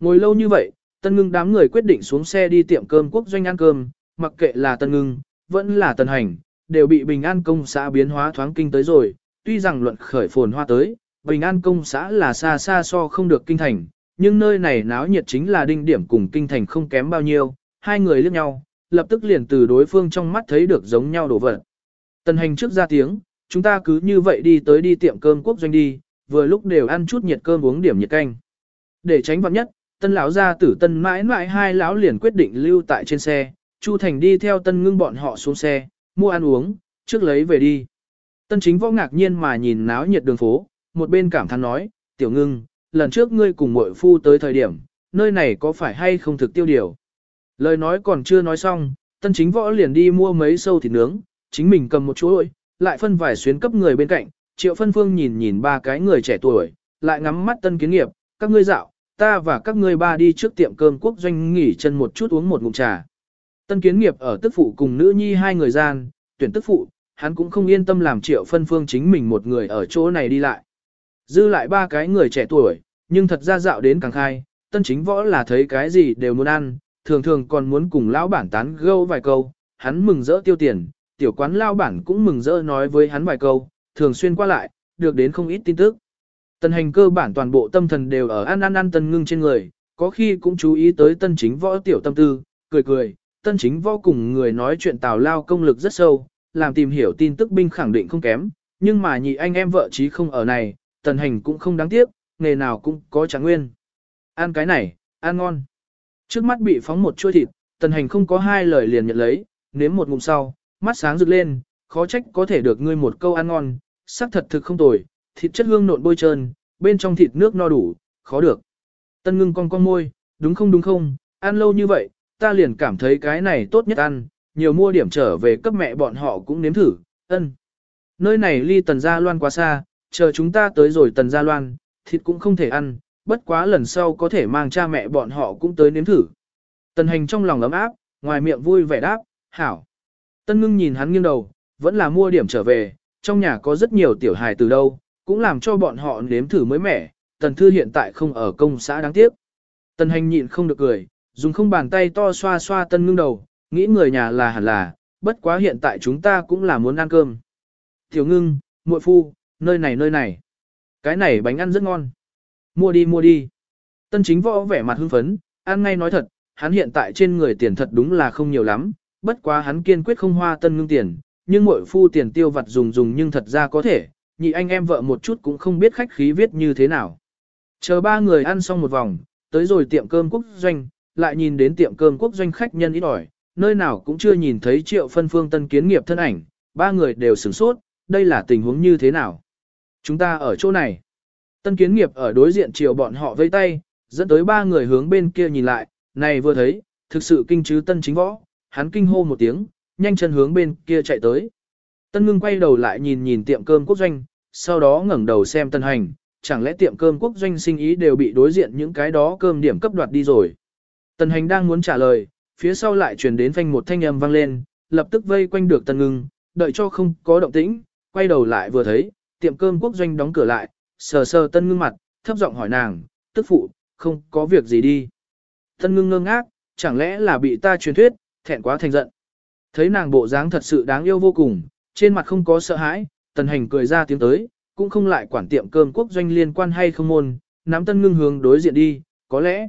Ngồi lâu như vậy, tân ngưng đám người quyết định xuống xe đi tiệm cơm quốc doanh ăn cơm, mặc kệ là tân ngưng, vẫn là tân hành, đều bị bình an công xã biến hóa thoáng kinh tới rồi, tuy rằng luận khởi phồn hoa tới, bình an công xã là xa xa so không được kinh thành, nhưng nơi này náo nhiệt chính là đinh điểm cùng kinh thành không kém bao nhiêu, hai người liếc nhau, lập tức liền từ đối phương trong mắt thấy được giống nhau đổ vật. Tần hành trước ra tiếng, chúng ta cứ như vậy đi tới đi tiệm cơm quốc doanh đi, vừa lúc đều ăn chút nhiệt cơm uống điểm nhiệt canh. Để tránh vặn nhất, tân lão gia tử tân mãi mãi hai lão liền quyết định lưu tại trên xe, Chu Thành đi theo tân ngưng bọn họ xuống xe, mua ăn uống, trước lấy về đi. Tân chính võ ngạc nhiên mà nhìn náo nhiệt đường phố, một bên cảm thán nói, tiểu ngưng, lần trước ngươi cùng muội phu tới thời điểm, nơi này có phải hay không thực tiêu điều. Lời nói còn chưa nói xong, tân chính võ liền đi mua mấy sâu thịt nướng, chính mình cầm một chuỗi, lại phân vài xuyến cấp người bên cạnh, triệu phân phương nhìn nhìn ba cái người trẻ tuổi, lại ngắm mắt tân kiến nghiệp, các ngươi dạo, ta và các ngươi ba đi trước tiệm cơm quốc doanh nghỉ chân một chút uống một ngụm trà. Tân kiến nghiệp ở tức phụ cùng nữ nhi hai người gian, tuyển tức phụ, hắn cũng không yên tâm làm triệu phân phương chính mình một người ở chỗ này đi lại. Dư lại ba cái người trẻ tuổi, nhưng thật ra dạo đến càng khai, tân chính võ là thấy cái gì đều muốn ăn, thường thường còn muốn cùng lão bản tán gâu vài câu, hắn mừng rỡ tiêu tiền, tiểu quán lao bản cũng mừng rỡ nói với hắn vài câu, thường xuyên qua lại, được đến không ít tin tức. Tân hành cơ bản toàn bộ tâm thần đều ở ăn ăn ăn tân ngưng trên người, có khi cũng chú ý tới tân chính võ tiểu tâm tư, cười cười, tân chính vô cùng người nói chuyện tào lao công lực rất sâu, làm tìm hiểu tin tức binh khẳng định không kém, nhưng mà nhị anh em vợ trí không ở này, tần hành cũng không đáng tiếc, nghề nào cũng có tráng nguyên. Ăn cái này, ăn ngon. Trước mắt bị phóng một chuôi thịt, tần hành không có hai lời liền nhận lấy, nếm một ngụm sau, mắt sáng rực lên, khó trách có thể được ngươi một câu ăn ngon, sắc thật thực không tồi, thịt chất hương nộn bôi trơn, bên trong thịt nước no đủ, khó được. Tân ngưng con con môi, đúng không đúng không, ăn lâu như vậy, ta liền cảm thấy cái này tốt nhất ăn, nhiều mua điểm trở về cấp mẹ bọn họ cũng nếm thử, ân. Nơi này ly tần gia loan quá xa, chờ chúng ta tới rồi tần gia loan, thịt cũng không thể ăn, bất quá lần sau có thể mang cha mẹ bọn họ cũng tới nếm thử. Tần hành trong lòng ấm áp, ngoài miệng vui vẻ đáp, hảo. Tân ngưng nhìn hắn nghiêng đầu, vẫn là mua điểm trở về, trong nhà có rất nhiều tiểu hài từ đâu, cũng làm cho bọn họ nếm thử mới mẻ, tần thư hiện tại không ở công xã đáng tiếc. Tần hành nhịn không được cười, dùng không bàn tay to xoa xoa tân ngưng đầu, nghĩ người nhà là hẳn là, bất quá hiện tại chúng ta cũng là muốn ăn cơm. Tiểu ngưng, muội phu, nơi này nơi này. Cái này bánh ăn rất ngon. Mua đi mua đi. Tân chính võ vẻ mặt hưng phấn, ăn ngay nói thật, hắn hiện tại trên người tiền thật đúng là không nhiều lắm, bất quá hắn kiên quyết không hoa tân ngưng tiền, nhưng muội phu tiền tiêu vặt dùng dùng nhưng thật ra có thể, nhị anh em vợ một chút cũng không biết khách khí viết như thế nào. Chờ ba người ăn xong một vòng, tới rồi tiệm cơm quốc doanh, lại nhìn đến tiệm cơm quốc doanh khách nhân ít ỏi, nơi nào cũng chưa nhìn thấy triệu phân phương tân kiến nghiệp thân ảnh, ba người đều sửng sốt, đây là tình huống như thế nào. Chúng ta ở chỗ này. Tân kiến nghiệp ở đối diện chiều bọn họ vây tay, dẫn tới ba người hướng bên kia nhìn lại, này vừa thấy, thực sự kinh chứ tân chính võ, hắn kinh hô một tiếng, nhanh chân hướng bên kia chạy tới. Tân ngưng quay đầu lại nhìn nhìn tiệm cơm quốc doanh, sau đó ngẩng đầu xem tân hành, chẳng lẽ tiệm cơm quốc doanh sinh ý đều bị đối diện những cái đó cơm điểm cấp đoạt đi rồi. Tân hành đang muốn trả lời, phía sau lại truyền đến phanh một thanh âm vang lên, lập tức vây quanh được tân ngưng, đợi cho không có động tĩnh, quay đầu lại vừa thấy, tiệm cơm quốc doanh đóng cửa lại, sờ sờ tân ngưng mặt, thấp giọng hỏi nàng, tức phụ, không có việc gì đi. Tân ngưng ngơ ngác, chẳng lẽ là bị ta truyền thuyết, thẹn quá thành giận. Thấy nàng bộ dáng thật sự đáng yêu vô cùng, trên mặt không có sợ hãi, tần hành cười ra tiếng tới, cũng không lại quản tiệm cơm quốc doanh liên quan hay không môn, nắm tân ngưng hướng đối diện đi, có lẽ.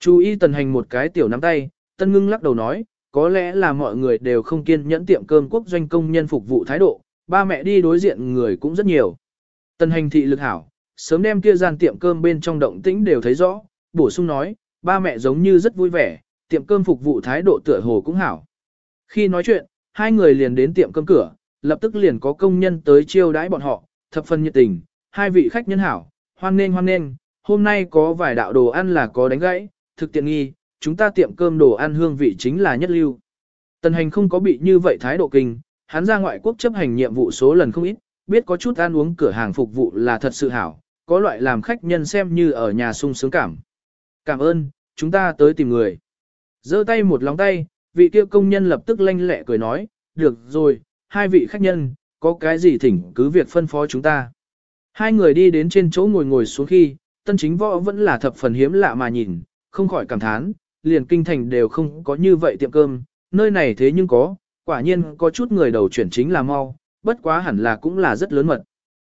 Chú ý tần hành một cái tiểu nắm tay, tân ngưng lắc đầu nói, có lẽ là mọi người đều không kiên nhẫn tiệm cơm quốc doanh công nhân phục vụ thái độ, ba mẹ đi đối diện người cũng rất nhiều. Tần hành thị lực hảo, sớm đem kia gian tiệm cơm bên trong động tĩnh đều thấy rõ, bổ sung nói, ba mẹ giống như rất vui vẻ, tiệm cơm phục vụ thái độ tựa hồ cũng hảo. Khi nói chuyện, hai người liền đến tiệm cơm cửa, lập tức liền có công nhân tới chiêu đãi bọn họ, thập phần nhiệt tình, hai vị khách nhân hảo, hoan nên hoan nên, hôm nay có vài đạo đồ ăn là có đánh gãy, thực tiện nghi, chúng ta tiệm cơm đồ ăn hương vị chính là nhất lưu. Tần hành không có bị như vậy thái độ kinh, hắn ra ngoại quốc chấp hành nhiệm vụ số lần không ít, biết có chút ăn uống cửa hàng phục vụ là thật sự hảo, có loại làm khách nhân xem như ở nhà sung sướng cảm. Cảm ơn, chúng ta tới tìm người. giơ tay một lòng tay, vị kia công nhân lập tức lanh lẹ cười nói, được rồi, hai vị khách nhân, có cái gì thỉnh cứ việc phân phó chúng ta. Hai người đi đến trên chỗ ngồi ngồi xuống khi, tân chính võ vẫn là thập phần hiếm lạ mà nhìn, không khỏi cảm thán, liền kinh thành đều không có như vậy tiệm cơm, nơi này thế nhưng có, quả nhiên có chút người đầu chuyển chính là mau, bất quá hẳn là cũng là rất lớn mật.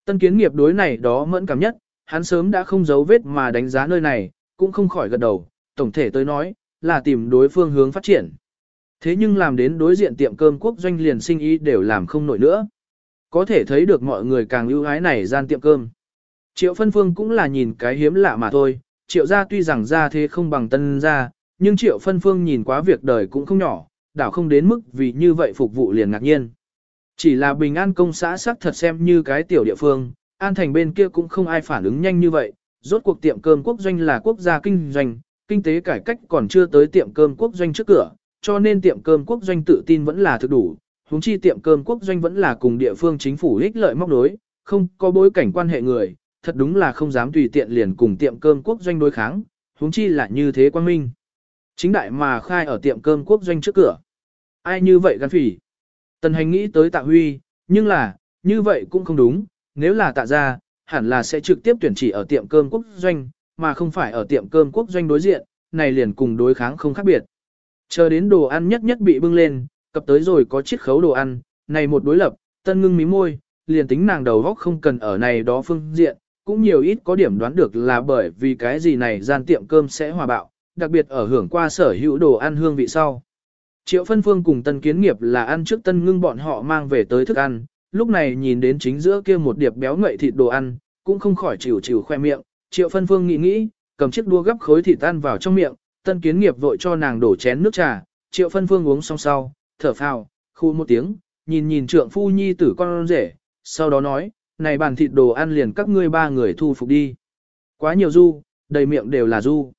Tân kiến nghiệp đối này đó mẫn cảm nhất, hắn sớm đã không giấu vết mà đánh giá nơi này, cũng không khỏi gật đầu, tổng thể tới nói, là tìm đối phương hướng phát triển. Thế nhưng làm đến đối diện tiệm cơm quốc doanh liền sinh ý đều làm không nổi nữa. Có thể thấy được mọi người càng ưu ái này gian tiệm cơm. Triệu phân phương cũng là nhìn cái hiếm lạ mà thôi, triệu gia tuy rằng gia thế không bằng tân gia, nhưng triệu phân phương nhìn quá việc đời cũng không nhỏ, đảo không đến mức vì như vậy phục vụ liền ngạc nhiên. Chỉ là bình an công xã sắc thật xem như cái tiểu địa phương, an thành bên kia cũng không ai phản ứng nhanh như vậy, rốt cuộc tiệm cơm quốc doanh là quốc gia kinh doanh, kinh tế cải cách còn chưa tới tiệm cơm quốc doanh trước cửa, cho nên tiệm cơm quốc doanh tự tin vẫn là thực đủ, huống chi tiệm cơm quốc doanh vẫn là cùng địa phương chính phủ ích lợi móc đối, không có bối cảnh quan hệ người, thật đúng là không dám tùy tiện liền cùng tiệm cơm quốc doanh đối kháng, huống chi là như thế quan minh. Chính đại mà khai ở tiệm cơm quốc doanh trước cửa. Ai như vậy gan phỉ? Tần hành nghĩ tới tạ huy, nhưng là, như vậy cũng không đúng, nếu là tạ ra, hẳn là sẽ trực tiếp tuyển chỉ ở tiệm cơm quốc doanh, mà không phải ở tiệm cơm quốc doanh đối diện, này liền cùng đối kháng không khác biệt. Chờ đến đồ ăn nhất nhất bị bưng lên, cập tới rồi có chiếc khấu đồ ăn, này một đối lập, tân ngưng mí môi, liền tính nàng đầu góc không cần ở này đó phương diện, cũng nhiều ít có điểm đoán được là bởi vì cái gì này gian tiệm cơm sẽ hòa bạo, đặc biệt ở hưởng qua sở hữu đồ ăn hương vị sau. Triệu phân phương cùng tân kiến nghiệp là ăn trước tân ngưng bọn họ mang về tới thức ăn, lúc này nhìn đến chính giữa kia một điệp béo ngậy thịt đồ ăn, cũng không khỏi chịu chịu khoe miệng, triệu phân phương nghĩ nghĩ, cầm chiếc đua gấp khối thịt tan vào trong miệng, tân kiến nghiệp vội cho nàng đổ chén nước trà, triệu phân phương uống xong sau, thở phào, khu một tiếng, nhìn nhìn trượng phu nhi tử con rể, sau đó nói, này bàn thịt đồ ăn liền các ngươi ba người thu phục đi. Quá nhiều du, đầy miệng đều là du.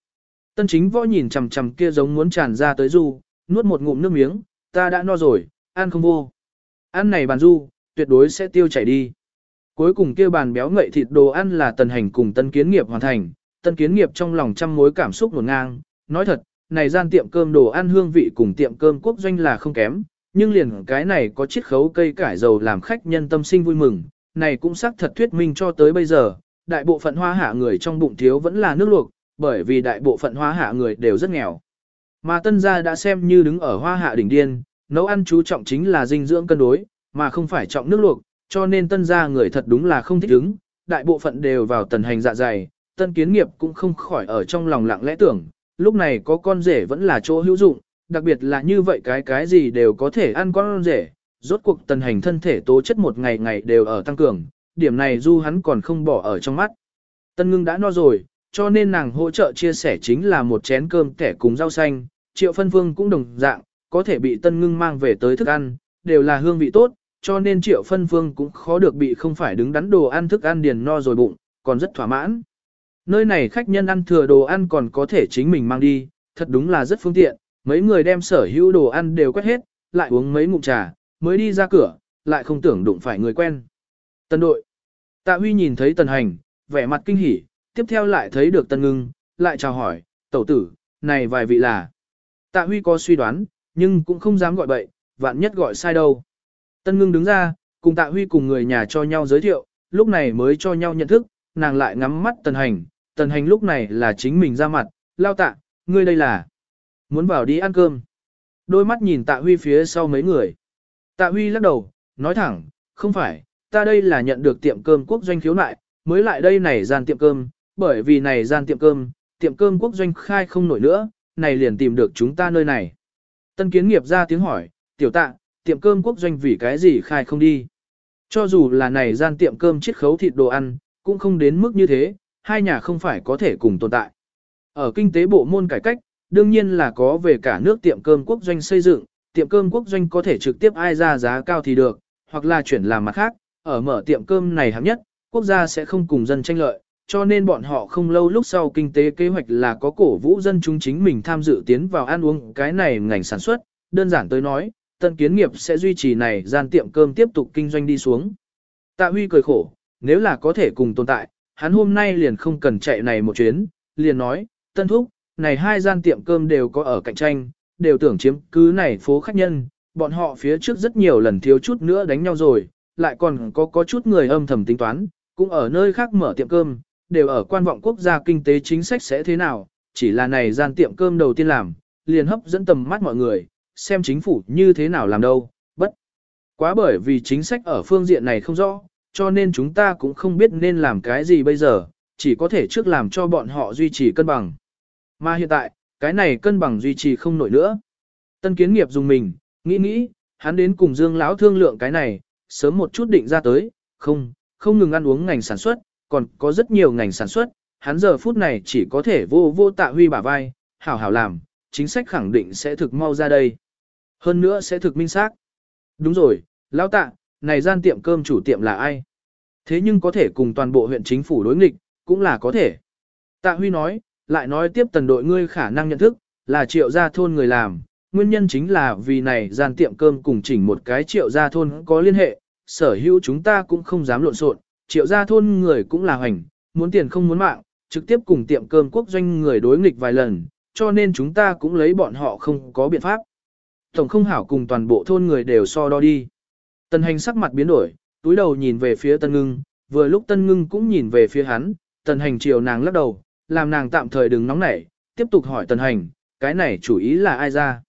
Tân chính võ nhìn chằm chằm kia giống muốn tràn ra tới du, nuốt một ngụm nước miếng, ta đã no rồi, ăn không vô. Ăn này bàn du, tuyệt đối sẽ tiêu chảy đi. Cuối cùng kia bàn béo ngậy thịt đồ ăn là tần hành cùng tân kiến nghiệp hoàn thành, tân kiến nghiệp trong lòng trăm mối cảm xúc nổn ngang, nói thật, này gian tiệm cơm đồ ăn hương vị cùng tiệm cơm quốc doanh là không kém, nhưng liền cái này có chiết khấu cây cải dầu làm khách nhân tâm sinh vui mừng, này cũng xác thật thuyết minh cho tới bây giờ, đại bộ phận hoa hạ người trong bụng thiếu vẫn là nước luộc, bởi vì đại bộ phận hoa hạ người đều rất nghèo. Mà tân gia đã xem như đứng ở hoa hạ đỉnh điên, nấu ăn chú trọng chính là dinh dưỡng cân đối, mà không phải trọng nước luộc, cho nên tân gia người thật đúng là không thích ứng, đại bộ phận đều vào tần hành dạ dày, tân kiến nghiệp cũng không khỏi ở trong lòng lặng lẽ tưởng, lúc này có con rể vẫn là chỗ hữu dụng, đặc biệt là như vậy cái cái gì đều có thể ăn con rể, rốt cuộc tần hành thân thể tố chất một ngày ngày đều ở tăng cường, điểm này du hắn còn không bỏ ở trong mắt. Tân ngưng đã no rồi, cho nên nàng hỗ trợ chia sẻ chính là một chén cơm kẻ cùng rau xanh, triệu phân Vương cũng đồng dạng, có thể bị tân ngưng mang về tới thức ăn, đều là hương vị tốt, cho nên triệu phân Vương cũng khó được bị không phải đứng đắn đồ ăn thức ăn điền no rồi bụng, còn rất thỏa mãn. Nơi này khách nhân ăn thừa đồ ăn còn có thể chính mình mang đi, thật đúng là rất phương tiện, mấy người đem sở hữu đồ ăn đều quét hết, lại uống mấy ngụm trà, mới đi ra cửa, lại không tưởng đụng phải người quen. Tân đội. Tạ Huy nhìn thấy tần hành, vẻ mặt kinh hỉ, tiếp theo lại thấy được tần ngưng, lại chào hỏi, tẩu tử, này vài vị là. Tạ Huy có suy đoán, nhưng cũng không dám gọi bậy, vạn nhất gọi sai đâu. Tân ngưng đứng ra, cùng Tạ Huy cùng người nhà cho nhau giới thiệu, lúc này mới cho nhau nhận thức, nàng lại ngắm mắt tần hành, tần hành lúc này là chính mình ra mặt, lao tạ, ngươi đây là. Muốn vào đi ăn cơm. Đôi mắt nhìn Tạ Huy phía sau mấy người. Tạ Huy lắc đầu, nói thẳng, không phải, ta đây là nhận được tiệm cơm quốc doanh khiếu nại, mới lại đây này gian tiệm cơm, bởi vì này gian tiệm cơm, tiệm cơm quốc doanh khai không nổi nữa, này liền tìm được chúng ta nơi này. Tân kiến nghiệp ra tiếng hỏi, tiểu tạ, tiệm cơm quốc doanh vì cái gì khai không đi. Cho dù là này gian tiệm cơm chiết khấu thịt đồ ăn, cũng không đến mức như thế, hai nhà không phải có thể cùng tồn tại. Ở kinh tế bộ môn cải cách, đương nhiên là có về cả nước tiệm cơm quốc doanh xây dựng, tiệm cơm quốc doanh có thể trực tiếp ai ra giá cao thì được, hoặc là chuyển làm mặt khác, ở mở tiệm cơm này hạng nhất, quốc gia sẽ không cùng dân tranh lợi, cho nên bọn họ không lâu lúc sau kinh tế kế hoạch là có cổ vũ dân chúng chính mình tham dự tiến vào ăn uống cái này ngành sản xuất, đơn giản tới nói, tân kiến nghiệp sẽ duy trì này gian tiệm cơm tiếp tục kinh doanh đi xuống. Tạ Huy cười khổ, nếu là có thể cùng tồn tại, hắn hôm nay liền không cần chạy này một chuyến, liền nói, tân thúc, này hai gian tiệm cơm đều có ở cạnh tranh, đều tưởng chiếm cứ này phố khách nhân, bọn họ phía trước rất nhiều lần thiếu chút nữa đánh nhau rồi, lại còn có có chút người âm thầm tính toán, cũng ở nơi khác mở tiệm cơm, đều ở quan vọng quốc gia kinh tế chính sách sẽ thế nào, chỉ là này gian tiệm cơm đầu tiên làm, liền hấp dẫn tầm mắt mọi người, xem chính phủ như thế nào làm đâu, bất. Quá bởi vì chính sách ở phương diện này không rõ, cho nên chúng ta cũng không biết nên làm cái gì bây giờ, chỉ có thể trước làm cho bọn họ duy trì cân bằng. Mà hiện tại, cái này cân bằng duy trì không nổi nữa. Tân kiến nghiệp dùng mình, nghĩ nghĩ, hắn đến cùng Dương lão thương lượng cái này, sớm một chút định ra tới, không, không ngừng ăn uống ngành sản xuất, còn có rất nhiều ngành sản xuất, hắn giờ phút này chỉ có thể vô vô tạ huy bả vai, hảo hảo làm, chính sách khẳng định sẽ thực mau ra đây. Hơn nữa sẽ thực minh xác. Đúng rồi, lão tạ, này gian tiệm cơm chủ tiệm là ai? Thế nhưng có thể cùng toàn bộ huyện chính phủ đối nghịch, cũng là có thể. Tạ Huy nói, lại nói tiếp tần đội ngươi khả năng nhận thức, là triệu gia thôn người làm, nguyên nhân chính là vì này gian tiệm cơm cùng chỉnh một cái triệu gia thôn có liên hệ, sở hữu chúng ta cũng không dám lộn xộn, triệu gia thôn người cũng là hoành, muốn tiền không muốn mạng, trực tiếp cùng tiệm cơm quốc doanh người đối nghịch vài lần, cho nên chúng ta cũng lấy bọn họ không có biện pháp. Tổng không hảo cùng toàn bộ thôn người đều so đo đi. Tần hành sắc mặt biến đổi, túi đầu nhìn về phía tân ngưng, vừa lúc tân ngưng cũng nhìn về phía hắn, tần hành chiều nàng lắc đầu, làm nàng tạm thời đừng nóng nảy, tiếp tục hỏi tần hành, cái này chủ ý là ai ra.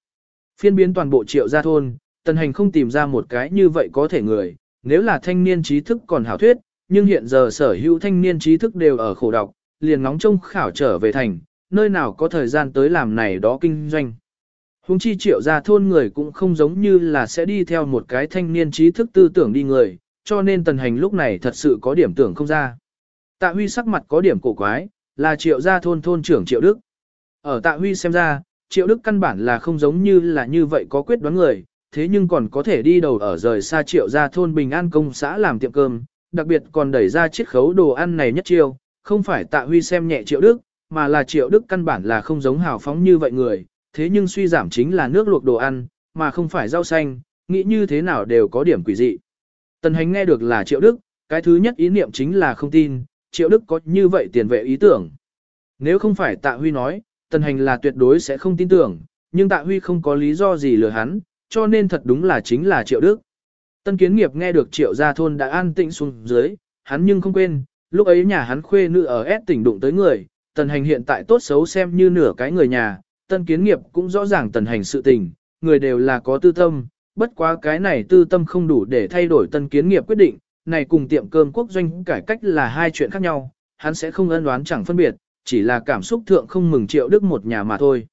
Phiên biến toàn bộ triệu gia thôn, tần hành không tìm ra một cái như vậy có thể người, nếu là thanh niên trí thức còn hảo thuyết, nhưng hiện giờ sở hữu thanh niên trí thức đều ở khổ độc, liền ngóng trông khảo trở về thành, nơi nào có thời gian tới làm này đó kinh doanh. Hùng chi triệu gia thôn người cũng không giống như là sẽ đi theo một cái thanh niên trí thức tư tưởng đi người, cho nên tần hành lúc này thật sự có điểm tưởng không ra. Tạ Huy sắc mặt có điểm cổ quái, là triệu gia thôn thôn trưởng triệu Đức. Ở Tạ Huy xem ra, triệu Đức căn bản là không giống như là như vậy có quyết đoán người, thế nhưng còn có thể đi đầu ở rời xa triệu gia thôn Bình An công xã làm tiệm cơm, đặc biệt còn đẩy ra chiết khấu đồ ăn này nhất chiêu, không phải Tạ Huy xem nhẹ triệu Đức, mà là triệu Đức căn bản là không giống hào phóng như vậy người, thế nhưng suy giảm chính là nước luộc đồ ăn, mà không phải rau xanh, nghĩ như thế nào đều có điểm quỷ dị. Tần hành nghe được là triệu đức, cái thứ nhất ý niệm chính là không tin, triệu đức có như vậy tiền vệ ý tưởng. Nếu không phải tạ huy nói, tần hành là tuyệt đối sẽ không tin tưởng, nhưng tạ huy không có lý do gì lừa hắn, cho nên thật đúng là chính là triệu đức. Tân kiến nghiệp nghe được triệu gia thôn đã an tĩnh xuống dưới, hắn nhưng không quên, lúc ấy nhà hắn khuê nữ ở S tỉnh đụng tới người, tần hành hiện tại tốt xấu xem như nửa cái người nhà, tân kiến nghiệp cũng rõ ràng tần hành sự tình, người đều là có tư tâm, bất quá cái này tư tâm không đủ để thay đổi tân kiến nghiệp quyết định, này cùng tiệm cơm quốc doanh cải cách là hai chuyện khác nhau, hắn sẽ không ân đoán chẳng phân biệt, chỉ là cảm xúc thượng không mừng triệu đức một nhà mà thôi.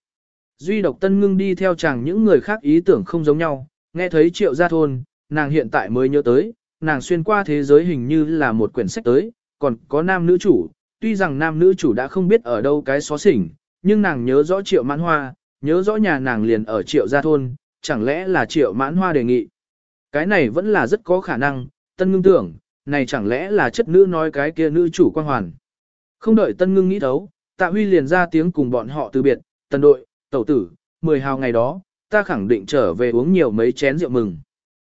Duy độc tân ngưng đi theo chàng những người khác ý tưởng không giống nhau, nghe thấy triệu gia thôn, nàng hiện tại mới nhớ tới, nàng xuyên qua thế giới hình như là một quyển sách tới, còn có nam nữ chủ, tuy rằng nam nữ chủ đã không biết ở đâu cái xó xỉnh, nhưng nàng nhớ rõ triệu mãn hoa, nhớ rõ nhà nàng liền ở triệu gia thôn, chẳng lẽ là triệu mãn hoa đề nghị. Cái này vẫn là rất có khả năng, tân ngưng tưởng, này chẳng lẽ là chất nữ nói cái kia nữ chủ quan hoàn. Không đợi tân ngưng nghĩ thấu, tạ huy liền ra tiếng cùng bọn họ từ biệt, tần đội, tẩu tử, mười hào ngày đó, ta khẳng định trở về uống nhiều mấy chén rượu mừng.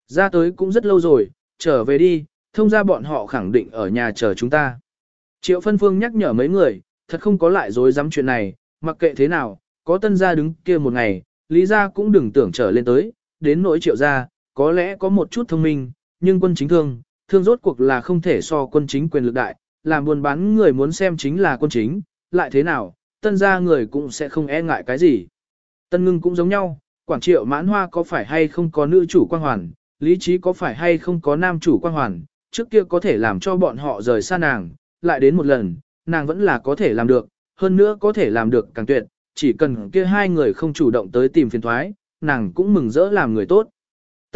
Ra tới cũng rất lâu rồi, trở về đi, thông ra bọn họ khẳng định ở nhà chờ chúng ta. Triệu phân phương nhắc nhở mấy người, thật không có lại dối dám chuyện này, mặc kệ thế nào, có tân gia đứng kia một ngày, lý gia cũng đừng tưởng trở lên tới, đến nỗi triệu gia, có lẽ có một chút thông minh, nhưng quân chính thương, thương rốt cuộc là không thể so quân chính quyền lực đại, làm buôn bán người muốn xem chính là quân chính, lại thế nào, tân gia người cũng sẽ không e ngại cái gì. Tân ngưng cũng giống nhau, quảng triệu mãn hoa có phải hay không có nữ chủ quan hoàn, lý trí có phải hay không có nam chủ quan hoàn, trước kia có thể làm cho bọn họ rời xa nàng, lại đến một lần, nàng vẫn là có thể làm được, hơn nữa có thể làm được càng tuyệt, chỉ cần kia hai người không chủ động tới tìm phiền thoái, nàng cũng mừng rỡ làm người tốt.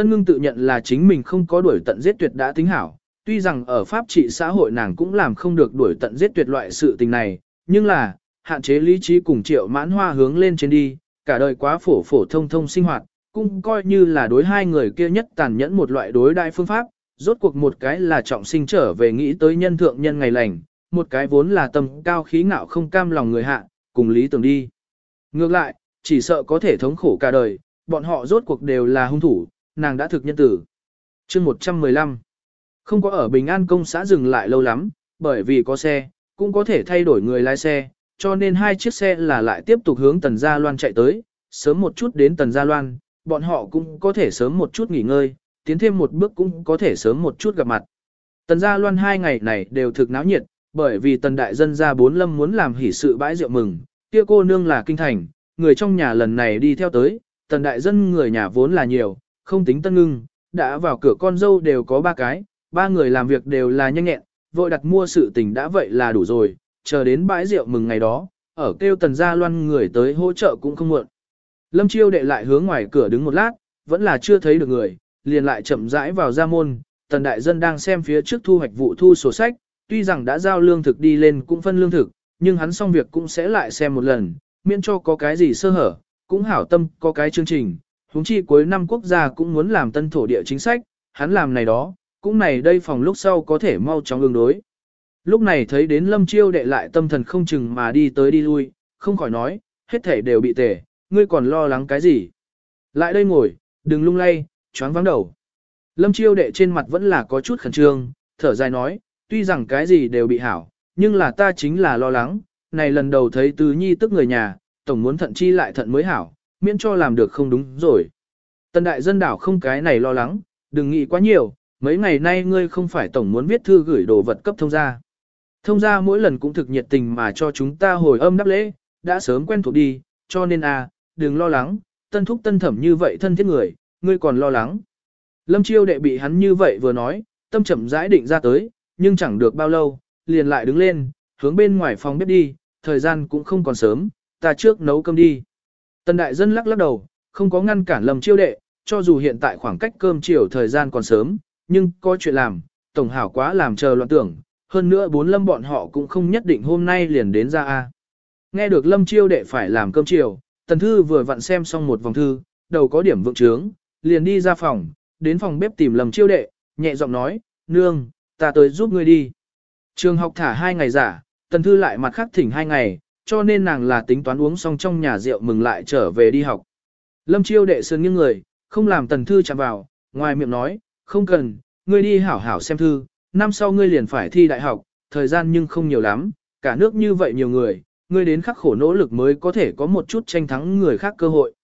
Tân ngưng tự nhận là chính mình không có đuổi tận giết tuyệt đã tính hảo, tuy rằng ở pháp trị xã hội nàng cũng làm không được đuổi tận giết tuyệt loại sự tình này, nhưng là, hạn chế lý trí cùng triệu mãn hoa hướng lên trên đi, cả đời quá phổ phổ thông thông sinh hoạt, cũng coi như là đối hai người kia nhất tàn nhẫn một loại đối đại phương pháp, rốt cuộc một cái là trọng sinh trở về nghĩ tới nhân thượng nhân ngày lành, một cái vốn là tầm cao khí ngạo không cam lòng người hạ, cùng lý tưởng đi. Ngược lại, chỉ sợ có thể thống khổ cả đời, bọn họ rốt cuộc đều là hung thủ, nàng đã thực nhân tử. chương 115 Không có ở Bình An công xã dừng lại lâu lắm, bởi vì có xe, cũng có thể thay đổi người lái xe, cho nên hai chiếc xe là lại tiếp tục hướng Tần Gia Loan chạy tới, sớm một chút đến Tần Gia Loan, bọn họ cũng có thể sớm một chút nghỉ ngơi, tiến thêm một bước cũng có thể sớm một chút gặp mặt. Tần Gia Loan hai ngày này đều thực náo nhiệt, bởi vì Tần Đại Dân gia bốn lâm muốn làm hỷ sự bãi rượu mừng, kia cô nương là kinh thành, người trong nhà lần này đi theo tới, Tần Đại Dân người nhà vốn là nhiều, không tính tân ngưng, đã vào cửa con dâu đều có ba cái, ba người làm việc đều là nhanh nhẹn, vội đặt mua sự tình đã vậy là đủ rồi, chờ đến bãi rượu mừng ngày đó, ở kêu Tần Gia Loan người tới hỗ trợ cũng không muộn. Lâm Chiêu đệ lại hướng ngoài cửa đứng một lát, vẫn là chưa thấy được người, liền lại chậm rãi vào ra môn, tần đại dân đang xem phía trước thu hoạch vụ thu sổ sách, tuy rằng đã giao lương thực đi lên cũng phân lương thực, nhưng hắn xong việc cũng sẽ lại xem một lần, miễn cho có cái gì sơ hở, cũng hảo tâm có cái chương trình, huống chi cuối năm quốc gia cũng muốn làm tân thổ địa chính sách, hắn làm này đó, cũng này đây phòng lúc sau có thể mau chóng ứng đối. Lúc này thấy đến lâm chiêu đệ lại tâm thần không chừng mà đi tới đi lui, không khỏi nói, hết thể đều bị tề, ngươi còn lo lắng cái gì? Lại đây ngồi, đừng lung lay, choáng vắng đầu. Lâm chiêu đệ trên mặt vẫn là có chút khẩn trương, thở dài nói, tuy rằng cái gì đều bị hảo, nhưng là ta chính là lo lắng, này lần đầu thấy tứ nhi tức người nhà, tổng muốn thận chi lại thận mới hảo, miễn cho làm được không đúng rồi. Tần đại dân đảo không cái này lo lắng, đừng nghĩ quá nhiều, mấy ngày nay ngươi không phải tổng muốn viết thư gửi đồ vật cấp thông gia. Thông gia mỗi lần cũng thực nhiệt tình mà cho chúng ta hồi âm đáp lễ, đã sớm quen thuộc đi, cho nên à, đừng lo lắng, tân thúc tân thẩm như vậy thân thiết người, ngươi còn lo lắng. Lâm chiêu đệ bị hắn như vậy vừa nói, tâm chậm rãi định ra tới, nhưng chẳng được bao lâu, liền lại đứng lên, hướng bên ngoài phòng bếp đi, thời gian cũng không còn sớm, ta trước nấu cơm đi. Tần đại dân lắc lắc đầu, không có ngăn cản lâm chiêu đệ, cho dù hiện tại khoảng cách cơm chiều thời gian còn sớm, nhưng có chuyện làm, tổng hảo quá làm chờ loạn tưởng, hơn nữa bốn lâm bọn họ cũng không nhất định hôm nay liền đến ra a. Nghe được lâm chiêu đệ phải làm cơm chiều, tần thư vừa vặn xem xong một vòng thư, đầu có điểm vượng trướng, liền đi ra phòng, đến phòng bếp tìm lầm chiêu đệ, nhẹ giọng nói, nương, ta tới giúp ngươi đi. Trường học thả hai ngày giả, tần thư lại mặt khác thỉnh hai ngày, cho nên nàng là tính toán uống xong trong nhà rượu mừng lại trở về đi học. Lâm chiêu đệ sơn nghiêng người, không làm tần thư chạm vào, ngoài miệng nói, không cần, ngươi đi hảo hảo xem thư, năm sau ngươi liền phải thi đại học, thời gian nhưng không nhiều lắm, cả nước như vậy nhiều người, ngươi đến khắc khổ nỗ lực mới có thể có một chút tranh thắng người khác cơ hội.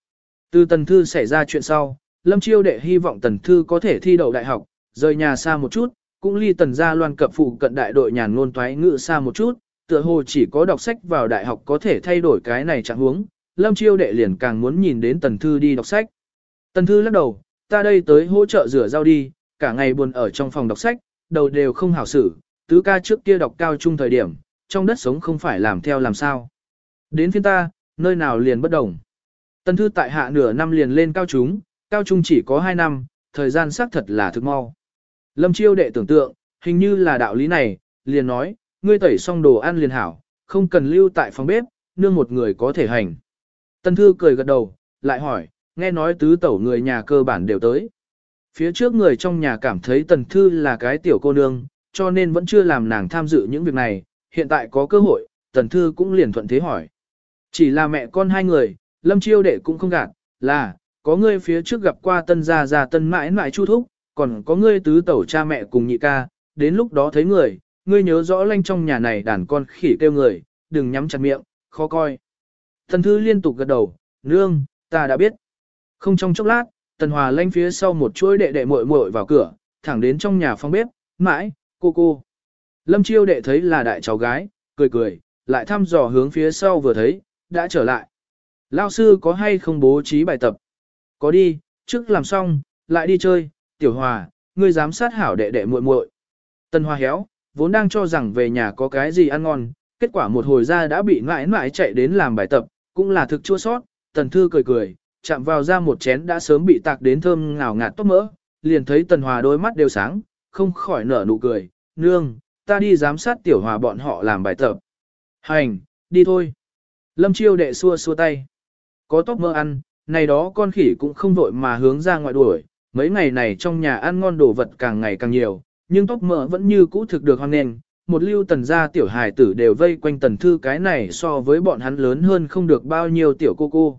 Từ tần thư xảy ra chuyện sau, Lâm Chiêu đệ hy vọng tần thư có thể thi đậu đại học, rời nhà xa một chút, cũng ly tần gia loan cập phụ cận đại đội nhàn ngôn toái ngự xa một chút, Tựa hồ chỉ có đọc sách vào đại học có thể thay đổi cái này trạng huống, Lâm Chiêu đệ liền càng muốn nhìn đến Tần Thư đi đọc sách. Tần Thư lắc đầu, ta đây tới hỗ trợ rửa rau đi, cả ngày buồn ở trong phòng đọc sách, đầu đều không hảo xử, tứ ca trước kia đọc cao trung thời điểm, trong đất sống không phải làm theo làm sao. Đến phiên ta, nơi nào liền bất đồng. Tần Thư tại hạ nửa năm liền lên cao trung, cao trung chỉ có 2 năm, thời gian xác thật là thực mau. Lâm Chiêu đệ tưởng tượng, hình như là đạo lý này, liền nói, ngươi tẩy xong đồ ăn liền hảo, không cần lưu tại phòng bếp, nương một người có thể hành. Tân Thư cười gật đầu, lại hỏi, nghe nói tứ tẩu người nhà cơ bản đều tới. Phía trước người trong nhà cảm thấy Tần Thư là cái tiểu cô nương, cho nên vẫn chưa làm nàng tham dự những việc này, hiện tại có cơ hội, Tần Thư cũng liền thuận thế hỏi. Chỉ là mẹ con hai người, Lâm Chiêu đệ cũng không gạt, là, có ngươi phía trước gặp qua tân gia gia tân mãi mãi chu thúc, còn có ngươi tứ tẩu cha mẹ cùng nhị ca, đến lúc đó thấy người, ngươi nhớ rõ lanh trong nhà này đàn con khỉ kêu người, đừng nhắm chặt miệng, khó coi. Thần thư liên tục gật đầu, nương, ta đã biết. Không trong chốc lát, tần hòa lanh phía sau một chuỗi đệ đệ muội muội vào cửa, thẳng đến trong nhà phòng bếp, mãi, cô cô. Lâm chiêu đệ thấy là đại cháu gái, cười cười, lại thăm dò hướng phía sau vừa thấy, đã trở lại. Lao sư có hay không bố trí bài tập? Có đi, trước làm xong, lại đi chơi, tiểu hòa, ngươi giám sát hảo đệ đệ muội muội. Tần hòa héo, vốn đang cho rằng về nhà có cái gì ăn ngon, kết quả một hồi ra đã bị mãi mãi chạy đến làm bài tập, cũng là thực chua sót, tần thư cười cười, chạm vào ra một chén đã sớm bị tạc đến thơm ngào ngạt tóc mỡ, liền thấy tần hòa đôi mắt đều sáng, không khỏi nở nụ cười, nương, ta đi giám sát tiểu hòa bọn họ làm bài tập. Hành, đi thôi. Lâm chiêu đệ xua xua tay. Có tóc mỡ ăn, này đó con khỉ cũng không vội mà hướng ra ngoại đuổi, mấy ngày này trong nhà ăn ngon đồ vật càng ngày càng nhiều, nhưng tóc mỡ vẫn như cũ thực được hoang nền. Một lưu tần gia tiểu hài tử đều vây quanh tần thư cái này so với bọn hắn lớn hơn không được bao nhiêu tiểu cô cô.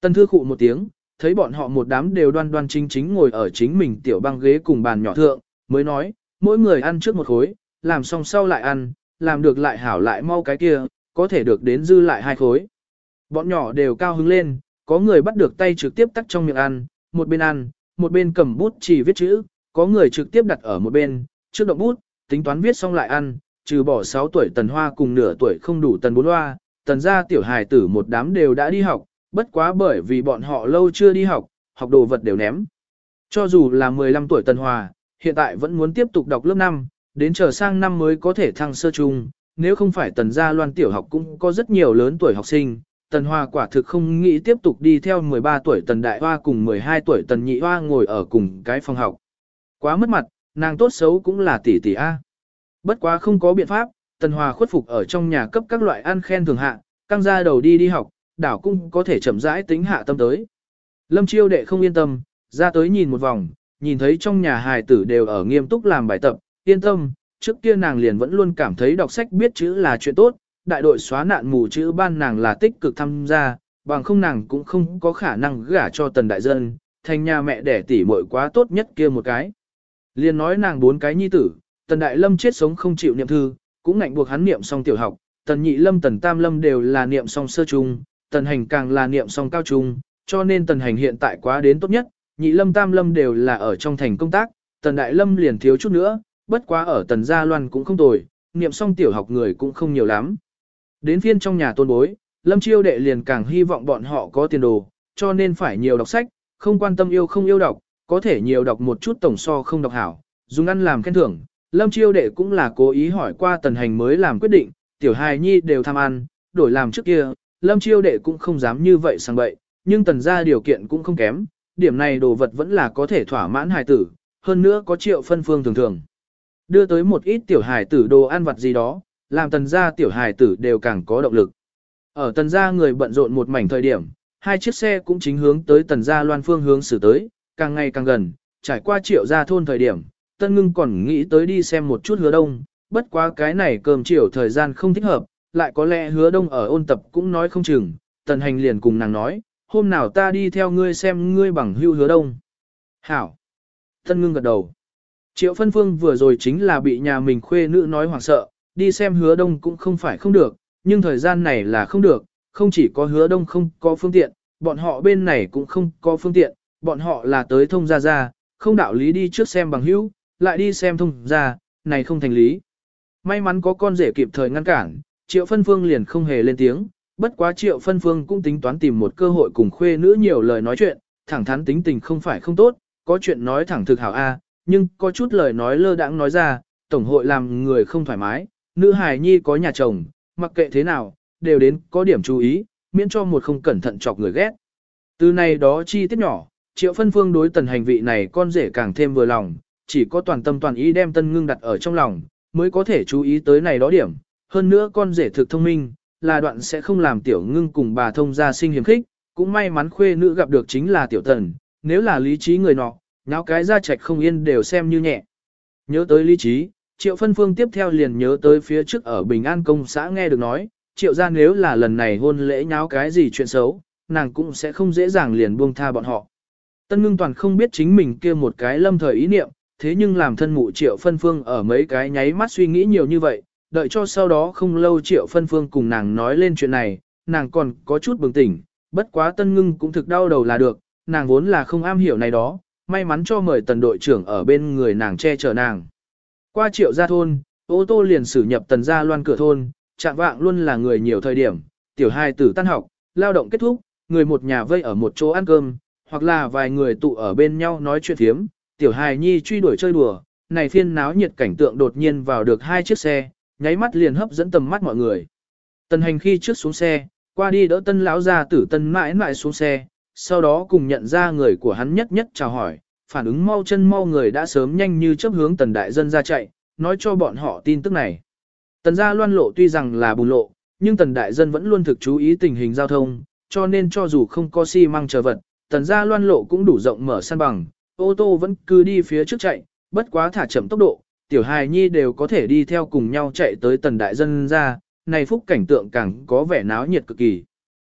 Tần thư khụ một tiếng, thấy bọn họ một đám đều đoan đoan chính chính ngồi ở chính mình tiểu băng ghế cùng bàn nhỏ thượng, mới nói, mỗi người ăn trước một khối, làm xong sau lại ăn, làm được lại hảo lại mau cái kia, có thể được đến dư lại hai khối. Bọn nhỏ đều cao hứng lên, có người bắt được tay trực tiếp tắt trong miệng ăn, một bên ăn, một bên cầm bút chỉ viết chữ, có người trực tiếp đặt ở một bên, trước động bút, tính toán viết xong lại ăn, trừ bỏ 6 tuổi tần hoa cùng nửa tuổi không đủ tần bốn hoa, tần gia tiểu hài tử một đám đều đã đi học, bất quá bởi vì bọn họ lâu chưa đi học, học đồ vật đều ném. Cho dù là 15 tuổi tần hoa, hiện tại vẫn muốn tiếp tục đọc lớp 5, đến chờ sang năm mới có thể thăng sơ trung, nếu không phải tần gia loan tiểu học cũng có rất nhiều lớn tuổi học sinh, Tần Hoa quả thực không nghĩ tiếp tục đi theo 13 tuổi Tần Đại Hoa cùng 12 tuổi Tần Nhị Hoa ngồi ở cùng cái phòng học. Quá mất mặt, nàng tốt xấu cũng là tỷ tỷ A. Bất quá không có biện pháp, Tần hòa khuất phục ở trong nhà cấp các loại ăn khen thường hạ, căng ra đầu đi đi học, đảo cũng có thể chậm rãi tính hạ tâm tới. Lâm Chiêu đệ không yên tâm, ra tới nhìn một vòng, nhìn thấy trong nhà hài tử đều ở nghiêm túc làm bài tập, yên tâm, trước kia nàng liền vẫn luôn cảm thấy đọc sách biết chữ là chuyện tốt, đại đội xóa nạn mù chữ ban nàng là tích cực tham gia, bằng không nàng cũng không có khả năng gả cho tần đại dân, thành nhà mẹ đẻ tỷ muội quá tốt nhất kia một cái. Liên nói nàng bốn cái nhi tử, tần đại lâm chết sống không chịu niệm thư, cũng ngạnh buộc hắn niệm xong tiểu học, tần nhị lâm tần tam lâm đều là niệm xong sơ trung, tần hành càng là niệm xong cao trung, cho nên tần hành hiện tại quá đến tốt nhất, nhị lâm tam lâm đều là ở trong thành công tác, tần đại lâm liền thiếu chút nữa, bất quá ở tần gia loan cũng không tồi, niệm xong tiểu học người cũng không nhiều lắm. Đến phiên trong nhà tôn bối, Lâm Chiêu đệ liền càng hy vọng bọn họ có tiền đồ, cho nên phải nhiều đọc sách, không quan tâm yêu không yêu đọc, có thể nhiều đọc một chút tổng so không đọc hảo, dùng ăn làm khen thưởng. Lâm Chiêu đệ cũng là cố ý hỏi qua tần hành mới làm quyết định, tiểu hài nhi đều tham ăn, đổi làm trước kia, Lâm Chiêu đệ cũng không dám như vậy sang bậy, nhưng tần ra điều kiện cũng không kém, điểm này đồ vật vẫn là có thể thỏa mãn hài tử, hơn nữa có triệu phân phương thường thường. Đưa tới một ít tiểu hài tử đồ ăn vặt gì đó, làm tần gia tiểu hài tử đều càng có động lực. Ở tần gia người bận rộn một mảnh thời điểm, hai chiếc xe cũng chính hướng tới tần gia loan phương hướng xử tới, càng ngày càng gần, trải qua triệu gia thôn thời điểm, tân ngưng còn nghĩ tới đi xem một chút hứa đông, bất quá cái này cơm chiều thời gian không thích hợp, lại có lẽ hứa đông ở ôn tập cũng nói không chừng, tần hành liền cùng nàng nói, hôm nào ta đi theo ngươi xem ngươi bằng hưu hứa đông. Hảo! Tân ngưng gật đầu. Triệu phân phương vừa rồi chính là bị nhà mình khuê nữ nói hoảng sợ, đi xem hứa đông cũng không phải không được, nhưng thời gian này là không được, không chỉ có hứa đông không có phương tiện, bọn họ bên này cũng không có phương tiện, bọn họ là tới thông gia gia, không đạo lý đi trước xem bằng hữu, lại đi xem thông gia, này không thành lý. May mắn có con rể kịp thời ngăn cản, Triệu Phân Phương liền không hề lên tiếng, bất quá Triệu Phân Phương cũng tính toán tìm một cơ hội cùng khuê nữ nhiều lời nói chuyện, thẳng thắn tính tình không phải không tốt, có chuyện nói thẳng thực hảo a, nhưng có chút lời nói lơ đãng nói ra, tổng hội làm người không thoải mái, nữ hài nhi có nhà chồng, mặc kệ thế nào, đều đến có điểm chú ý, miễn cho một không cẩn thận chọc người ghét. Từ này đó chi tiết nhỏ, Triệu Phân Phương đối tần hành vị này con rể càng thêm vừa lòng, chỉ có toàn tâm toàn ý đem tân ngưng đặt ở trong lòng, mới có thể chú ý tới này đó điểm. Hơn nữa con rể thực thông minh, là đoạn sẽ không làm tiểu ngưng cùng bà thông gia sinh hiểm khích, cũng may mắn khuê nữ gặp được chính là tiểu tần, nếu là lý trí người nọ, náo cái ra trạch không yên đều xem như nhẹ. Nhớ tới lý trí, triệu phân phương tiếp theo liền nhớ tới phía trước ở Bình An công xã nghe được nói, triệu ra nếu là lần này hôn lễ nháo cái gì chuyện xấu, nàng cũng sẽ không dễ dàng liền buông tha bọn họ. Tân ngưng toàn không biết chính mình kia một cái lâm thời ý niệm, thế nhưng làm thân mụ triệu phân phương ở mấy cái nháy mắt suy nghĩ nhiều như vậy, đợi cho sau đó không lâu triệu phân phương cùng nàng nói lên chuyện này, nàng còn có chút bừng tỉnh, bất quá tân ngưng cũng thực đau đầu là được, nàng vốn là không am hiểu này đó, may mắn cho mời tần đội trưởng ở bên người nàng che chở nàng. Qua triệu gia thôn, ô tô liền xử nhập tần gia loan cửa thôn, chạm vạng luôn là người nhiều thời điểm, tiểu hai tử tan học, lao động kết thúc, người một nhà vây ở một chỗ ăn cơm, hoặc là vài người tụ ở bên nhau nói chuyện thiếm, tiểu hài nhi truy đuổi chơi đùa, này phiên náo nhiệt cảnh tượng đột nhiên vào được hai chiếc xe, nháy mắt liền hấp dẫn tầm mắt mọi người. Tần hành khi trước xuống xe, qua đi đỡ tân lão gia tử tân mãi mãi xuống xe, sau đó cùng nhận ra người của hắn nhất nhất chào hỏi, phản ứng mau chân mau người đã sớm nhanh như chớp hướng tần đại dân ra chạy, nói cho bọn họ tin tức này. Tần gia loan lộ tuy rằng là bùn lộ, nhưng tần đại dân vẫn luôn thực chú ý tình hình giao thông, cho nên cho dù không có xi măng chờ vật, tần gia loan lộ cũng đủ rộng mở san bằng, ô tô vẫn cứ đi phía trước chạy, bất quá thả chậm tốc độ, tiểu hài nhi đều có thể đi theo cùng nhau chạy tới tần đại dân ra, này phúc cảnh tượng càng có vẻ náo nhiệt cực kỳ.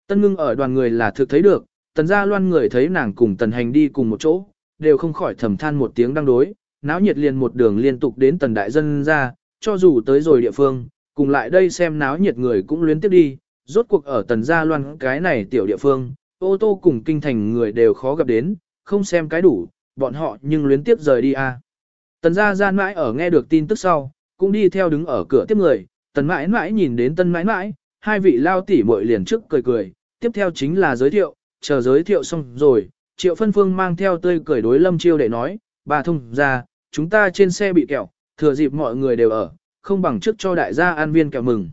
Tân ngưng ở đoàn người là thực thấy được, tần gia loan người thấy nàng cùng tần hành đi cùng một chỗ, đều không khỏi thầm than một tiếng đang đối, náo nhiệt liền một đường liên tục đến tần đại dân ra, cho dù tới rồi địa phương, cùng lại đây xem náo nhiệt người cũng luyến tiếp đi, rốt cuộc ở tần gia loan cái này tiểu địa phương, ô tô cùng kinh thành người đều khó gặp đến, không xem cái đủ, bọn họ nhưng luyến tiếp rời đi à. Tần gia gian mãi ở nghe được tin tức sau, cũng đi theo đứng ở cửa tiếp người, tần mãi mãi nhìn đến tân mãi mãi, hai vị lao tỉ muội liền trước cười cười, tiếp theo chính là giới thiệu, chờ giới thiệu xong rồi, triệu phân phương mang theo tươi cười đối lâm chiêu để nói, bà thông ra, chúng ta trên xe bị kẹo, thừa dịp mọi người đều ở, không bằng trước cho đại gia an viên kẹo mừng.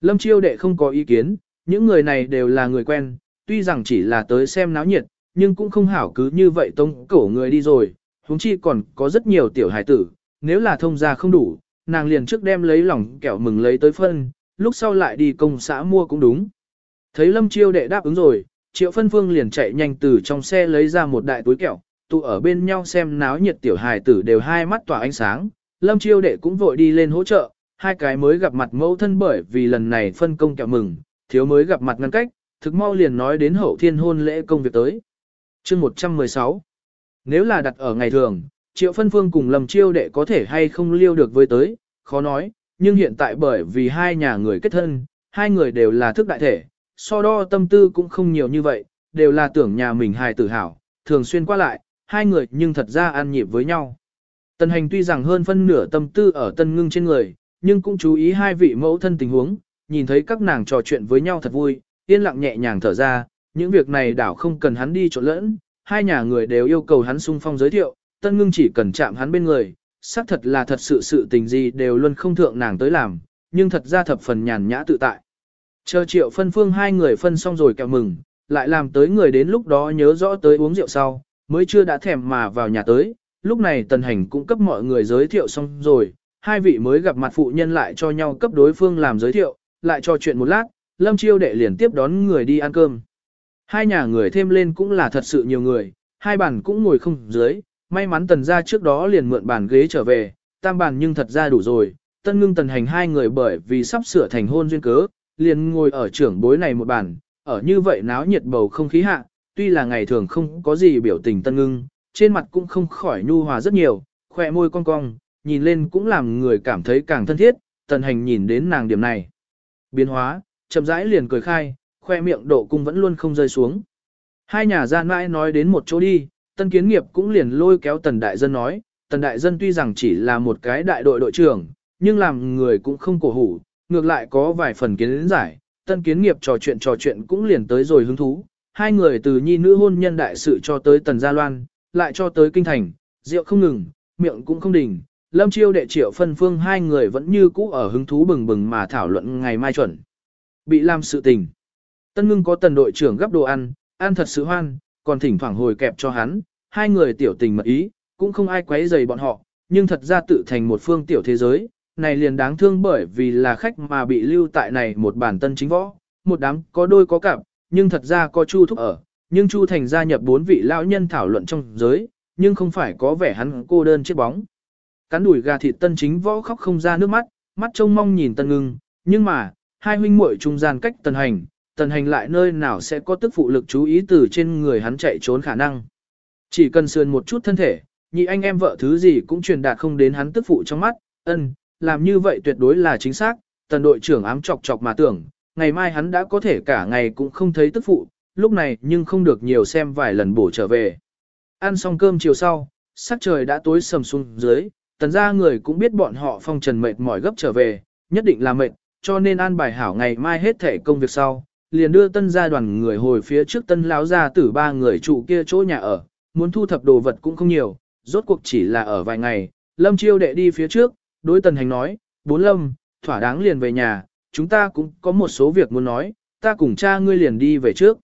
Lâm chiêu đệ không có ý kiến, những người này đều là người quen, tuy rằng chỉ là tới xem náo nhiệt, nhưng cũng không hảo cứ như vậy tông cổ người đi rồi, huống chi còn có rất nhiều tiểu hải tử, nếu là thông gia không đủ, nàng liền trước đem lấy lòng kẹo mừng lấy tới phân, lúc sau lại đi công xã mua cũng đúng. Thấy Lâm Chiêu đệ đáp ứng rồi, Triệu Phân Phương liền chạy nhanh từ trong xe lấy ra một đại túi kẹo, tụ ở bên nhau xem náo nhiệt tiểu hài tử đều hai mắt tỏa ánh sáng. Lâm Chiêu đệ cũng vội đi lên hỗ trợ, hai cái mới gặp mặt mẫu thân bởi vì lần này phân công kẹo mừng, thiếu mới gặp mặt ngăn cách, thực mau liền nói đến hậu thiên hôn lễ công việc tới. chương 116 Nếu là đặt ở ngày thường, Triệu Phân Phương cùng lầm Chiêu đệ có thể hay không liêu được với tới, khó nói, nhưng hiện tại bởi vì hai nhà người kết thân, hai người đều là thức đại thể, so đo tâm tư cũng không nhiều như vậy, đều là tưởng nhà mình hài tử hảo, thường xuyên qua lại, hai người nhưng thật ra ăn nhịp với nhau. Tần hành tuy rằng hơn phân nửa tâm tư ở tân ngưng trên người, nhưng cũng chú ý hai vị mẫu thân tình huống, nhìn thấy các nàng trò chuyện với nhau thật vui, yên lặng nhẹ nhàng thở ra, những việc này đảo không cần hắn đi trộn lẫn, hai nhà người đều yêu cầu hắn sung phong giới thiệu, tân ngưng chỉ cần chạm hắn bên người, xác thật là thật sự sự tình gì đều luôn không thượng nàng tới làm, nhưng thật ra thập phần nhàn nhã tự tại. Chờ triệu phân phương hai người phân xong rồi kẹo mừng, lại làm tới người đến lúc đó nhớ rõ tới uống rượu sau, mới chưa đã thèm mà vào nhà tới, lúc này tần hành cũng cấp mọi người giới thiệu xong rồi, hai vị mới gặp mặt phụ nhân lại cho nhau cấp đối phương làm giới thiệu, lại cho chuyện một lát, lâm chiêu đệ liền tiếp đón người đi ăn cơm. Hai nhà người thêm lên cũng là thật sự nhiều người, hai bàn cũng ngồi không dưới, may mắn tần ra trước đó liền mượn bàn ghế trở về, tam bàn nhưng thật ra đủ rồi, tân ngưng tần hành hai người bởi vì sắp sửa thành hôn duyên cớ, liền ngồi ở trưởng bối này một bàn, ở như vậy náo nhiệt bầu không khí hạ, tuy là ngày thường không có gì biểu tình tân ngưng, trên mặt cũng không khỏi nhu hòa rất nhiều, khỏe môi cong cong, nhìn lên cũng làm người cảm thấy càng thân thiết, tần hành nhìn đến nàng điểm này. Biến hóa, chậm rãi liền cười khai, khoe miệng độ cung vẫn luôn không rơi xuống. Hai nhà gian mãi nói đến một chỗ đi, tân kiến nghiệp cũng liền lôi kéo tần đại dân nói, tần đại dân tuy rằng chỉ là một cái đại đội đội trưởng, nhưng làm người cũng không cổ hủ, ngược lại có vài phần kiến giải, tân kiến nghiệp trò chuyện trò chuyện cũng liền tới rồi hứng thú, hai người từ nhi nữ hôn nhân đại sự cho tới tần gia loan, lại cho tới kinh thành, rượu không ngừng, miệng cũng không đình, lâm chiêu đệ triệu phân phương hai người vẫn như cũ ở hứng thú bừng bừng mà thảo luận ngày mai chuẩn. Bị làm sự tình. Tân ngưng có tần đội trưởng gấp đồ ăn, ăn thật sự hoan, còn thỉnh thoảng hồi kẹp cho hắn, hai người tiểu tình mật ý, cũng không ai quấy rầy bọn họ, nhưng thật ra tự thành một phương tiểu thế giới, này liền đáng thương bởi vì là khách mà bị lưu tại này một bản tân chính võ, một đám có đôi có cặp, nhưng thật ra có Chu Thúc ở, nhưng Chu Thành gia nhập bốn vị lão nhân thảo luận trong giới, nhưng không phải có vẻ hắn cô đơn chết bóng. Cắn đùi gà thịt tân chính võ khóc không ra nước mắt, mắt trông mong nhìn tân ngưng, nhưng mà, hai huynh muội trung gian cách tần hành, tần hành lại nơi nào sẽ có tức phụ lực chú ý từ trên người hắn chạy trốn khả năng. Chỉ cần sườn một chút thân thể, nhị anh em vợ thứ gì cũng truyền đạt không đến hắn tức phụ trong mắt, ân, làm như vậy tuyệt đối là chính xác, tần đội trưởng ám chọc chọc mà tưởng, ngày mai hắn đã có thể cả ngày cũng không thấy tức phụ, lúc này nhưng không được nhiều xem vài lần bổ trở về. Ăn xong cơm chiều sau, sắc trời đã tối sầm xuống dưới, tần ra người cũng biết bọn họ phong trần mệt mỏi gấp trở về, nhất định là mệt, cho nên an bài hảo ngày mai hết thể công việc sau, liền đưa tân gia đoàn người hồi phía trước tân lão gia tử ba người trụ kia chỗ nhà ở, muốn thu thập đồ vật cũng không nhiều, rốt cuộc chỉ là ở vài ngày, lâm chiêu đệ đi phía trước, đối tần hành nói, bốn lâm, thỏa đáng liền về nhà, chúng ta cũng có một số việc muốn nói, ta cùng cha ngươi liền đi về trước.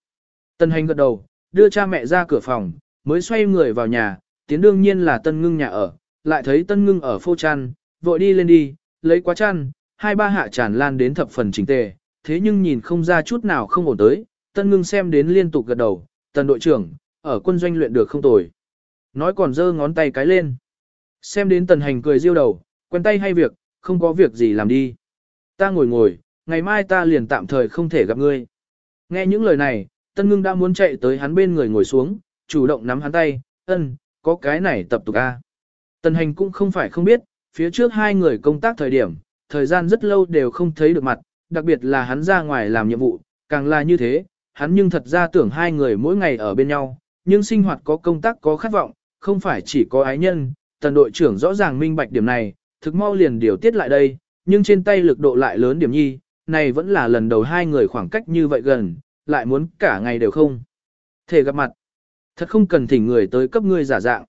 Tần hành gật đầu, đưa cha mẹ ra cửa phòng, mới xoay người vào nhà, tiến đương nhiên là tân ngưng nhà ở, lại thấy tân ngưng ở phô chăn, vội đi lên đi, lấy quá chăn, hai ba hạ tràn lan đến thập phần chỉnh tề, thế nhưng nhìn không ra chút nào không ổn tới, tân ngưng xem đến liên tục gật đầu, tần đội trưởng, ở quân doanh luyện được không tồi. Nói còn giơ ngón tay cái lên. Xem đến tần hành cười riêu đầu, quen tay hay việc, không có việc gì làm đi. Ta ngồi ngồi, ngày mai ta liền tạm thời không thể gặp ngươi. Nghe những lời này, tân ngưng đã muốn chạy tới hắn bên người ngồi xuống, chủ động nắm hắn tay, ân, có cái này tập tục a. Tần hành cũng không phải không biết, phía trước hai người công tác thời điểm, thời gian rất lâu đều không thấy được mặt, đặc biệt là hắn ra ngoài làm nhiệm vụ, càng là như thế, hắn nhưng thật ra tưởng hai người mỗi ngày ở bên nhau, nhưng sinh hoạt có công tác có khát vọng, không phải chỉ có ái nhân, tần đội trưởng rõ ràng minh bạch điểm này, thực mau liền điều tiết lại đây, nhưng trên tay lực độ lại lớn điểm nhi, này vẫn là lần đầu hai người khoảng cách như vậy gần, lại muốn cả ngày đều không. Thể gặp mặt, thật không cần thỉnh người tới cấp ngươi giả dạng.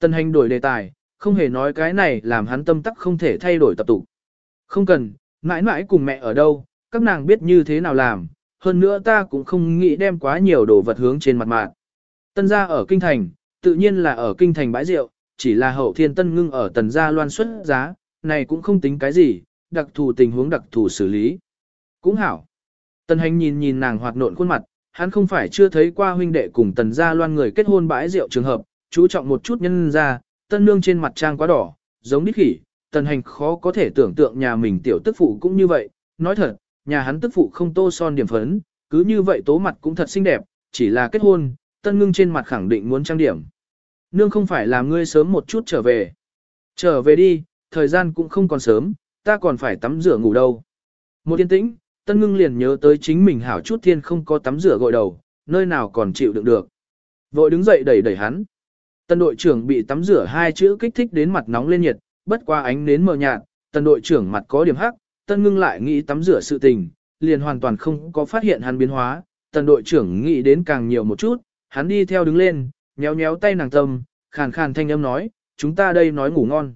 Tần hành đổi đề tài, không hề nói cái này làm hắn tâm tắc không thể thay đổi tập tục. Không cần, mãi mãi cùng mẹ ở đâu, các nàng biết như thế nào làm, hơn nữa ta cũng không nghĩ đem quá nhiều đồ vật hướng trên mặt mạng. Tân gia ở kinh thành, tự nhiên là ở kinh thành bãi rượu, chỉ là hậu thiên tân ngưng ở tần gia loan xuất giá, này cũng không tính cái gì, đặc thù tình huống đặc thù xử lý. Cũng hảo. Tần hành nhìn nhìn nàng hoạt nộn khuôn mặt, hắn không phải chưa thấy qua huynh đệ cùng tần gia loan người kết hôn bãi rượu trường hợp, chú trọng một chút nhân ra, tân nương trên mặt trang quá đỏ, giống đít khỉ, tần hành khó có thể tưởng tượng nhà mình tiểu tức phụ cũng như vậy, nói thật, nhà hắn tức phụ không tô son điểm phấn, cứ như vậy tố mặt cũng thật xinh đẹp, chỉ là kết hôn, tân ngưng trên mặt khẳng định muốn trang điểm. Nương không phải làm ngươi sớm một chút trở về. Trở về đi, thời gian cũng không còn sớm, ta còn phải tắm rửa ngủ đâu. Một yên tĩnh, tân ngưng liền nhớ tới chính mình hảo chút thiên không có tắm rửa gội đầu, nơi nào còn chịu đựng được. Vội đứng dậy đẩy đẩy hắn. Tân đội trưởng bị tắm rửa hai chữ kích thích đến mặt nóng lên nhiệt, bất qua ánh nến mờ nhạt, tân đội trưởng mặt có điểm hắc, tân ngưng lại nghĩ tắm rửa sự tình, liền hoàn toàn không có phát hiện hắn biến hóa, tần đội trưởng nghĩ đến càng nhiều một chút, hắn đi theo đứng lên, nhéo nhéo tay nàng tâm, khàn khàn thanh âm nói, chúng ta đây nói ngủ ngon.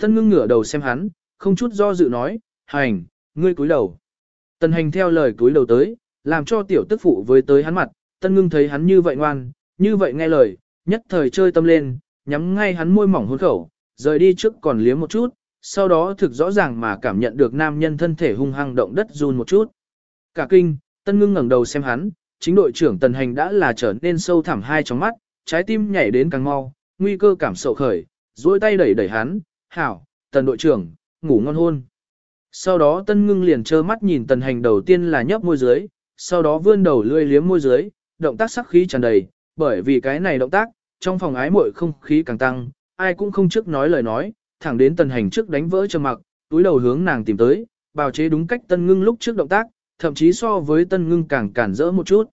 Tân ngưng ngửa đầu xem hắn, không chút do dự nói, hành, ngươi cúi đầu. Tần hành theo lời cúi đầu tới, làm cho tiểu tức phụ với tới hắn mặt, tân ngưng thấy hắn như vậy ngoan, như vậy nghe lời, nhất thời chơi tâm lên, nhắm ngay hắn môi mỏng hôn khẩu, rời đi trước còn liếm một chút, sau đó thực rõ ràng mà cảm nhận được nam nhân thân thể hung hăng động đất run một chút. Cả kinh, tân ngưng ngẩng đầu xem hắn, chính đội trưởng tần hành đã là trở nên sâu thẳm hai trong mắt, trái tim nhảy đến càng mau, nguy cơ cảm sầu khởi, duỗi tay đẩy đẩy hắn, hảo, tần đội trưởng, ngủ ngon hôn. Sau đó tân ngưng liền trơ mắt nhìn tần hành đầu tiên là nhấp môi dưới, sau đó vươn đầu lươi liếm môi dưới, động tác sắc khí tràn đầy, bởi vì cái này động tác, trong phòng ái muội không khí càng tăng, ai cũng không trước nói lời nói, thẳng đến tần hành trước đánh vỡ trầm mặc, túi đầu hướng nàng tìm tới, bào chế đúng cách tân ngưng lúc trước động tác, thậm chí so với tân ngưng càng cản rỡ một chút.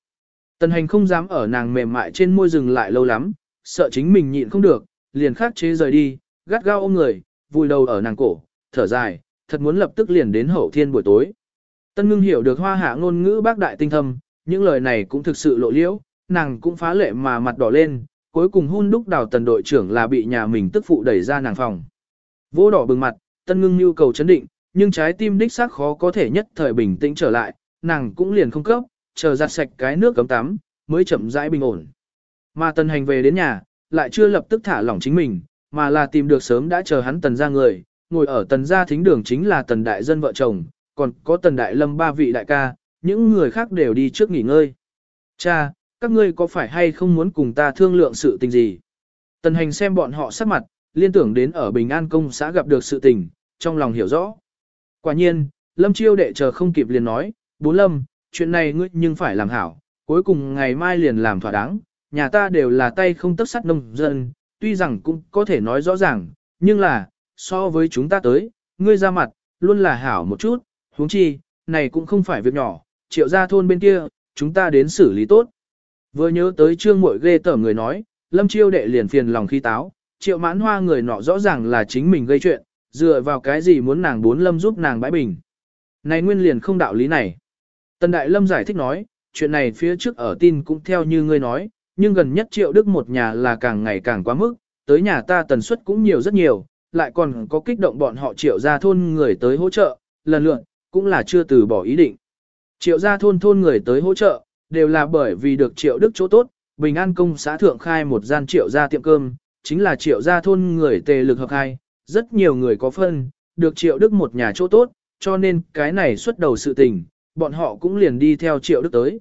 Tần hành không dám ở nàng mềm mại trên môi rừng lại lâu lắm, sợ chính mình nhịn không được, liền khắc chế rời đi, gắt gao ôm người, vùi đầu ở nàng cổ, thở dài, thật muốn lập tức liền đến hậu thiên buổi tối. Tân ngưng hiểu được hoa hạ ngôn ngữ bác đại tinh thâm, những lời này cũng thực sự lộ liễu, nàng cũng phá lệ mà mặt đỏ lên, cuối cùng hun đúc đào tần đội trưởng là bị nhà mình tức phụ đẩy ra nàng phòng. Vô đỏ bừng mặt, tân ngưng nhu cầu chấn định, nhưng trái tim đích xác khó có thể nhất thời bình tĩnh trở lại, nàng cũng liền không cấp, chờ giặt sạch cái nước cấm tắm, mới chậm rãi bình ổn. Mà tần hành về đến nhà, lại chưa lập tức thả lỏng chính mình, mà là tìm được sớm đã chờ hắn tần ra người, ngồi ở tần gia thính đường chính là tần đại dân vợ chồng, còn có tần đại lâm ba vị đại ca, những người khác đều đi trước nghỉ ngơi. Cha, các ngươi có phải hay không muốn cùng ta thương lượng sự tình gì? Tần hành xem bọn họ sắc mặt, liên tưởng đến ở Bình An Công xã gặp được sự tình, trong lòng hiểu rõ. Quả nhiên, Lâm Chiêu đệ chờ không kịp liền nói, bố Lâm, chuyện này ngươi nhưng phải làm hảo, cuối cùng ngày mai liền làm thỏa đáng, nhà ta đều là tay không tấp sắt nông dân, tuy rằng cũng có thể nói rõ ràng, nhưng là, so với chúng ta tới, ngươi ra mặt, luôn là hảo một chút, huống chi, này cũng không phải việc nhỏ, triệu gia thôn bên kia, chúng ta đến xử lý tốt. Vừa nhớ tới trương muội ghê tởm người nói, lâm chiêu đệ liền phiền lòng khi táo, triệu mãn hoa người nọ rõ ràng là chính mình gây chuyện, dựa vào cái gì muốn nàng bốn lâm giúp nàng bãi bình. Này nguyên liền không đạo lý này. Tần Đại Lâm giải thích nói, chuyện này phía trước ở tin cũng theo như ngươi nói, nhưng gần nhất triệu đức một nhà là càng ngày càng quá mức, tới nhà ta tần suất cũng nhiều rất nhiều, lại còn có kích động bọn họ triệu ra thôn người tới hỗ trợ, lần lượt, cũng là chưa từ bỏ ý định. Triệu gia thôn thôn người tới hỗ trợ, đều là bởi vì được triệu đức chỗ tốt, Bình An công xã thượng khai một gian triệu gia tiệm cơm, chính là triệu gia thôn người tề lực hợp khai, rất nhiều người có phân, được triệu đức một nhà chỗ tốt, cho nên cái này xuất đầu sự tình, bọn họ cũng liền đi theo triệu đức tới.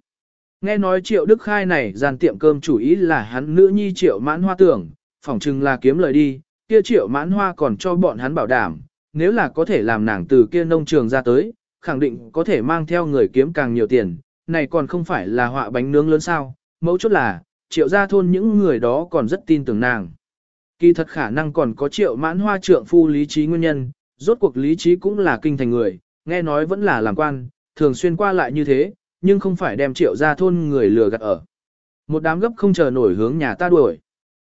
Nghe nói triệu đức khai này gian tiệm cơm chủ ý là hắn nữ nhi triệu mãn hoa tưởng, phỏng chừng là kiếm lời đi, kia triệu mãn hoa còn cho bọn hắn bảo đảm, nếu là có thể làm nàng từ kia nông trường ra tới, khẳng định có thể mang theo người kiếm càng nhiều tiền, này còn không phải là họa bánh nướng lớn sao, mẫu chốt là, triệu gia thôn những người đó còn rất tin tưởng nàng. Kỳ thật khả năng còn có triệu mãn hoa trượng phu lý trí nguyên nhân, rốt cuộc lý trí cũng là kinh thành người, nghe nói vẫn là làm quan, thường xuyên qua lại như thế, nhưng không phải đem triệu gia thôn người lừa gạt ở. Một đám gấp không chờ nổi hướng nhà ta đuổi.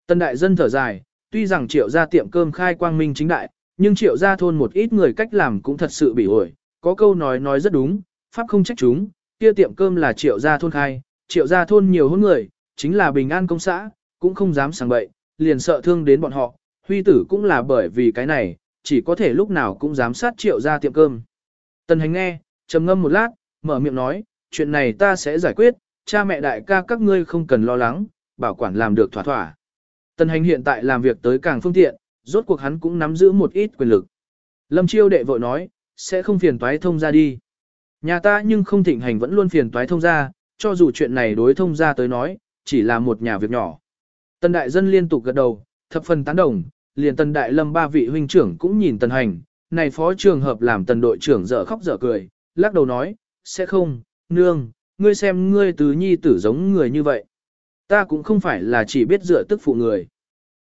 Tân đại dân thở dài, tuy rằng triệu gia tiệm cơm khai quang minh chính đại, nhưng triệu gia thôn một ít người cách làm cũng thật sự bị ổi, có câu nói nói rất đúng, pháp không trách chúng, kia tiệm cơm là triệu gia thôn khai, triệu gia thôn nhiều hôn người, chính là bình an công xã, cũng không dám sang bậy, liền sợ thương đến bọn họ, huy tử cũng là bởi vì cái này, chỉ có thể lúc nào cũng dám sát triệu gia tiệm cơm. Tần hành nghe, trầm ngâm một lát, mở miệng nói, chuyện này ta sẽ giải quyết, cha mẹ đại ca các ngươi không cần lo lắng, bảo quản làm được thỏa thỏa. Tần hành hiện tại làm việc tới càng phương tiện, rốt cuộc hắn cũng nắm giữ một ít quyền lực. Lâm chiêu đệ vội nói, sẽ không phiền toái thông ra đi. Nhà ta nhưng không thịnh hành vẫn luôn phiền toái thông gia, cho dù chuyện này đối thông gia tới nói, chỉ là một nhà việc nhỏ. Tần đại dân liên tục gật đầu, thập phần tán đồng, liền tần đại lâm ba vị huynh trưởng cũng nhìn tần hành, này phó trường hợp làm tần đội trưởng dở khóc dở cười, lắc đầu nói, sẽ không, nương, ngươi xem ngươi tứ nhi tử giống người như vậy. Ta cũng không phải là chỉ biết dựa tức phụ người.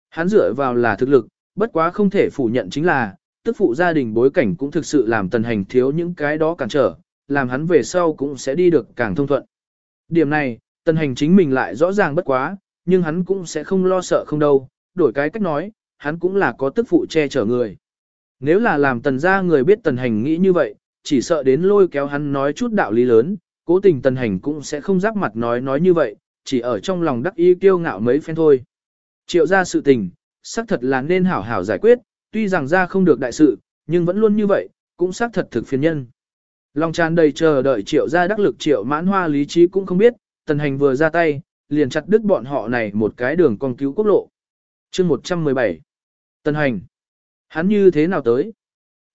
Hắn dựa vào là thực lực, bất quá không thể phủ nhận chính là, tức phụ gia đình bối cảnh cũng thực sự làm tần hành thiếu những cái đó cản trở, làm hắn về sau cũng sẽ đi được càng thông thuận. Điểm này, tần hành chính mình lại rõ ràng bất quá, nhưng hắn cũng sẽ không lo sợ không đâu, đổi cái cách nói, hắn cũng là có tức phụ che chở người. Nếu là làm tần gia người biết tần hành nghĩ như vậy, chỉ sợ đến lôi kéo hắn nói chút đạo lý lớn, cố tình tần hành cũng sẽ không giáp mặt nói nói như vậy, chỉ ở trong lòng đắc ý kiêu ngạo mấy phen thôi. Triệu ra sự tình, xác thật là nên hảo hảo giải quyết, tuy rằng ra không được đại sự, nhưng vẫn luôn như vậy, cũng xác thật thực phiền nhân. Lòng tràn đầy chờ đợi triệu ra đắc lực triệu mãn hoa lý trí cũng không biết, tần hành vừa ra tay, liền chặt đứt bọn họ này một cái đường con cứu quốc lộ. chương 117 Tần hành Hắn như thế nào tới?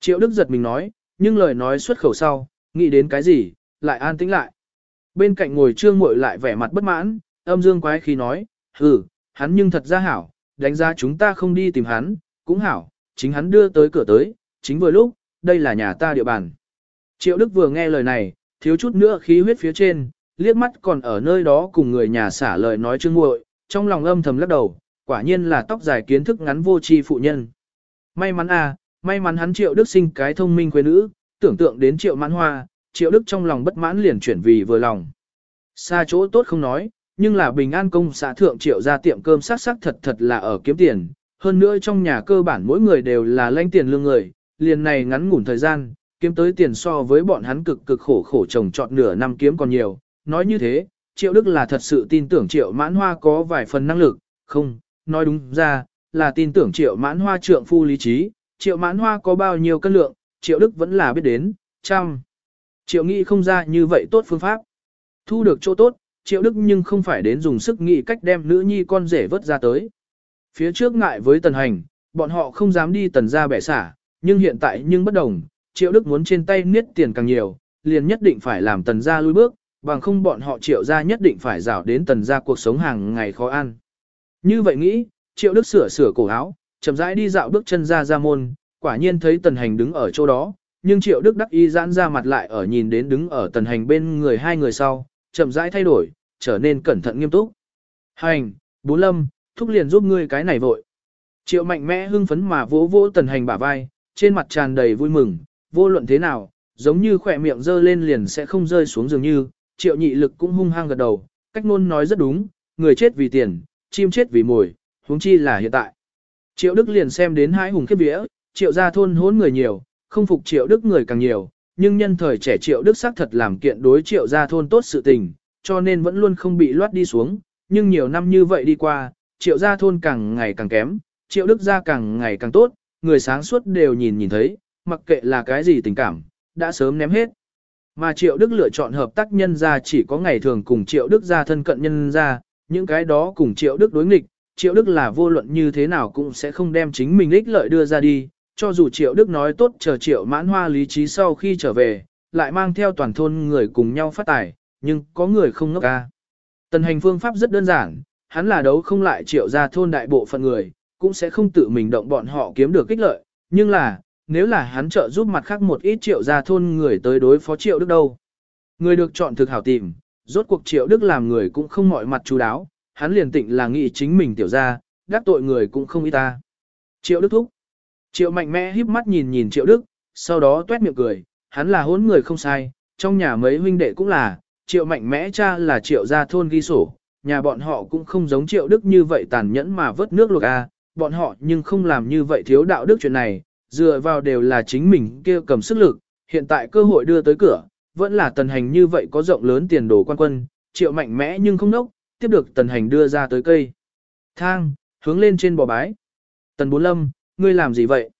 Triệu Đức giật mình nói, nhưng lời nói xuất khẩu sau, nghĩ đến cái gì, lại an tĩnh lại. Bên cạnh ngồi trương muội lại vẻ mặt bất mãn, âm dương quái khi nói, hừ, hắn nhưng thật ra hảo, đánh giá chúng ta không đi tìm hắn, cũng hảo, chính hắn đưa tới cửa tới, chính vừa lúc, đây là nhà ta địa bàn. Triệu Đức vừa nghe lời này, thiếu chút nữa khí huyết phía trên, liếc mắt còn ở nơi đó cùng người nhà xả lời nói chương muội, trong lòng âm thầm lắc đầu, quả nhiên là tóc dài kiến thức ngắn vô tri phụ nhân. May mắn à, may mắn hắn Triệu Đức sinh cái thông minh quê nữ, tưởng tượng đến Triệu Mãn Hoa, Triệu Đức trong lòng bất mãn liền chuyển vì vừa lòng. Xa chỗ tốt không nói, nhưng là bình an công xã thượng Triệu ra tiệm cơm sắc sắc thật thật là ở kiếm tiền, hơn nữa trong nhà cơ bản mỗi người đều là lanh tiền lương người, liền này ngắn ngủn thời gian, kiếm tới tiền so với bọn hắn cực cực khổ khổ trồng trọt nửa năm kiếm còn nhiều. Nói như thế, Triệu Đức là thật sự tin tưởng Triệu Mãn Hoa có vài phần năng lực, không, nói đúng ra, là tin tưởng Triệu Mãn Hoa trượng phu lý trí, Triệu Mãn Hoa có bao nhiêu cân lượng, Triệu Đức vẫn là biết đến, trăm. Triệu nghĩ không ra như vậy tốt phương pháp. Thu được chỗ tốt, Triệu Đức nhưng không phải đến dùng sức nghĩ cách đem nữ nhi con rể vớt ra tới. Phía trước ngại với tần hành, bọn họ không dám đi tần ra bẻ xả, nhưng hiện tại nhưng bất đồng, Triệu Đức muốn trên tay niết tiền càng nhiều, liền nhất định phải làm tần gia lui bước, bằng không bọn họ Triệu gia nhất định phải rảo đến tần gia cuộc sống hàng ngày khó ăn. Như vậy nghĩ, Triệu Đức sửa sửa cổ áo, chậm rãi đi dạo bước chân ra ra môn, quả nhiên thấy tần hành đứng ở chỗ đó, nhưng Triệu Đức đắc y giãn ra mặt lại ở nhìn đến đứng ở tần hành bên người hai người sau, chậm rãi thay đổi, trở nên cẩn thận nghiêm túc. Hành, Bú Lâm, thúc liền giúp ngươi cái này vội. Triệu mạnh mẽ hưng phấn mà vỗ vỗ tần hành bả vai, trên mặt tràn đầy vui mừng, vô luận thế nào, giống như khỏe miệng dơ lên liền sẽ không rơi xuống dường như, triệu nhị lực cũng hung hăng gật đầu, cách ngôn nói rất đúng, người chết vì tiền, chim chết vì mồi, huống chi là hiện tại. Triệu Đức liền xem đến hai hùng khiếp vía, triệu gia thôn hốn người nhiều, không phục triệu Đức người càng nhiều, nhưng nhân thời trẻ triệu Đức xác thật làm kiện đối triệu gia thôn tốt sự tình, cho nên vẫn luôn không bị loát đi xuống, nhưng nhiều năm như vậy đi qua, triệu gia thôn càng ngày càng kém, triệu Đức gia càng ngày càng tốt, người sáng suốt đều nhìn nhìn thấy, mặc kệ là cái gì tình cảm, đã sớm ném hết. Mà Triệu Đức lựa chọn hợp tác nhân gia chỉ có ngày thường cùng Triệu Đức gia thân cận nhân gia, những cái đó cùng Triệu Đức đối nghịch, Triệu Đức là vô luận như thế nào cũng sẽ không đem chính mình ích lợi đưa ra đi, cho dù Triệu Đức nói tốt chờ Triệu mãn hoa lý trí sau khi trở về, lại mang theo toàn thôn người cùng nhau phát tài, nhưng có người không ngốc ca. Tần hành phương pháp rất đơn giản, hắn là đấu không lại Triệu gia thôn đại bộ phận người, cũng sẽ không tự mình động bọn họ kiếm được ích lợi, nhưng là, nếu là hắn trợ giúp mặt khác một ít triệu gia thôn người tới đối phó triệu đức đâu. Người được chọn thực hảo tìm, rốt cuộc triệu đức làm người cũng không mọi mặt chú đáo, hắn liền tịnh là nghĩ chính mình tiểu ra, đắc tội người cũng không ý ta. Triệu đức thúc. Triệu mạnh mẽ híp mắt nhìn nhìn triệu đức, sau đó tuét miệng cười, hắn là hốn người không sai, trong nhà mấy huynh đệ cũng là, triệu mạnh mẽ cha là triệu gia thôn ghi sổ, nhà bọn họ cũng không giống triệu đức như vậy tàn nhẫn mà vớt nước luộc a, bọn họ nhưng không làm như vậy thiếu đạo đức chuyện này, dựa vào đều là chính mình kia cầm sức lực, hiện tại cơ hội đưa tới cửa, vẫn là tần hành như vậy có rộng lớn tiền đồ quan quân, triệu mạnh mẽ nhưng không nốc, tiếp được tần hành đưa ra tới cây. Thang, hướng lên trên bò bái. Tần bốn lâm, ngươi làm gì vậy?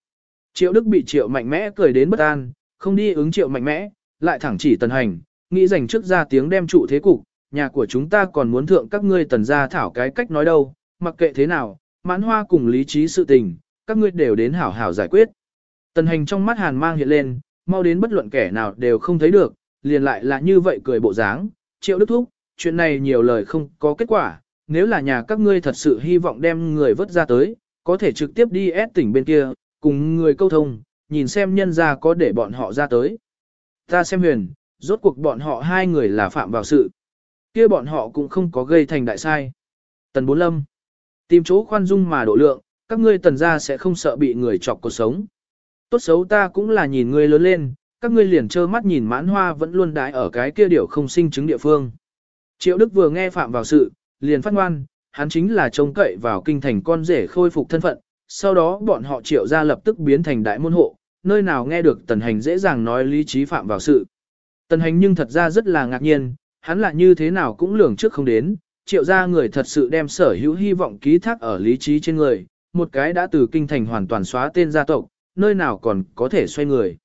Triệu Đức bị triệu mạnh mẽ cười đến bất an, không đi ứng triệu mạnh mẽ, lại thẳng chỉ tần hành, nghĩ dành trước ra tiếng đem trụ thế cục, nhà của chúng ta còn muốn thượng các ngươi tần gia thảo cái cách nói đâu, mặc kệ thế nào, mãn hoa cùng lý trí sự tình, các ngươi đều đến hảo hảo giải quyết. Tần hành trong mắt hàn mang hiện lên, mau đến bất luận kẻ nào đều không thấy được, liền lại là như vậy cười bộ dáng, triệu đức thúc, chuyện này nhiều lời không có kết quả, nếu là nhà các ngươi thật sự hy vọng đem người vớt ra tới, có thể trực tiếp đi ép tỉnh bên kia, cùng người câu thông, nhìn xem nhân ra có để bọn họ ra tới. Ta xem huyền, rốt cuộc bọn họ hai người là phạm vào sự. kia bọn họ cũng không có gây thành đại sai. Tần Bốn Lâm Tìm chỗ khoan dung mà độ lượng, các ngươi tần ra sẽ không sợ bị người chọc cuộc sống. Tốt xấu ta cũng là nhìn ngươi lớn lên, các ngươi liền trơ mắt nhìn mãn hoa vẫn luôn đái ở cái kia điểu không sinh chứng địa phương. Triệu Đức vừa nghe phạm vào sự, liền phát ngoan, hắn chính là trông cậy vào kinh thành con rể khôi phục thân phận, sau đó bọn họ triệu ra lập tức biến thành đại môn hộ, nơi nào nghe được tần hành dễ dàng nói lý trí phạm vào sự. Tần hành nhưng thật ra rất là ngạc nhiên, hắn là như thế nào cũng lường trước không đến, triệu ra người thật sự đem sở hữu hy vọng ký thác ở lý trí trên người, một cái đã từ kinh thành hoàn toàn xóa tên gia tộc, nơi nào còn có thể xoay người.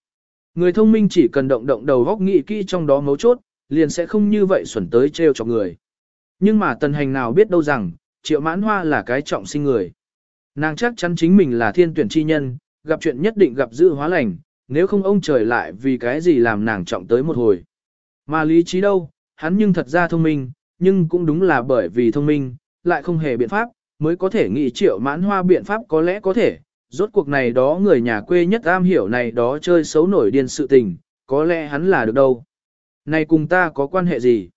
Người thông minh chỉ cần động động đầu góc nghĩ kỹ trong đó mấu chốt, liền sẽ không như vậy xuẩn tới trêu cho người. Nhưng mà tần hành nào biết đâu rằng, triệu mãn hoa là cái trọng sinh người. Nàng chắc chắn chính mình là thiên tuyển chi nhân, gặp chuyện nhất định gặp dự hóa lành, nếu không ông trời lại vì cái gì làm nàng trọng tới một hồi. Mà lý trí đâu, hắn nhưng thật ra thông minh, nhưng cũng đúng là bởi vì thông minh, lại không hề biện pháp, mới có thể nghĩ triệu mãn hoa biện pháp có lẽ có thể, rốt cuộc này đó người nhà quê nhất am hiểu này đó chơi xấu nổi điên sự tình, có lẽ hắn là được đâu. Này cùng ta có quan hệ gì?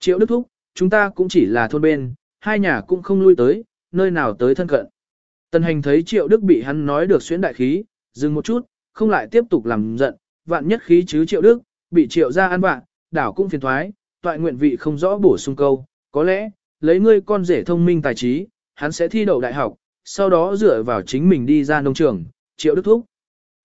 Triệu Đức Thúc, chúng ta cũng chỉ là thôn bên, hai nhà cũng không lui tới, nơi nào tới thân cận. Tần hành thấy Triệu Đức bị hắn nói được xuyến đại khí, dừng một chút, không lại tiếp tục làm giận, vạn nhất khí chứ Triệu Đức, bị Triệu ra ăn vạn, đảo cũng phiền thoái, toại nguyện vị không rõ bổ sung câu, có lẽ, lấy ngươi con rể thông minh tài trí, hắn sẽ thi đậu đại học, sau đó dựa vào chính mình đi ra nông trường, triệu đức thúc.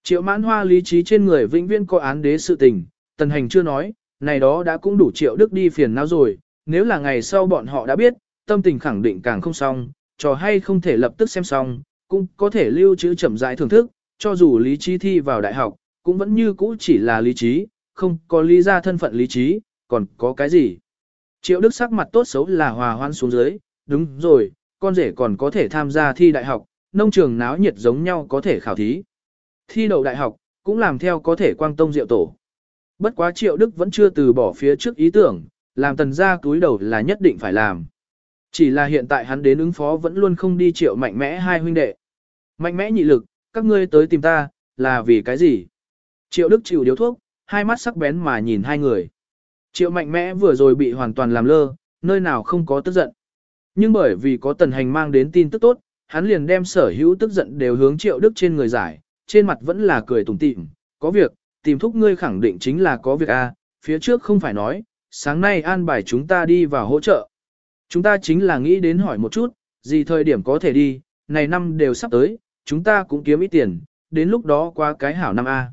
Triệu mãn hoa lý trí trên người vĩnh viễn có án đế sự tình, tần hành chưa nói, này đó đã cũng đủ triệu đức đi phiền não rồi, nếu là ngày sau bọn họ đã biết, tâm tình khẳng định càng không xong, trò hay không thể lập tức xem xong, cũng có thể lưu trữ chậm rãi thưởng thức, cho dù lý trí thi vào đại học, cũng vẫn như cũ chỉ là lý trí, không có lý ra thân phận lý trí, còn có cái gì. Triệu Đức sắc mặt tốt xấu là hòa hoan xuống dưới, đúng rồi, con rể còn có thể tham gia thi đại học, nông trường náo nhiệt giống nhau có thể khảo thí. Thi đậu đại học, cũng làm theo có thể quang tông diệu tổ. Bất quá Triệu Đức vẫn chưa từ bỏ phía trước ý tưởng, làm tần gia túi đầu là nhất định phải làm. Chỉ là hiện tại hắn đến ứng phó vẫn luôn không đi Triệu mạnh mẽ hai huynh đệ. Mạnh mẽ nhị lực, các ngươi tới tìm ta, là vì cái gì? Triệu Đức chịu điếu thuốc, hai mắt sắc bén mà nhìn hai người. Triệu mạnh mẽ vừa rồi bị hoàn toàn làm lơ, nơi nào không có tức giận. Nhưng bởi vì có tần hành mang đến tin tức tốt, hắn liền đem sở hữu tức giận đều hướng triệu đức trên người giải, trên mặt vẫn là cười tủm tỉm, có việc, tìm thúc ngươi khẳng định chính là có việc a, phía trước không phải nói, sáng nay an bài chúng ta đi vào hỗ trợ. Chúng ta chính là nghĩ đến hỏi một chút, gì thời điểm có thể đi, này năm đều sắp tới, chúng ta cũng kiếm ít tiền, đến lúc đó qua cái hảo năm A.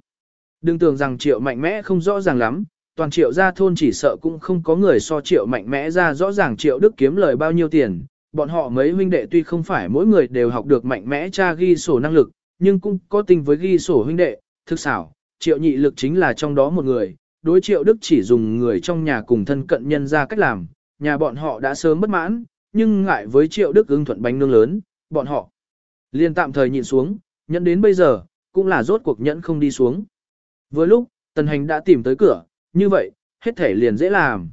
Đừng tưởng rằng triệu mạnh mẽ không rõ ràng lắm, toàn triệu gia thôn chỉ sợ cũng không có người so triệu mạnh mẽ ra rõ ràng triệu đức kiếm lời bao nhiêu tiền. Bọn họ mấy huynh đệ tuy không phải mỗi người đều học được mạnh mẽ tra ghi sổ năng lực, nhưng cũng có tình với ghi sổ huynh đệ, thực xảo, triệu nhị lực chính là trong đó một người, đối triệu đức chỉ dùng người trong nhà cùng thân cận nhân ra cách làm, nhà bọn họ đã sớm bất mãn, nhưng ngại với triệu đức ưng thuận bánh nương lớn, bọn họ liền tạm thời nhịn xuống, nhẫn đến bây giờ, cũng là rốt cuộc nhẫn không đi xuống. Vừa lúc, tần hành đã tìm tới cửa, như vậy, hết thể liền dễ làm.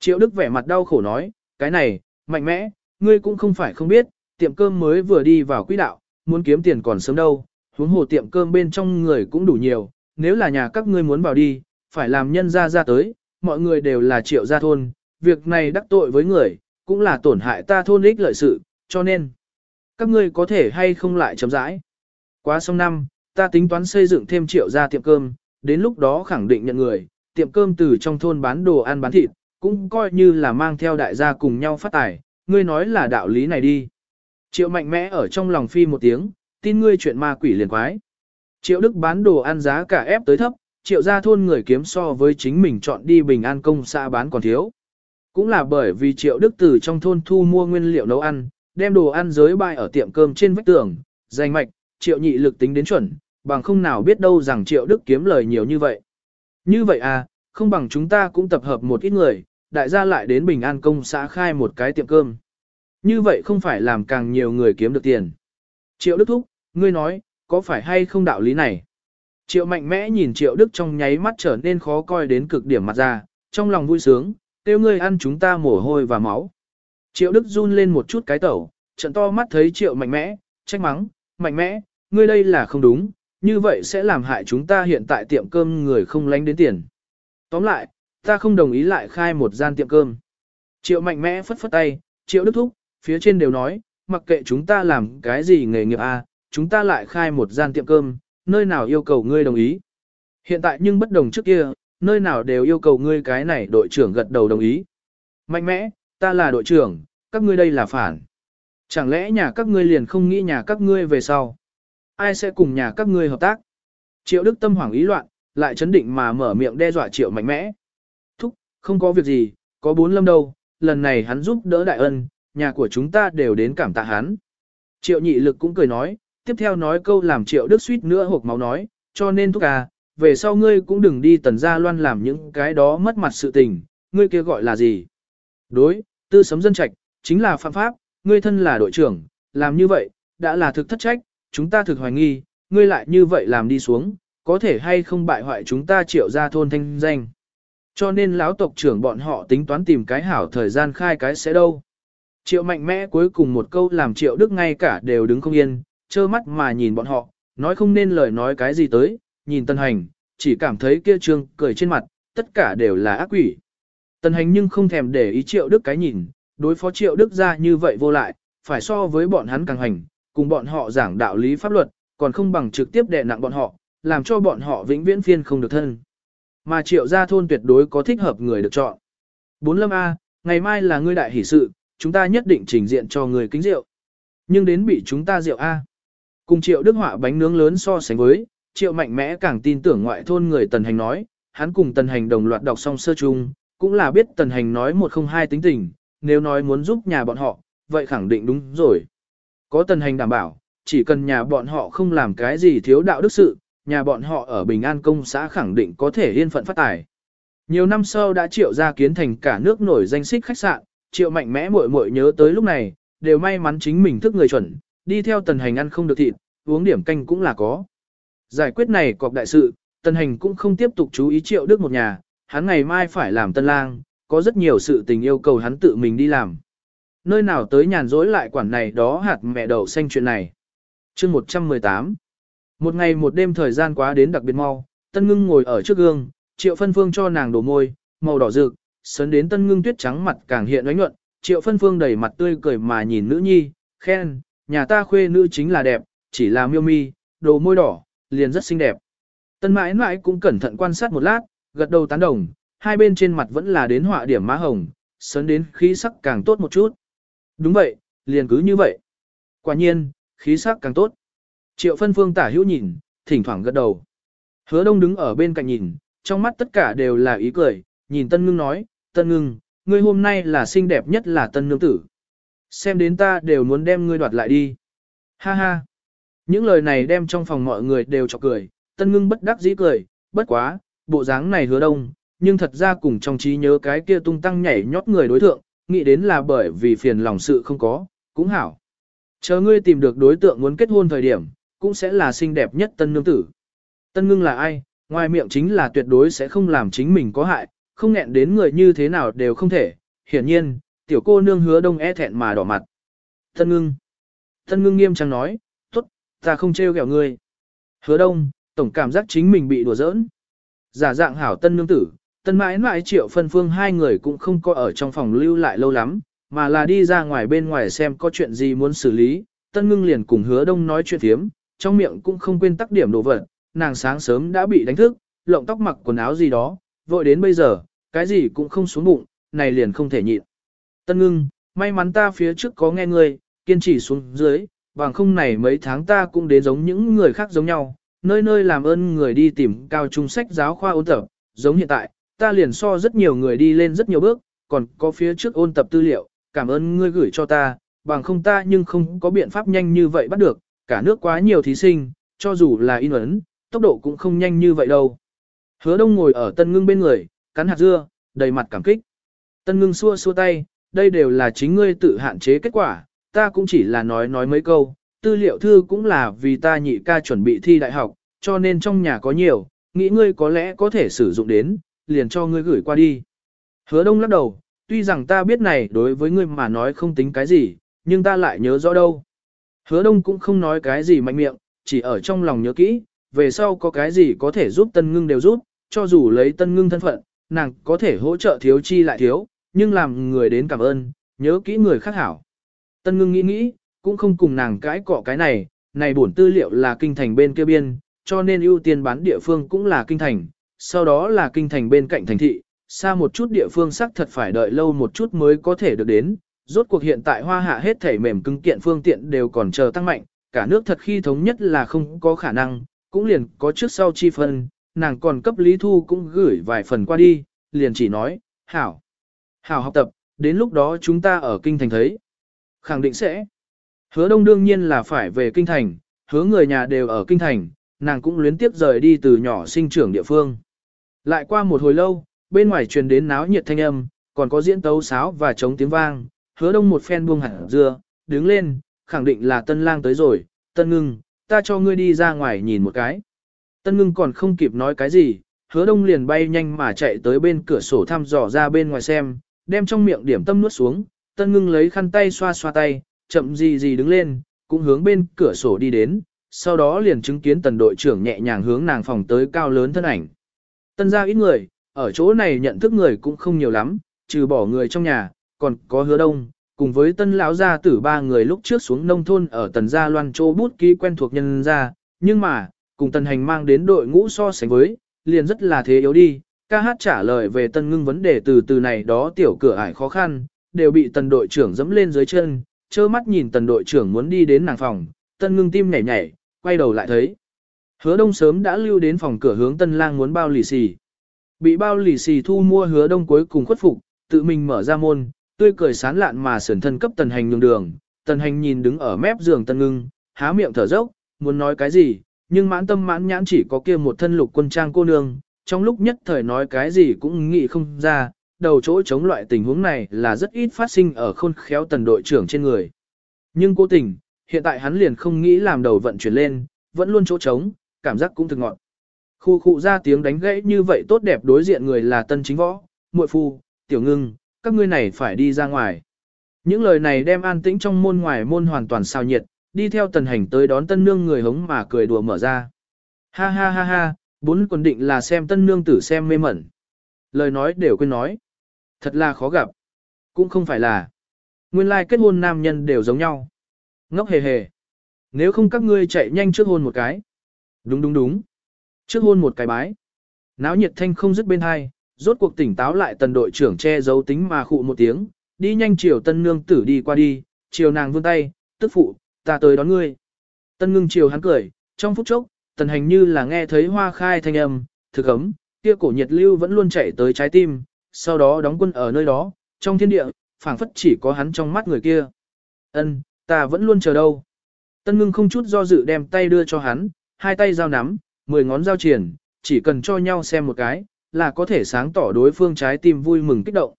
Triệu Đức vẻ mặt đau khổ nói, cái này, mạnh mẽ, ngươi cũng không phải không biết, tiệm cơm mới vừa đi vào quỹ đạo, muốn kiếm tiền còn sớm đâu, huống hồ tiệm cơm bên trong người cũng đủ nhiều, nếu là nhà các ngươi muốn vào đi, phải làm nhân ra ra tới, mọi người đều là triệu gia thôn, việc này đắc tội với người, cũng là tổn hại ta thôn ích lợi sự, cho nên, các ngươi có thể hay không lại chấm rãi. Quá xong năm, ta tính toán xây dựng thêm triệu gia tiệm cơm, đến lúc đó khẳng định nhận người, tiệm cơm từ trong thôn bán đồ ăn bán thịt, cũng coi như là mang theo đại gia cùng nhau phát tài, ngươi nói là đạo lý này đi. Triệu mạnh mẽ ở trong lòng phi một tiếng, tin ngươi chuyện ma quỷ liền quái. Triệu Đức bán đồ ăn giá cả ép tới thấp, triệu gia thôn người kiếm so với chính mình chọn đi bình an công xã bán còn thiếu. Cũng là bởi vì triệu Đức từ trong thôn thu mua nguyên liệu nấu ăn, đem đồ ăn giới bại ở tiệm cơm trên vách tường, danh mạch, triệu nhị lực tính đến chuẩn, bằng không nào biết đâu rằng triệu Đức kiếm lời nhiều như vậy. Như vậy à, không bằng chúng ta cũng tập hợp một ít người, đại gia lại đến Bình An công xã khai một cái tiệm cơm. Như vậy không phải làm càng nhiều người kiếm được tiền. Triệu Đức Thúc, ngươi nói, có phải hay không đạo lý này? Triệu mạnh mẽ nhìn Triệu Đức trong nháy mắt trở nên khó coi đến cực điểm mặt ra, trong lòng vui sướng, tiêu ngươi ăn chúng ta mồ hôi và máu. Triệu Đức run lên một chút cái tẩu, trận to mắt thấy Triệu mạnh mẽ, trách mắng, mạnh mẽ, ngươi đây là không đúng, như vậy sẽ làm hại chúng ta hiện tại tiệm cơm người không lánh đến tiền. Tóm lại, ta không đồng ý lại khai một gian tiệm cơm. Triệu mạnh mẽ phất phất tay, triệu đức thúc, phía trên đều nói, mặc kệ chúng ta làm cái gì nghề nghiệp a, chúng ta lại khai một gian tiệm cơm, nơi nào yêu cầu ngươi đồng ý. Hiện tại nhưng bất đồng trước kia, nơi nào đều yêu cầu ngươi cái này đội trưởng gật đầu đồng ý. Mạnh mẽ, ta là đội trưởng, các ngươi đây là phản. Chẳng lẽ nhà các ngươi liền không nghĩ nhà các ngươi về sau? Ai sẽ cùng nhà các ngươi hợp tác? Triệu Đức tâm hoảng ý loạn, lại chấn định mà mở miệng đe dọa Triệu mạnh mẽ. Thúc, không có việc gì, có bốn lâm đâu, lần này hắn giúp đỡ đại ân, nhà của chúng ta đều đến cảm tạ hắn. Triệu nhị lực cũng cười nói, tiếp theo nói câu làm Triệu Đức suýt nữa hộp máu nói, cho nên thúc à, về sau ngươi cũng đừng đi tần gia loan làm những cái đó mất mặt sự tình, ngươi kia gọi là gì? Đối, tư sấm dân trạch, chính là phạm pháp, ngươi thân là đội trưởng, làm như vậy, đã là thực thất trách, chúng ta thực hoài nghi, ngươi lại như vậy làm đi xuống, có thể hay không bại hoại chúng ta triệu ra thôn thanh danh. Cho nên lão tộc trưởng bọn họ tính toán tìm cái hảo thời gian khai cái sẽ đâu. Triệu mạnh mẽ cuối cùng một câu làm triệu đức ngay cả đều đứng không yên, trơ mắt mà nhìn bọn họ, nói không nên lời nói cái gì tới, nhìn tân hành, chỉ cảm thấy kia trương cười trên mặt, tất cả đều là ác quỷ. Tân hành nhưng không thèm để ý triệu đức cái nhìn, đối phó triệu đức ra như vậy vô lại, phải so với bọn hắn càng hành, cùng bọn họ giảng đạo lý pháp luật, còn không bằng trực tiếp đè nặng bọn họ, làm cho bọn họ vĩnh viễn phiên không được thân. Mà triệu gia thôn tuyệt đối có thích hợp người được chọn. Bốn lâm A, ngày mai là ngươi đại hỷ sự, chúng ta nhất định trình diện cho người kính rượu. Nhưng đến bị chúng ta rượu A. Cùng triệu đức họa bánh nướng lớn so sánh với, triệu mạnh mẽ càng tin tưởng ngoại thôn người tần hành nói, hắn cùng tần hành đồng loạt đọc xong sơ chung, cũng là biết tần hành nói một không hai tính tình, nếu nói muốn giúp nhà bọn họ, vậy khẳng định đúng rồi. Có tần hành đảm bảo, chỉ cần nhà bọn họ không làm cái gì thiếu đạo đức sự, nhà bọn họ ở Bình An công xã khẳng định có thể yên phận phát tài. Nhiều năm sau đã triệu ra kiến thành cả nước nổi danh xích khách sạn, triệu mạnh mẽ muội muội nhớ tới lúc này, đều may mắn chính mình thức người chuẩn, đi theo tần hành ăn không được thịt, uống điểm canh cũng là có. Giải quyết này cọc đại sự, tần hành cũng không tiếp tục chú ý triệu đức một nhà, hắn ngày mai phải làm tân lang, có rất nhiều sự tình yêu cầu hắn tự mình đi làm. Nơi nào tới nhàn rỗi lại quản này đó hạt mẹ đậu xanh chuyện này. chương 118 Một ngày một đêm thời gian quá đến đặc biệt mau, tân ngưng ngồi ở trước gương, triệu phân phương cho nàng đổ môi, màu đỏ rực, sấn đến tân ngưng tuyết trắng mặt càng hiện ánh nhuận, triệu phân phương đầy mặt tươi cười mà nhìn nữ nhi, khen, nhà ta khuê nữ chính là đẹp, chỉ là miêu mi, đồ môi đỏ, liền rất xinh đẹp. Tân mãi mãi cũng cẩn thận quan sát một lát, gật đầu tán đồng, hai bên trên mặt vẫn là đến họa điểm má hồng, sấn đến khí sắc càng tốt một chút. Đúng vậy, liền cứ như vậy. Quả nhiên, khí sắc càng tốt. Triệu phân phương tả hữu nhìn, thỉnh thoảng gật đầu. Hứa đông đứng ở bên cạnh nhìn, trong mắt tất cả đều là ý cười, nhìn tân ngưng nói, tân ngưng, ngươi hôm nay là xinh đẹp nhất là tân nương tử. Xem đến ta đều muốn đem ngươi đoạt lại đi. Ha ha. Những lời này đem trong phòng mọi người đều chọc cười, tân ngưng bất đắc dĩ cười, bất quá, bộ dáng này hứa đông, nhưng thật ra cùng trong trí nhớ cái kia tung tăng nhảy nhót người đối tượng, nghĩ đến là bởi vì phiền lòng sự không có, cũng hảo. Chờ ngươi tìm được đối tượng muốn kết hôn thời điểm, cũng sẽ là xinh đẹp nhất tân nương tử. Tân ngưng là ai, ngoài miệng chính là tuyệt đối sẽ không làm chính mình có hại, không nghẹn đến người như thế nào đều không thể. Hiển nhiên, tiểu cô nương hứa đông e thẹn mà đỏ mặt. Tân ngưng. Tân ngưng nghiêm trang nói, tốt, ta không trêu ghẹo ngươi. Hứa đông, tổng cảm giác chính mình bị đùa giỡn. Giả dạng hảo tân nương tử, tân mãi mãi triệu phân phương hai người cũng không có ở trong phòng lưu lại lâu lắm, mà là đi ra ngoài bên ngoài xem có chuyện gì muốn xử lý. Tân ngưng liền cùng hứa đông nói chuyện thiếm, trong miệng cũng không quên tắc điểm đồ vật, nàng sáng sớm đã bị đánh thức, lộng tóc mặc quần áo gì đó, vội đến bây giờ, cái gì cũng không xuống bụng, này liền không thể nhịn. Tân ngưng, may mắn ta phía trước có nghe ngươi, kiên trì xuống dưới, bằng không này mấy tháng ta cũng đến giống những người khác giống nhau, nơi nơi làm ơn người đi tìm cao trung sách giáo khoa ôn tập, giống hiện tại, ta liền so rất nhiều người đi lên rất nhiều bước, còn có phía trước ôn tập tư liệu, cảm ơn ngươi gửi cho ta, bằng không ta nhưng không có biện pháp nhanh như vậy bắt được, cả nước quá nhiều thí sinh, cho dù là in ấn, tốc độ cũng không nhanh như vậy đâu. Hứa đông ngồi ở tân ngưng bên người, cắn hạt dưa, đầy mặt cảm kích. Tân ngưng xua xua tay, đây đều là chính ngươi tự hạn chế kết quả, ta cũng chỉ là nói nói mấy câu, tư liệu thư cũng là vì ta nhị ca chuẩn bị thi đại học, cho nên trong nhà có nhiều, nghĩ ngươi có lẽ có thể sử dụng đến, liền cho ngươi gửi qua đi. Hứa đông lắc đầu, tuy rằng ta biết này đối với ngươi mà nói không tính cái gì, nhưng ta lại nhớ rõ đâu. Hứa đông cũng không nói cái gì mạnh miệng, chỉ ở trong lòng nhớ kỹ, về sau có cái gì có thể giúp tân ngưng đều giúp, cho dù lấy tân ngưng thân phận, nàng có thể hỗ trợ thiếu chi lại thiếu, nhưng làm người đến cảm ơn, nhớ kỹ người khác hảo. Tân ngưng nghĩ nghĩ, cũng không cùng nàng cãi cọ cái này, này bổn tư liệu là kinh thành bên kia biên, cho nên ưu tiên bán địa phương cũng là kinh thành, sau đó là kinh thành bên cạnh thành thị, xa một chút địa phương sắc thật phải đợi lâu một chút mới có thể được đến. Rốt cuộc hiện tại hoa hạ hết thể mềm cứng kiện phương tiện đều còn chờ tăng mạnh, cả nước thật khi thống nhất là không có khả năng, cũng liền có trước sau chi phân, nàng còn cấp Lý Thu cũng gửi vài phần qua đi, liền chỉ nói, hảo, hảo học tập, đến lúc đó chúng ta ở kinh thành thấy. Khẳng định sẽ. Hứa đông đương nhiên là phải về kinh thành, hứa người nhà đều ở kinh thành, nàng cũng luyến tiếp rời đi từ nhỏ sinh trưởng địa phương. Lại qua một hồi lâu, bên ngoài truyền đến náo nhiệt thanh âm, còn có diễn tấu sáo và chống tiếng vang, hứa đông một phen buông hẳn dưa, đứng lên, khẳng định là tân lang tới rồi, tân ngưng, ta cho ngươi đi ra ngoài nhìn một cái. Tân ngưng còn không kịp nói cái gì, hứa đông liền bay nhanh mà chạy tới bên cửa sổ thăm dò ra bên ngoài xem, đem trong miệng điểm tâm nuốt xuống, tân ngưng lấy khăn tay xoa xoa tay, chậm gì gì đứng lên, cũng hướng bên cửa sổ đi đến, sau đó liền chứng kiến tần đội trưởng nhẹ nhàng hướng nàng phòng tới cao lớn thân ảnh. Tân gia ít người, ở chỗ này nhận thức người cũng không nhiều lắm, trừ bỏ người trong nhà, còn có hứa đông, cùng với tân lão gia tử ba người lúc trước xuống nông thôn ở tần gia loan châu bút ký quen thuộc nhân gia, nhưng mà, cùng tần hành mang đến đội ngũ so sánh với, liền rất là thế yếu đi, ca hát trả lời về tân ngưng vấn đề từ từ này đó tiểu cửa ải khó khăn, đều bị tần đội trưởng dẫm lên dưới chân, trơ mắt nhìn tần đội trưởng muốn đi đến nàng phòng, tân ngưng tim nhảy nhảy, quay đầu lại thấy. Hứa đông sớm đã lưu đến phòng cửa hướng tân lang muốn bao lì xì. Bị bao lì xì thu mua hứa đông cuối cùng khuất phục, tự mình mở ra môn, tươi cười sán lạn mà sườn thân cấp tần hành nhường đường. Tần hành nhìn đứng ở mép giường tân ngưng, há miệng thở dốc, muốn nói cái gì, nhưng mãn tâm mãn nhãn chỉ có kia một thân lục quân trang cô nương, trong lúc nhất thời nói cái gì cũng nghĩ không ra, đầu chỗ chống loại tình huống này là rất ít phát sinh ở khôn khéo tần đội trưởng trên người. Nhưng cố tình, hiện tại hắn liền không nghĩ làm đầu vận chuyển lên, vẫn luôn chỗ trống, cảm giác cũng thực ngọn. Khu khu ra tiếng đánh gãy như vậy tốt đẹp đối diện người là tân chính võ, muội phu, tiểu ngưng, các ngươi này phải đi ra ngoài. Những lời này đem an tĩnh trong môn ngoài môn hoàn toàn sao nhiệt, đi theo tần hành tới đón tân nương người hống mà cười đùa mở ra. Ha ha ha ha, bốn quần định là xem tân nương tử xem mê mẩn. Lời nói đều quên nói. Thật là khó gặp. Cũng không phải là. Nguyên lai like kết hôn nam nhân đều giống nhau. Ngốc hề hề. Nếu không các ngươi chạy nhanh trước hôn một cái. Đúng đúng đúng. Trước hôn một cái bái. Náo nhiệt thanh không dứt bên hai, rốt cuộc tỉnh táo lại tần đội trưởng che giấu tính mà khụ một tiếng, đi nhanh chiều tân nương tử đi qua đi, chiều nàng vươn tay, tức phụ, ta tới đón ngươi. Tân ngưng chiều hắn cười, trong phút chốc, tần hành như là nghe thấy hoa khai thanh âm, thực ấm, kia cổ nhiệt lưu vẫn luôn chạy tới trái tim, sau đó đóng quân ở nơi đó, trong thiên địa, phảng phất chỉ có hắn trong mắt người kia. Ân, ta vẫn luôn chờ đâu. Tân ngưng không chút do dự đem tay đưa cho hắn, hai tay giao nắm, mười ngón giao triển, chỉ cần cho nhau xem một cái, là có thể sáng tỏ đối phương trái tim vui mừng kích động.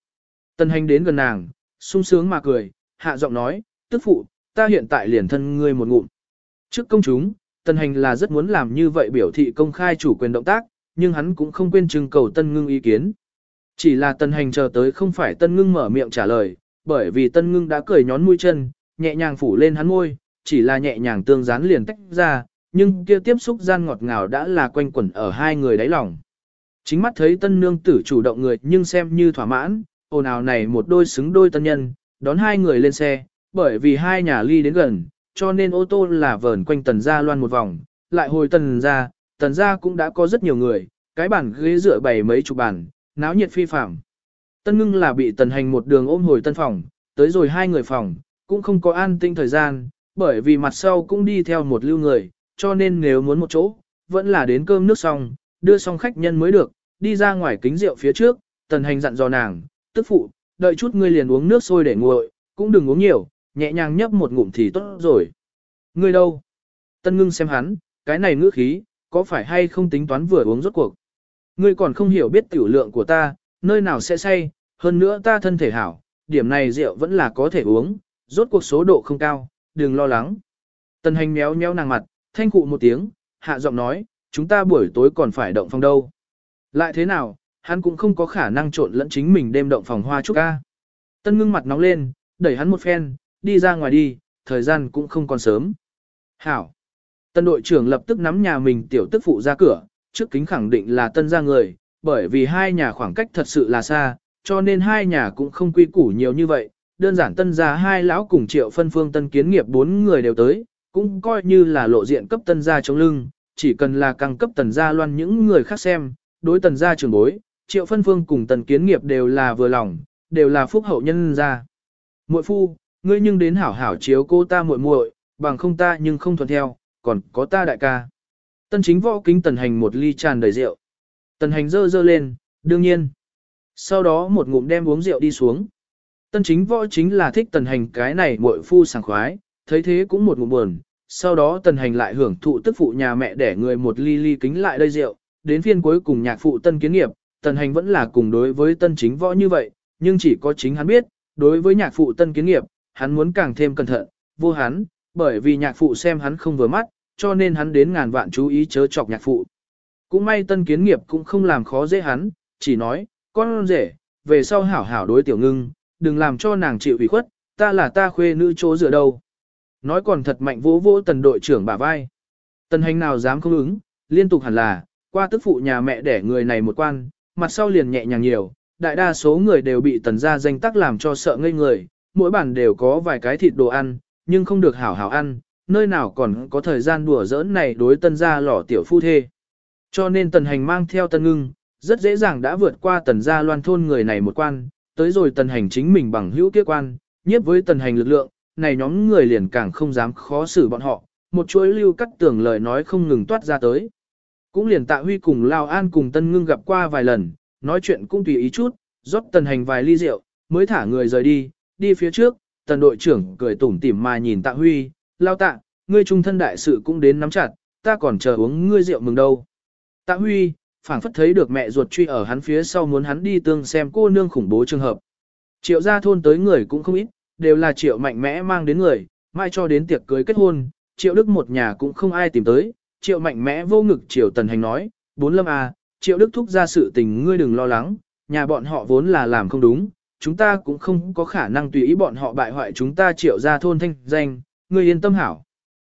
Tần hành đến gần nàng, sung sướng mà cười, hạ giọng nói, tức phụ, ta hiện tại liền thân ngươi một ngụm. Trước công chúng, Tần hành là rất muốn làm như vậy biểu thị công khai chủ quyền động tác, nhưng hắn cũng không quên trưng cầu tân ngưng ý kiến. Chỉ là tân hành chờ tới không phải tân ngưng mở miệng trả lời, bởi vì tân ngưng đã cười nhón mũi chân, nhẹ nhàng phủ lên hắn môi, chỉ là nhẹ nhàng tương dán liền tách ra, nhưng kia tiếp xúc gian ngọt ngào đã là quanh quẩn ở hai người đáy lòng. Chính mắt thấy tân nương tử chủ động người nhưng xem như thỏa mãn, ồn ào này một đôi xứng đôi tân nhân, đón hai người lên xe, bởi vì hai nhà ly đến gần, cho nên ô tô là vờn quanh tần gia loan một vòng, lại hồi tần gia, tần gia cũng đã có rất nhiều người, cái bàn ghế dựa bày mấy chục bàn, náo nhiệt phi phạm. Tân ngưng là bị tần hành một đường ôm hồi tân phòng, tới rồi hai người phòng, cũng không có an tinh thời gian, bởi vì mặt sau cũng đi theo một lưu người, cho nên nếu muốn một chỗ, vẫn là đến cơm nước xong, đưa xong khách nhân mới được, đi ra ngoài kính rượu phía trước, tần hành dặn dò nàng, tức phụ, đợi chút ngươi liền uống nước sôi để nguội, cũng đừng uống nhiều, nhẹ nhàng nhấp một ngụm thì tốt rồi. Ngươi đâu? Tân ngưng xem hắn, cái này ngữ khí, có phải hay không tính toán vừa uống rốt cuộc? Ngươi còn không hiểu biết tiểu lượng của ta, nơi nào sẽ say, hơn nữa ta thân thể hảo, điểm này rượu vẫn là có thể uống, rốt cuộc số độ không cao, đừng lo lắng. Tần hành méo méo nàng mặt, thanh cụ một tiếng, hạ giọng nói, chúng ta buổi tối còn phải động phòng đâu. Lại thế nào, hắn cũng không có khả năng trộn lẫn chính mình đêm động phòng hoa trúc ca. Tân ngưng mặt nóng lên, đẩy hắn một phen, đi ra ngoài đi, thời gian cũng không còn sớm. Hảo. Tân đội trưởng lập tức nắm nhà mình tiểu tức phụ ra cửa, trước kính khẳng định là tân ra người, bởi vì hai nhà khoảng cách thật sự là xa, cho nên hai nhà cũng không quy củ nhiều như vậy. Đơn giản tân gia hai lão cùng triệu phân phương tân kiến nghiệp bốn người đều tới, cũng coi như là lộ diện cấp tân gia chống lưng, chỉ cần là càng cấp tần gia loan những người khác xem, đối tần gia trường bối, triệu phân phương cùng tần kiến nghiệp đều là vừa lòng, đều là phúc hậu nhân gia. Muội phu, ngươi nhưng đến hảo hảo chiếu cô ta muội muội, bằng không ta nhưng không thuận theo, còn có ta đại ca. Tân chính võ kính tần hành một ly tràn đầy rượu. Tần hành dơ dơ lên, đương nhiên. Sau đó một ngụm đem uống rượu đi xuống. Tân chính võ chính là thích tần hành cái này muội phu sảng khoái, thấy thế cũng một ngụm buồn. Sau đó tần hành lại hưởng thụ tức phụ nhà mẹ để người một ly ly kính lại đây rượu. Đến phiên cuối cùng nhạc phụ tân kiến nghiệp, tần hành vẫn là cùng đối với tân chính võ như vậy, nhưng chỉ có chính hắn biết, đối với nhạc phụ tân kiến nghiệp, hắn muốn càng thêm cẩn thận, vô hắn, bởi vì nhạc phụ xem hắn không vừa mắt, cho nên hắn đến ngàn vạn chú ý chớ chọc nhạc phụ. Cũng may tân kiến nghiệp cũng không làm khó dễ hắn, chỉ nói, con rể, về sau hảo hảo đối tiểu ngưng, đừng làm cho nàng chịu ủy khuất, ta là ta khuê nữ chỗ dựa đâu. Nói còn thật mạnh vỗ vỗ tần đội trưởng bả vai. Tần hành nào dám không ứng, liên tục hẳn là, qua tức phụ nhà mẹ để người này một quan, mặt sau liền nhẹ nhàng nhiều, đại đa số người đều bị tần gia danh tắc làm cho sợ ngây người, mỗi bản đều có vài cái thịt đồ ăn, nhưng không được hảo hảo ăn, nơi nào còn có thời gian đùa giỡn này đối tân gia lỏ tiểu phu thê. Cho nên tần hành mang theo tân ngưng, rất dễ dàng đã vượt qua tần gia loan thôn người này một quan, tới rồi tần hành chính mình bằng hữu kia quan, nhiếp với tần hành lực lượng, này nhóm người liền càng không dám khó xử bọn họ, một chuỗi lưu cắt tưởng lời nói không ngừng toát ra tới. Cũng liền tạ huy cùng Lao An cùng Tân Ngưng gặp qua vài lần, nói chuyện cũng tùy ý chút, rót tần hành vài ly rượu, mới thả người rời đi, đi phía trước, tần đội trưởng cười tủm tỉm mà nhìn tạ huy, Lao tạ, ngươi trung thân đại sự cũng đến nắm chặt, ta còn chờ uống ngươi rượu mừng đâu. Tạ huy, phảng phất thấy được mẹ ruột truy ở hắn phía sau muốn hắn đi tương xem cô nương khủng bố trường hợp. Triệu gia thôn tới người cũng không ít, đều là triệu mạnh mẽ mang đến người, mai cho đến tiệc cưới kết hôn, triệu đức một nhà cũng không ai tìm tới, triệu mạnh mẽ vô ngực triệu tần hành nói, bốn lâm à, triệu đức thúc ra sự tình ngươi đừng lo lắng, nhà bọn họ vốn là làm không đúng, chúng ta cũng không có khả năng tùy ý bọn họ bại hoại chúng ta triệu gia thôn thanh danh, ngươi yên tâm hảo.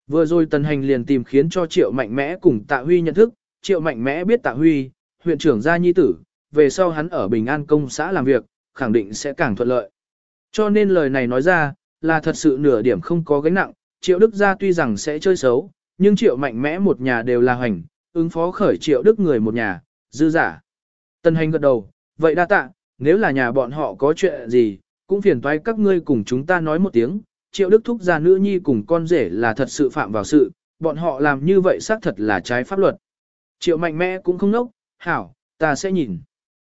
Vừa rồi tần hành liền tìm khiến cho triệu mạnh mẽ cùng tạ huy nhận thức, triệu mạnh mẽ biết tạ huy, huyện trưởng gia nhi tử, về sau hắn ở Bình An công xã làm việc, khẳng định sẽ càng thuận lợi. Cho nên lời này nói ra, là thật sự nửa điểm không có gánh nặng, triệu đức gia tuy rằng sẽ chơi xấu, nhưng triệu mạnh mẽ một nhà đều là hoành, ứng phó khởi triệu đức người một nhà, dư giả. Tân hành gật đầu, vậy đa tạ, nếu là nhà bọn họ có chuyện gì, cũng phiền toái các ngươi cùng chúng ta nói một tiếng, triệu đức thúc gia nữ nhi cùng con rể là thật sự phạm vào sự, bọn họ làm như vậy xác thật là trái pháp luật. Triệu mạnh mẽ cũng không nốc, hảo, ta sẽ nhìn.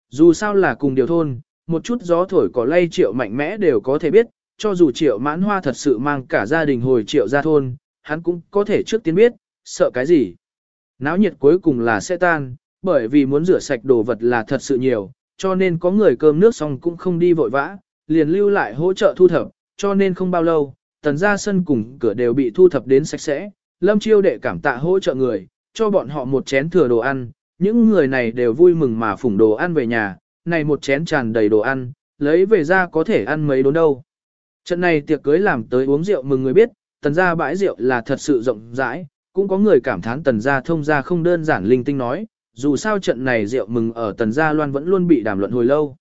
Dù sao là cùng điều thôn, một chút gió thổi cỏ lay triệu mạnh mẽ đều có thể biết, cho dù triệu mãn hoa thật sự mang cả gia đình hồi triệu ra thôn, hắn cũng có thể trước tiên biết, sợ cái gì. Náo nhiệt cuối cùng là sẽ tan, bởi vì muốn rửa sạch đồ vật là thật sự nhiều, cho nên có người cơm nước xong cũng không đi vội vã, liền lưu lại hỗ trợ thu thập, cho nên không bao lâu, tần gia sân cùng cửa đều bị thu thập đến sạch sẽ, lâm chiêu đệ cảm tạ hỗ trợ người, cho bọn họ một chén thừa đồ ăn, những người này đều vui mừng mà phủng đồ ăn về nhà, này một chén tràn đầy đồ ăn, lấy về ra có thể ăn mấy đốn đâu. Trận này tiệc cưới làm tới uống rượu mừng người biết, tần gia bãi rượu là thật sự rộng rãi, cũng có người cảm thán tần gia thông gia không đơn giản linh tinh nói, dù sao trận này rượu mừng ở tần gia loan vẫn luôn bị đàm luận hồi lâu.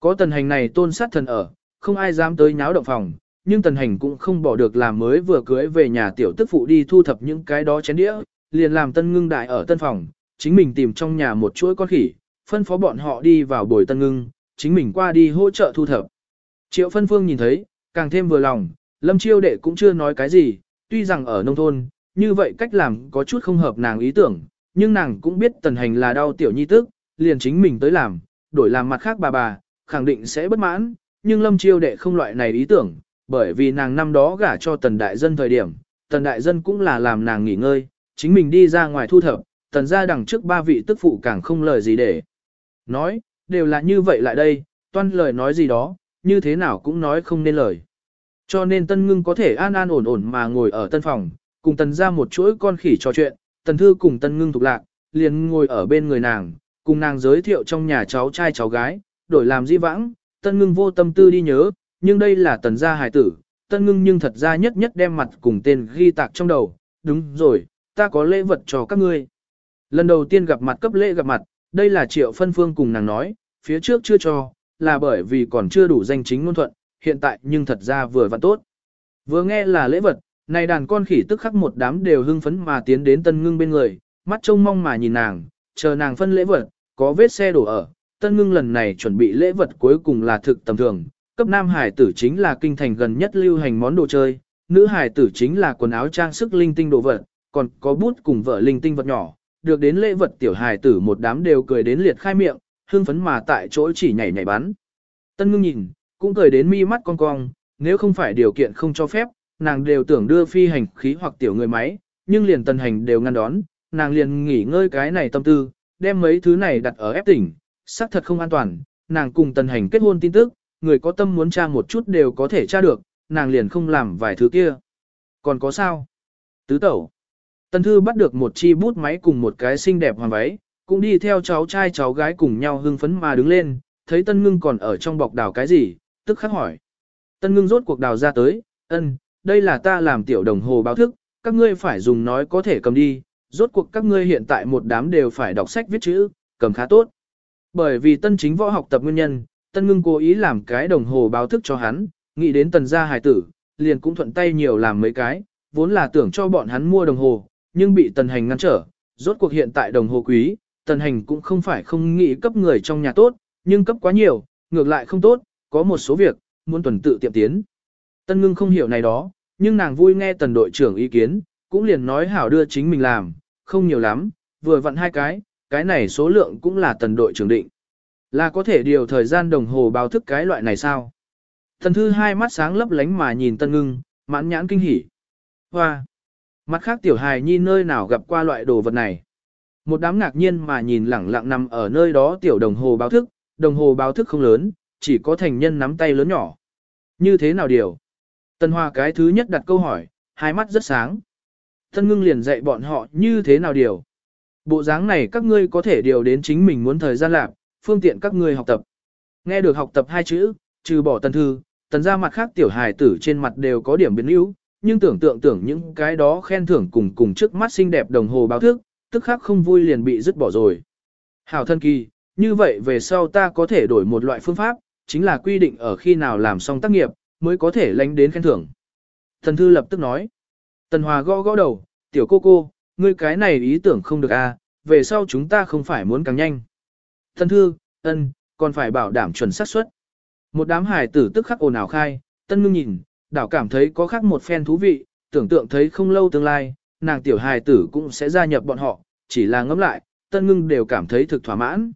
Có tần hành này tôn sát thần ở, không ai dám tới nháo động phòng, nhưng tần hành cũng không bỏ được làm mới vừa cưới về nhà tiểu tức phụ đi thu thập những cái đó chén đĩa, liền làm tân ngưng đại ở tân phòng, chính mình tìm trong nhà một chuỗi con khỉ, phân phó bọn họ đi vào bồi tân ngưng, chính mình qua đi hỗ trợ thu thập. Triệu phân phương nhìn thấy, càng thêm vừa lòng, lâm chiêu đệ cũng chưa nói cái gì, tuy rằng ở nông thôn, như vậy cách làm có chút không hợp nàng ý tưởng, nhưng nàng cũng biết tần hành là đau tiểu nhi tức, liền chính mình tới làm, đổi làm mặt khác bà bà, khẳng định sẽ bất mãn, nhưng lâm chiêu đệ không loại này ý tưởng, bởi vì nàng năm đó gả cho tần đại dân thời điểm, tần đại dân cũng là làm nàng nghỉ ngơi, chính mình đi ra ngoài thu thập, tần ra đằng trước ba vị tức phụ càng không lời gì để. Nói, đều là như vậy lại đây, toan lời nói gì đó, như thế nào cũng nói không nên lời. Cho nên tân ngưng có thể an an ổn ổn mà ngồi ở tân phòng, cùng tần ra một chuỗi con khỉ trò chuyện, tần thư cùng tân ngưng thuộc lạc, liền ngồi ở bên người nàng, cùng nàng giới thiệu trong nhà cháu trai cháu gái, đổi làm di vãng, tân ngưng vô tâm tư đi nhớ, nhưng đây là tần gia hài tử, tân ngưng nhưng thật ra nhất nhất đem mặt cùng tên ghi tạc trong đầu, đúng rồi, ta có lễ vật cho các ngươi. Lần đầu tiên gặp mặt cấp lễ gặp mặt, đây là triệu phân phương cùng nàng nói, phía trước chưa cho, là bởi vì còn chưa đủ danh chính ngôn thuận, hiện tại nhưng thật ra vừa vặn tốt. Vừa nghe là lễ vật, này đàn con khỉ tức khắc một đám đều hưng phấn mà tiến đến tân ngưng bên người, mắt trông mong mà nhìn nàng, chờ nàng phân lễ vật, có vết xe đổ ở. Tân ngưng lần này chuẩn bị lễ vật cuối cùng là thực tầm thường, cấp nam hải tử chính là kinh thành gần nhất lưu hành món đồ chơi, nữ hải tử chính là quần áo trang sức linh tinh đồ vật, còn có bút cùng vợ linh tinh vật nhỏ, được đến lễ vật tiểu hài tử một đám đều cười đến liệt khai miệng, hưng phấn mà tại chỗ chỉ nhảy nhảy bắn. Tân ngưng nhìn, cũng cười đến mi mắt cong cong, nếu không phải điều kiện không cho phép, nàng đều tưởng đưa phi hành khí hoặc tiểu người máy, nhưng liền tần hành đều ngăn đón, nàng liền nghỉ ngơi cái này tâm tư, đem mấy thứ này đặt ở ép tỉnh, xác thật không an toàn, nàng cùng tần hành kết hôn tin tức, người có tâm muốn tra một chút đều có thể tra được, nàng liền không làm vài thứ kia. Còn có sao? Tứ tẩu. Tần Thư bắt được một chi bút máy cùng một cái xinh đẹp hoàng váy, cũng đi theo cháu trai cháu gái cùng nhau hưng phấn mà đứng lên, thấy Tân Ngưng còn ở trong bọc đào cái gì, tức khắc hỏi. Tân Ngưng rốt cuộc đào ra tới, ân, đây là ta làm tiểu đồng hồ báo thức, các ngươi phải dùng nói có thể cầm đi, rốt cuộc các ngươi hiện tại một đám đều phải đọc sách viết chữ, cầm khá tốt. Bởi vì tân chính võ học tập nguyên nhân, Tân Ngưng cố ý làm cái đồng hồ báo thức cho hắn, nghĩ đến tần gia hài tử, liền cũng thuận tay nhiều làm mấy cái, vốn là tưởng cho bọn hắn mua đồng hồ, nhưng bị tần hành ngăn trở, rốt cuộc hiện tại đồng hồ quý, tần hành cũng không phải không nghĩ cấp người trong nhà tốt, nhưng cấp quá nhiều, ngược lại không tốt, có một số việc, muốn tuần tự tiệm tiến. Tân ngưng không hiểu này đó, nhưng nàng vui nghe tần đội trưởng ý kiến, cũng liền nói hảo đưa chính mình làm, không nhiều lắm, vừa vặn hai cái, cái này số lượng cũng là tần đội trưởng định. Là có thể điều thời gian đồng hồ báo thức cái loại này sao? Thần thư hai mắt sáng lấp lánh mà nhìn tân ngưng, mãn nhãn kinh hỉ. Hoa! Mặt khác tiểu hài nhi nơi nào gặp qua loại đồ vật này. Một đám ngạc nhiên mà nhìn lẳng lặng nằm ở nơi đó tiểu đồng hồ báo thức, đồng hồ báo thức không lớn, chỉ có thành nhân nắm tay lớn nhỏ. Như thế nào điều? Tân Hoa cái thứ nhất đặt câu hỏi, hai mắt rất sáng. Tân ngưng liền dạy bọn họ như thế nào điều. Bộ dáng này các ngươi có thể điều đến chính mình muốn thời gian lạc, phương tiện các ngươi học tập. Nghe được học tập hai chữ, trừ bỏ tân thư, tần ra mặt khác tiểu hài tử trên mặt đều có điểm biến yếu, nhưng tưởng tượng tưởng những cái đó khen thưởng cùng cùng trước mắt xinh đẹp đồng hồ báo thức, tức khắc không vui liền bị dứt bỏ rồi. Hảo thân kỳ, như vậy về sau ta có thể đổi một loại phương pháp, chính là quy định ở khi nào làm xong tác nghiệp, mới có thể lánh đến khen thưởng. Thần thư lập tức nói. Tần Hòa gõ gõ đầu, tiểu cô cô, ngươi cái này ý tưởng không được à, về sau chúng ta không phải muốn càng nhanh. Thần thư, ân, còn phải bảo đảm chuẩn xác suất. Một đám hải tử tức khắc ồn ào khai, tân ngưng nhìn, đảo cảm thấy có khác một phen thú vị, tưởng tượng thấy không lâu tương lai, nàng tiểu hài tử cũng sẽ gia nhập bọn họ, chỉ là ngẫm lại, tân ngưng đều cảm thấy thực thỏa mãn.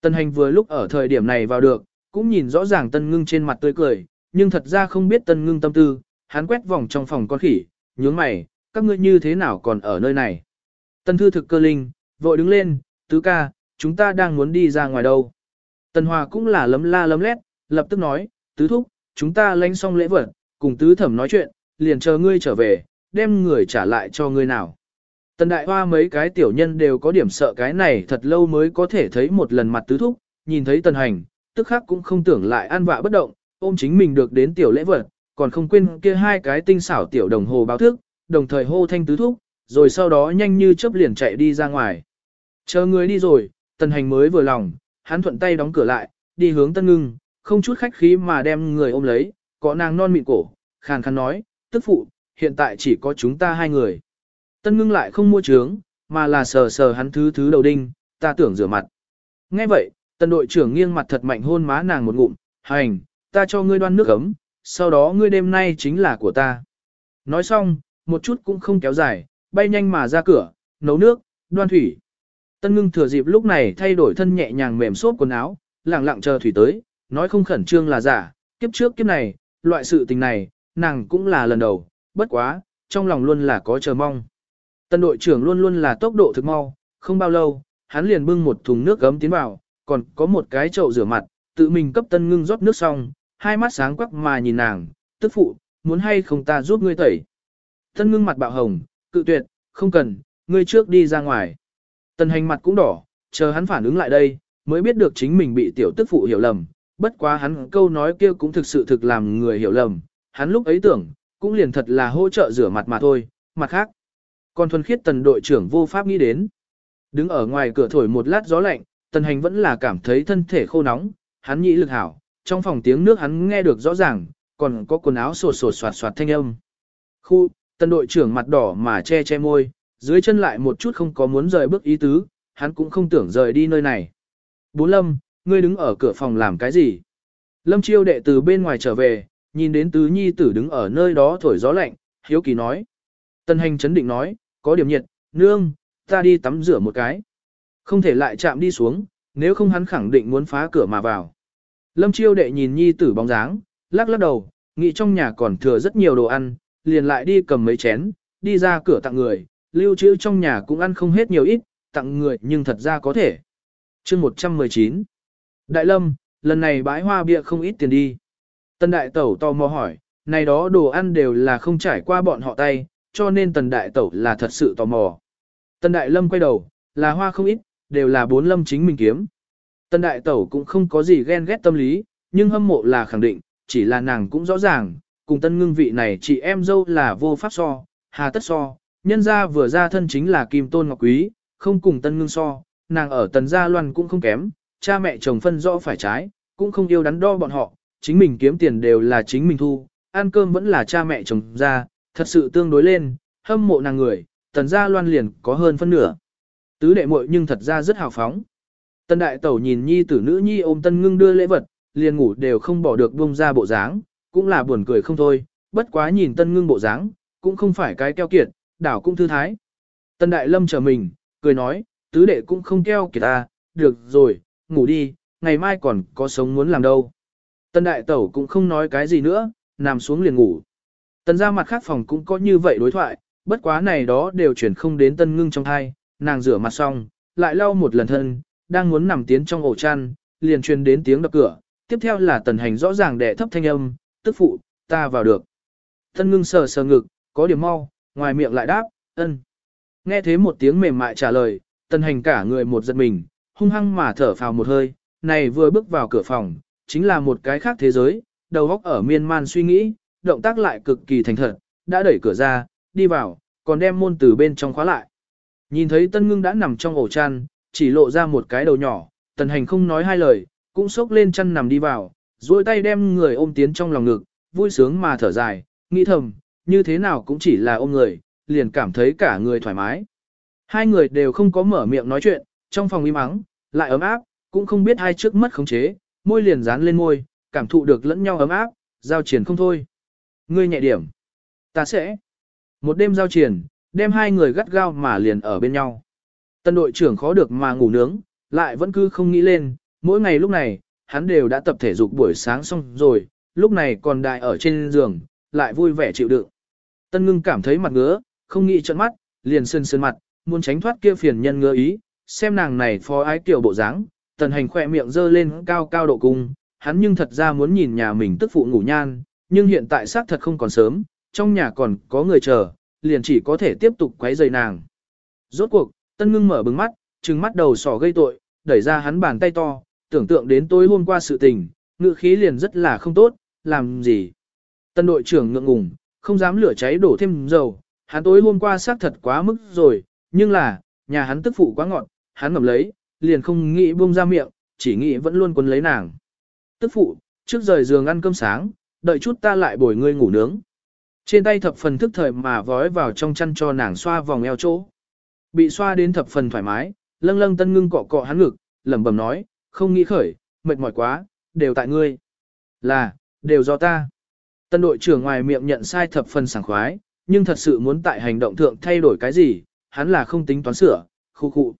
Tân hành vừa lúc ở thời điểm này vào được, cũng nhìn rõ ràng tân ngưng trên mặt tươi cười, nhưng thật ra không biết tân ngưng tâm tư, hắn quét vòng trong phòng con khỉ, nhướng mày, các ngươi như thế nào còn ở nơi này. Tân thư thực cơ linh, vội đứng lên, tứ ca, chúng ta đang muốn đi ra ngoài đâu. Tân hòa cũng là lấm la lấm lét, lập tức nói, tứ thúc, chúng ta lánh xong lễ vật, cùng tứ thẩm nói chuyện, liền chờ ngươi trở về, đem người trả lại cho ngươi nào. Tần đại hoa mấy cái tiểu nhân đều có điểm sợ cái này thật lâu mới có thể thấy một lần mặt tứ thúc, nhìn thấy tần hành, tức khắc cũng không tưởng lại an vạ bất động, ôm chính mình được đến tiểu lễ vật, còn không quên kia hai cái tinh xảo tiểu đồng hồ báo thức, đồng thời hô thanh tứ thúc, rồi sau đó nhanh như chớp liền chạy đi ra ngoài. Chờ người đi rồi, tần hành mới vừa lòng, hắn thuận tay đóng cửa lại, đi hướng tân ngưng, không chút khách khí mà đem người ôm lấy, có nàng non mịn cổ, khàn khàn nói, tức phụ, hiện tại chỉ có chúng ta hai người. Tân ngưng lại không mua trướng, mà là sờ sờ hắn thứ thứ đầu đinh, ta tưởng rửa mặt. Nghe vậy, tân đội trưởng nghiêng mặt thật mạnh hôn má nàng một ngụm, hành, ta cho ngươi đoan nước ấm, sau đó ngươi đêm nay chính là của ta. Nói xong, một chút cũng không kéo dài, bay nhanh mà ra cửa, nấu nước, đoan thủy. Tân ngưng thừa dịp lúc này thay đổi thân nhẹ nhàng mềm xốp quần áo, lặng lặng chờ thủy tới, nói không khẩn trương là giả, kiếp trước kiếp này, loại sự tình này, nàng cũng là lần đầu, bất quá, trong lòng luôn là có chờ mong. Tân đội trưởng luôn luôn là tốc độ thực mau, không bao lâu, hắn liền bưng một thùng nước gấm tiến vào, còn có một cái chậu rửa mặt, tự mình cấp tân ngưng rót nước xong, hai mắt sáng quắc mà nhìn nàng, tức phụ, muốn hay không ta giúp ngươi tẩy. Tân ngưng mặt bạo hồng, cự tuyệt, không cần, ngươi trước đi ra ngoài. Tân hành mặt cũng đỏ, chờ hắn phản ứng lại đây, mới biết được chính mình bị tiểu tức phụ hiểu lầm, bất quá hắn câu nói kia cũng thực sự thực làm người hiểu lầm, hắn lúc ấy tưởng, cũng liền thật là hỗ trợ rửa mặt mà thôi, mặt khác. Còn thuần khiết tần đội trưởng vô pháp nghĩ đến. Đứng ở ngoài cửa thổi một lát gió lạnh, tần hành vẫn là cảm thấy thân thể khô nóng, hắn nhĩ lực hảo, trong phòng tiếng nước hắn nghe được rõ ràng, còn có quần áo sột sột soạt soạt thanh âm. Khu, tần đội trưởng mặt đỏ mà che che môi, dưới chân lại một chút không có muốn rời bước ý tứ, hắn cũng không tưởng rời đi nơi này. Bốn lâm, ngươi đứng ở cửa phòng làm cái gì? Lâm chiêu đệ từ bên ngoài trở về, nhìn đến tứ nhi tử đứng ở nơi đó thổi gió lạnh, hiếu kỳ nói. Tân hành chấn định nói, có điểm nhiệt, nương, ta đi tắm rửa một cái. Không thể lại chạm đi xuống, nếu không hắn khẳng định muốn phá cửa mà vào. Lâm chiêu đệ nhìn nhi tử bóng dáng, lắc lắc đầu, nghĩ trong nhà còn thừa rất nhiều đồ ăn, liền lại đi cầm mấy chén, đi ra cửa tặng người, lưu trữ trong nhà cũng ăn không hết nhiều ít, tặng người nhưng thật ra có thể. chương 119 Đại Lâm, lần này bãi hoa bịa không ít tiền đi. Tần Đại Tẩu tò mò hỏi, này đó đồ ăn đều là không trải qua bọn họ tay, cho nên Tần Đại Tẩu là thật sự tò mò. Tần Đại Lâm quay đầu, là hoa không ít, đều là bốn lâm chính mình kiếm. Tần Đại Tẩu cũng không có gì ghen ghét tâm lý, nhưng hâm mộ là khẳng định, chỉ là nàng cũng rõ ràng, cùng tân ngưng vị này chị em dâu là vô pháp so, hà tất so, nhân ra vừa ra thân chính là kim tôn ngọc quý, không cùng tân ngưng so, nàng ở tần gia loan cũng không kém, cha mẹ chồng phân rõ phải trái, cũng không yêu đắn đo bọn họ, chính mình kiếm tiền đều là chính mình thu, ăn cơm vẫn là cha mẹ chồng ra, thật sự tương đối lên, hâm mộ nàng người, tần gia loan liền có hơn phân nửa. Tứ đệ muội nhưng thật ra rất hào phóng. Tần đại tẩu nhìn nhi tử nữ nhi ôm tân ngưng đưa lễ vật, liền ngủ đều không bỏ được buông ra bộ dáng, cũng là buồn cười không thôi, bất quá nhìn tân ngưng bộ dáng, cũng không phải cái keo kiệt, đảo cũng thư thái. Tần Đại Lâm chờ mình, cười nói, tứ đệ cũng không keo kiệt ta, được rồi, ngủ đi, ngày mai còn có sống muốn làm đâu. Tần Đại Tẩu cũng không nói cái gì nữa, nằm xuống liền ngủ. Tần ra mặt khác phòng cũng có như vậy đối thoại, bất quá này đó đều chuyển không đến tân ngưng trong thai, nàng rửa mặt xong, lại lau một lần thân, đang muốn nằm tiến trong ổ chăn, liền truyền đến tiếng đập cửa, tiếp theo là tần hành rõ ràng đẻ thấp thanh âm, tức phụ, ta vào được. Tân ngưng sờ sờ ngực, có điểm mau, ngoài miệng lại đáp, ân. Nghe thế một tiếng mềm mại trả lời, tần hành cả người một giật mình, hung hăng mà thở phào một hơi, này vừa bước vào cửa phòng, chính là một cái khác thế giới, đầu óc ở miên man suy nghĩ, động tác lại cực kỳ thành thật, đã đẩy cửa ra, đi vào, còn đem môn từ bên trong khóa lại. Nhìn thấy tân ngưng đã nằm trong ổ chăn, chỉ lộ ra một cái đầu nhỏ, tần hành không nói hai lời, cũng xốc lên chăn nằm đi vào, duỗi tay đem người ôm tiến trong lòng ngực, vui sướng mà thở dài, nghĩ thầm, như thế nào cũng chỉ là ôm người, liền cảm thấy cả người thoải mái. Hai người đều không có mở miệng nói chuyện, trong phòng im ắng, lại ấm áp, cũng không biết hai trước mất khống chế, môi liền dán lên môi, cảm thụ được lẫn nhau ấm áp, giao triển không thôi. Ngươi nhẹ điểm. Ta sẽ. Một đêm giao triển, đem hai người gắt gao mà liền ở bên nhau. Tân đội trưởng khó được mà ngủ nướng, lại vẫn cứ không nghĩ lên, mỗi ngày lúc này, hắn đều đã tập thể dục buổi sáng xong rồi, lúc này còn đại ở trên giường, lại vui vẻ chịu đựng. Tân ngưng cảm thấy mặt ngứa, không nghĩ trận mắt, liền sơn sơn mặt, muốn tránh thoát kia phiền nhân ngứa ý, xem nàng này phó ái tiểu bộ dáng, tần hành khỏe miệng dơ lên cao cao độ cung, hắn nhưng thật ra muốn nhìn nhà mình tức phụ ngủ nhan, nhưng hiện tại xác thật không còn sớm, trong nhà còn có người chờ, liền chỉ có thể tiếp tục quấy rầy nàng. Rốt cuộc, tân ngưng mở bừng mắt, trừng mắt đầu sỏ gây tội, đẩy ra hắn bàn tay to, tưởng tượng đến tối hôm qua sự tình, ngự khí liền rất là không tốt, làm gì. Tân đội trưởng ngượng ngùng, không dám lửa cháy đổ thêm dầu, hắn tối hôm qua xác thật quá mức rồi, nhưng là, nhà hắn tức phụ quá ngọn, hắn ngầm lấy, liền không nghĩ buông ra miệng, chỉ nghĩ vẫn luôn quấn lấy nàng. Tức phụ, trước rời giường ăn cơm sáng, đợi chút ta lại bồi ngươi ngủ nướng. Trên tay thập phần thức thời mà vói vào trong chăn cho nàng xoa vòng eo chỗ. Bị xoa đến thập phần thoải mái, lâng lâng tân ngưng cọ cọ hắn ngực, lẩm bẩm nói, không nghĩ khởi, mệt mỏi quá, đều tại ngươi. Là, đều do ta. Tân đội trưởng ngoài miệng nhận sai thập phần sảng khoái, nhưng thật sự muốn tại hành động thượng thay đổi cái gì, hắn là không tính toán sửa, khu khu.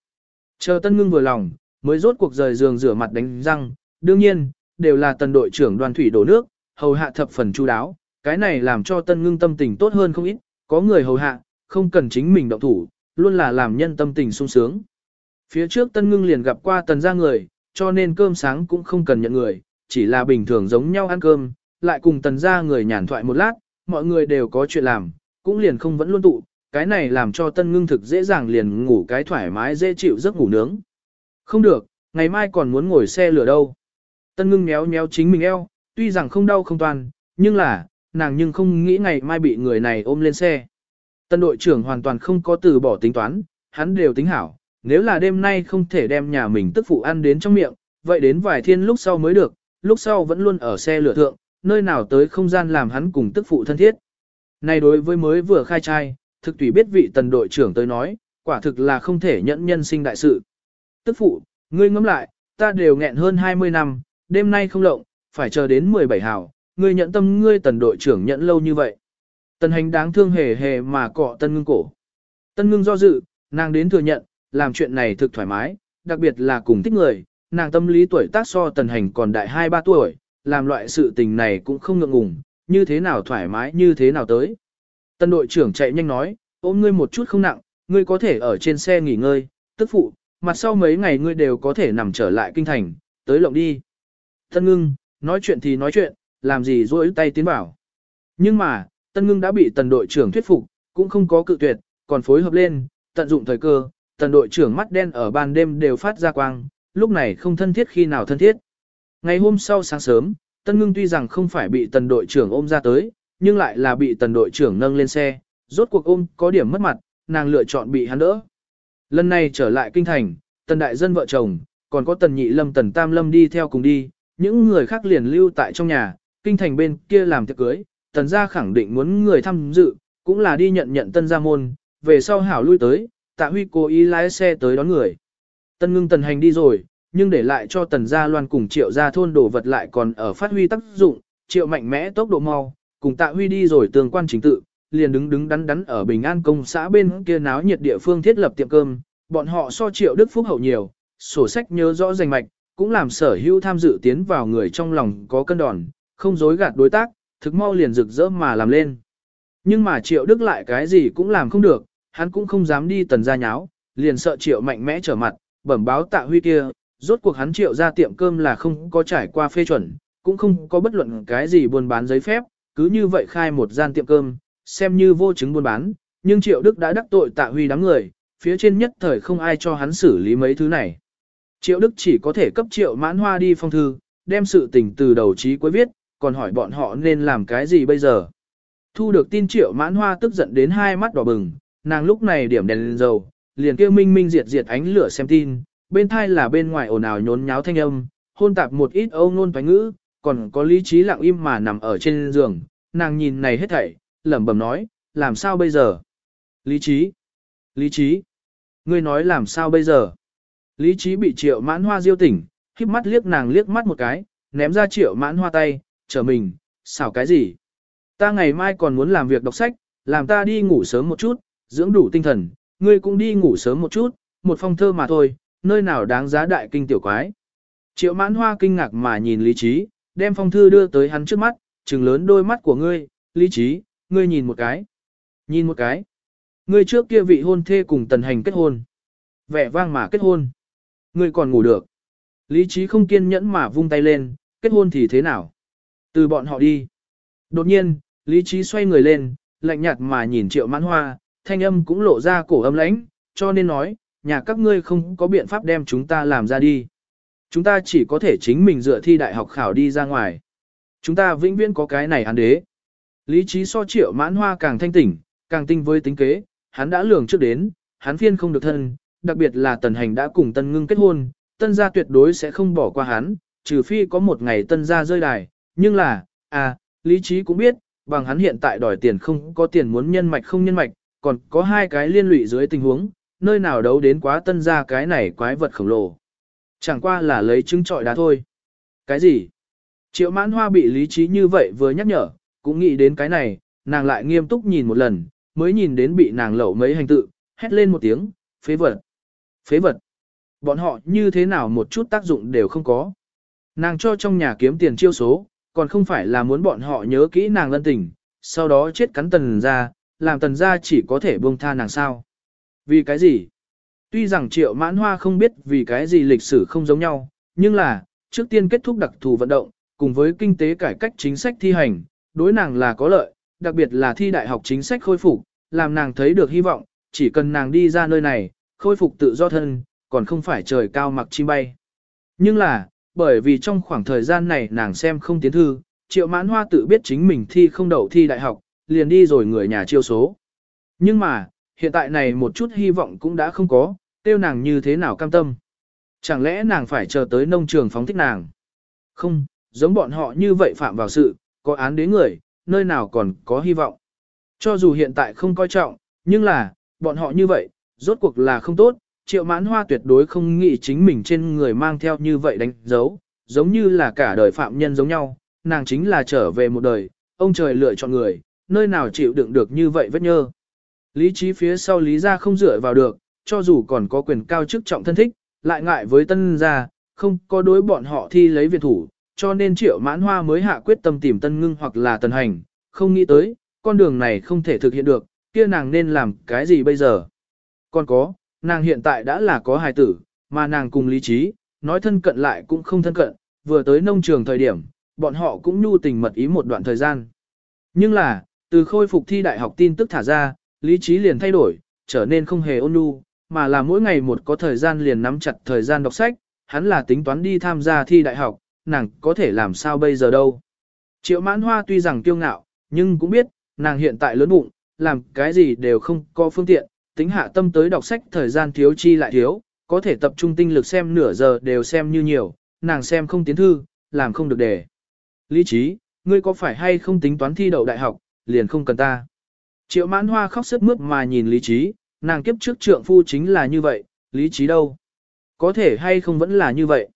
Chờ tân ngưng vừa lòng, mới rốt cuộc rời giường rửa mặt đánh răng, đương nhiên, đều là tần đội trưởng đoàn thủy đổ nước, hầu hạ thập phần chu đáo, cái này làm cho tân ngưng tâm tình tốt hơn không ít, có người hầu hạ, không cần chính mình động thủ, luôn là làm nhân tâm tình sung sướng. Phía trước tân ngưng liền gặp qua tần gia người, cho nên cơm sáng cũng không cần nhận người, chỉ là bình thường giống nhau ăn cơm, lại cùng tần gia người nhàn thoại một lát, mọi người đều có chuyện làm, cũng liền không vẫn luôn tụ, cái này làm cho tân ngưng thực dễ dàng liền ngủ cái thoải mái dễ chịu giấc ngủ nướng. Không được, ngày mai còn muốn ngồi xe lửa đâu. Tân ngưng méo méo chính mình eo, tuy rằng không đau không toàn, nhưng là, nàng nhưng không nghĩ ngày mai bị người này ôm lên xe. Tân đội trưởng hoàn toàn không có từ bỏ tính toán, hắn đều tính hảo, nếu là đêm nay không thể đem nhà mình tức phụ ăn đến trong miệng, vậy đến vài thiên lúc sau mới được, lúc sau vẫn luôn ở xe lửa thượng, nơi nào tới không gian làm hắn cùng tức phụ thân thiết. Này đối với mới vừa khai trai, thực tùy biết vị tần đội trưởng tới nói, quả thực là không thể nhẫn nhân sinh đại sự. Tức phụ, ngươi ngẫm lại, ta đều nghẹn hơn 20 năm, đêm nay không lộng, phải chờ đến 17 hào, ngươi nhận tâm ngươi tần đội trưởng nhận lâu như vậy. Tần hành đáng thương hề hề mà cọ tân ngưng cổ. Tân ngưng do dự, nàng đến thừa nhận, làm chuyện này thực thoải mái, đặc biệt là cùng thích người, nàng tâm lý tuổi tác so tần hành còn đại 2-3 tuổi, làm loại sự tình này cũng không ngượng ngùng, như thế nào thoải mái như thế nào tới. Tân đội trưởng chạy nhanh nói, ôm ngươi một chút không nặng, ngươi có thể ở trên xe nghỉ ngơi, tức phụ, mặt sau mấy ngày ngươi đều có thể nằm trở lại kinh thành, tới lộng đi. Tân ngưng, nói chuyện thì nói chuyện, làm gì rối tay tiến bảo. Nhưng mà, tân ngưng đã bị tần đội trưởng thuyết phục, cũng không có cự tuyệt, còn phối hợp lên, tận dụng thời cơ, tần đội trưởng mắt đen ở ban đêm đều phát ra quang, lúc này không thân thiết khi nào thân thiết. Ngày hôm sau sáng sớm, tân ngưng tuy rằng không phải bị tần đội trưởng ôm ra tới, nhưng lại là bị tần đội trưởng nâng lên xe, rốt cuộc ôm có điểm mất mặt, nàng lựa chọn bị hắn đỡ. Lần này trở lại kinh thành, tần đại dân vợ chồng, còn có tần nhị lâm tần tam lâm đi theo cùng đi, những người khác liền lưu tại trong nhà, kinh thành bên kia làm tiệc cưới, tần gia khẳng định muốn người tham dự, cũng là đi nhận nhận tân gia môn, về sau hảo lui tới, tạ huy cố ý lái xe tới đón người. Tân ngưng tần hành đi rồi, nhưng để lại cho tần gia loan cùng triệu gia thôn đồ vật lại còn ở phát huy tác dụng, triệu mạnh mẽ tốc độ mau, cùng tạ huy đi rồi tương quan chính tự, liền đứng đứng đắn đắn ở Bình An công xã bên kia náo nhiệt địa phương thiết lập tiệm cơm, bọn họ so triệu đức phúc hậu nhiều, sổ sách nhớ rõ danh mạch, cũng làm sở hữu tham dự tiến vào người trong lòng có cân đòn, không dối gạt đối tác, thực mau liền rực rỡ mà làm lên. Nhưng mà triệu đức lại cái gì cũng làm không được, hắn cũng không dám đi tần gia nháo, liền sợ triệu mạnh mẽ trở mặt, bẩm báo tạ huy kia, rốt cuộc hắn triệu ra tiệm cơm là không có trải qua phê chuẩn, cũng không có bất luận cái gì buôn bán giấy phép, cứ như vậy khai một gian tiệm cơm, xem như vô chứng buôn bán, nhưng triệu đức đã đắc tội tạ huy đám người, phía trên nhất thời không ai cho hắn xử lý mấy thứ này. Triệu đức chỉ có thể cấp triệu mãn hoa đi phong thư, đem sự tình từ đầu chí cuối viết, còn hỏi bọn họ nên làm cái gì bây giờ. Thu được tin triệu mãn hoa tức giận đến hai mắt đỏ bừng, nàng lúc này điểm đèn lên dầu, liền kêu minh minh diệt diệt ánh lửa xem tin, bên thai là bên ngoài ồn ào nhốn nháo thanh âm, hôn tạp một ít âu ngôn toán ngữ, còn có lý trí lặng im mà nằm ở trên giường, nàng nhìn này hết thảy, lẩm bẩm nói, làm sao bây giờ? Lý trí, lý trí, ngươi nói làm sao bây giờ? Lý trí bị triệu mãn hoa diêu tỉnh, khiếp mắt liếc nàng liếc mắt một cái, ném ra triệu mãn hoa tay, chờ mình, xảo cái gì? Ta ngày mai còn muốn làm việc đọc sách, làm ta đi ngủ sớm một chút, dưỡng đủ tinh thần, ngươi cũng đi ngủ sớm một chút, một phong thơ mà thôi, nơi nào đáng giá đại kinh tiểu quái. Triệu mãn hoa kinh ngạc mà nhìn lý trí, đem phong thư đưa tới hắn trước mắt, trừng lớn đôi mắt của ngươi, lý trí, ngươi nhìn một cái. Nhìn một cái. Ngươi trước kia vị hôn thê cùng tần hành kết hôn. Vẻ vang mà kết hôn. Ngươi còn ngủ được. Lý trí không kiên nhẫn mà vung tay lên, kết hôn thì thế nào? Từ bọn họ đi. Đột nhiên, lý trí xoay người lên, lạnh nhạt mà nhìn triệu mãn hoa, thanh âm cũng lộ ra cổ âm lãnh, cho nên nói, nhà các ngươi không có biện pháp đem chúng ta làm ra đi. Chúng ta chỉ có thể chính mình dựa thi đại học khảo đi ra ngoài. Chúng ta vĩnh viễn có cái này án đế. Lý trí so triệu mãn hoa càng thanh tỉnh, càng tinh với tính kế, hắn đã lường trước đến, hắn phiên không được thân, đặc biệt là tần hành đã cùng tân ngưng kết hôn, tân gia tuyệt đối sẽ không bỏ qua hắn, trừ phi có một ngày tân gia rơi đài, nhưng là, à, lý trí cũng biết, bằng hắn hiện tại đòi tiền không có tiền muốn nhân mạch không nhân mạch, còn có hai cái liên lụy dưới tình huống, nơi nào đấu đến quá tân gia cái này quái vật khổng lồ. Chẳng qua là lấy trứng trọi đá thôi. Cái gì? Triệu mãn hoa bị lý trí như vậy vừa nhắc nhở, cũng nghĩ đến cái này, nàng lại nghiêm túc nhìn một lần, mới nhìn đến bị nàng lẩu mấy hành tự, hét lên một tiếng, phế vật. Phế vật. Bọn họ như thế nào một chút tác dụng đều không có. Nàng cho trong nhà kiếm tiền chiêu số, còn không phải là muốn bọn họ nhớ kỹ nàng lân tình, sau đó chết cắn tần ra, làm tần ra chỉ có thể buông tha nàng sao. Vì cái gì? Tuy rằng triệu mãn hoa không biết vì cái gì lịch sử không giống nhau, nhưng là, trước tiên kết thúc đặc thù vận động, cùng với kinh tế cải cách chính sách thi hành, đối nàng là có lợi, đặc biệt là thi đại học chính sách khôi phục, làm nàng thấy được hy vọng, chỉ cần nàng đi ra nơi này, khôi phục tự do thân, còn không phải trời cao mặc chim bay. Nhưng là, bởi vì trong khoảng thời gian này nàng xem không tiến thư, triệu mãn hoa tự biết chính mình thi không đậu thi đại học, liền đi rồi người nhà chiêu số. Nhưng mà, hiện tại này một chút hy vọng cũng đã không có, tiêu nàng như thế nào cam tâm. Chẳng lẽ nàng phải chờ tới nông trường phóng thích nàng? Không, giống bọn họ như vậy phạm vào sự, có án đến người, nơi nào còn có hy vọng. Cho dù hiện tại không coi trọng, nhưng là, bọn họ như vậy, rốt cuộc là không tốt, triệu mãn hoa tuyệt đối không nghĩ chính mình trên người mang theo như vậy đánh dấu, giống như là cả đời phạm nhân giống nhau, nàng chính là trở về một đời, ông trời lựa chọn người, nơi nào chịu đựng được như vậy vết nhơ. Lý trí phía sau lý ra không dựa vào được, cho dù còn có quyền cao chức trọng thân thích, lại ngại với tân gia, không có đối bọn họ thi lấy viện thủ, cho nên triệu mãn hoa mới hạ quyết tâm tìm tân ngưng hoặc là tần hành, không nghĩ tới, con đường này không thể thực hiện được, kia nàng nên làm cái gì bây giờ. Còn có, nàng hiện tại đã là có hài tử, mà nàng cùng lý trí, nói thân cận lại cũng không thân cận, vừa tới nông trường thời điểm, bọn họ cũng nhu tình mật ý một đoạn thời gian. Nhưng là, từ khôi phục thi đại học tin tức thả ra, lý trí liền thay đổi, trở nên không hề ôn nhu, mà là mỗi ngày một có thời gian liền nắm chặt thời gian đọc sách, hắn là tính toán đi tham gia thi đại học, nàng có thể làm sao bây giờ đâu. Triệu mãn hoa tuy rằng kiêu ngạo, nhưng cũng biết, nàng hiện tại lớn bụng, làm cái gì đều không có phương tiện, tính hạ tâm tới đọc sách thời gian thiếu chi lại thiếu, có thể tập trung tinh lực xem nửa giờ đều xem như nhiều, nàng xem không tiến thư, làm không được đề. Lý trí, ngươi có phải hay không tính toán thi đậu đại học, liền không cần ta. Triệu mãn hoa khóc sức mướt mà nhìn lý trí, nàng kiếp trước trượng phu chính là như vậy, lý trí đâu? Có thể hay không vẫn là như vậy?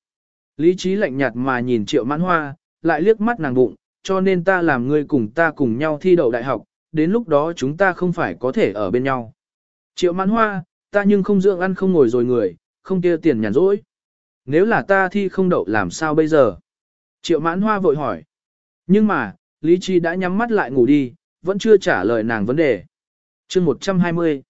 Lý trí lạnh nhạt mà nhìn triệu mãn hoa, lại liếc mắt nàng bụng, cho nên ta làm ngươi cùng ta cùng nhau thi đậu đại học, đến lúc đó chúng ta không phải có thể ở bên nhau. Triệu mãn hoa, ta nhưng không dưỡng ăn không ngồi rồi người, không kia tiền nhàn rỗi. Nếu là ta thi không đậu làm sao bây giờ? Triệu mãn hoa vội hỏi. Nhưng mà, Lý Chi đã nhắm mắt lại ngủ đi, vẫn chưa trả lời nàng vấn đề. chương 120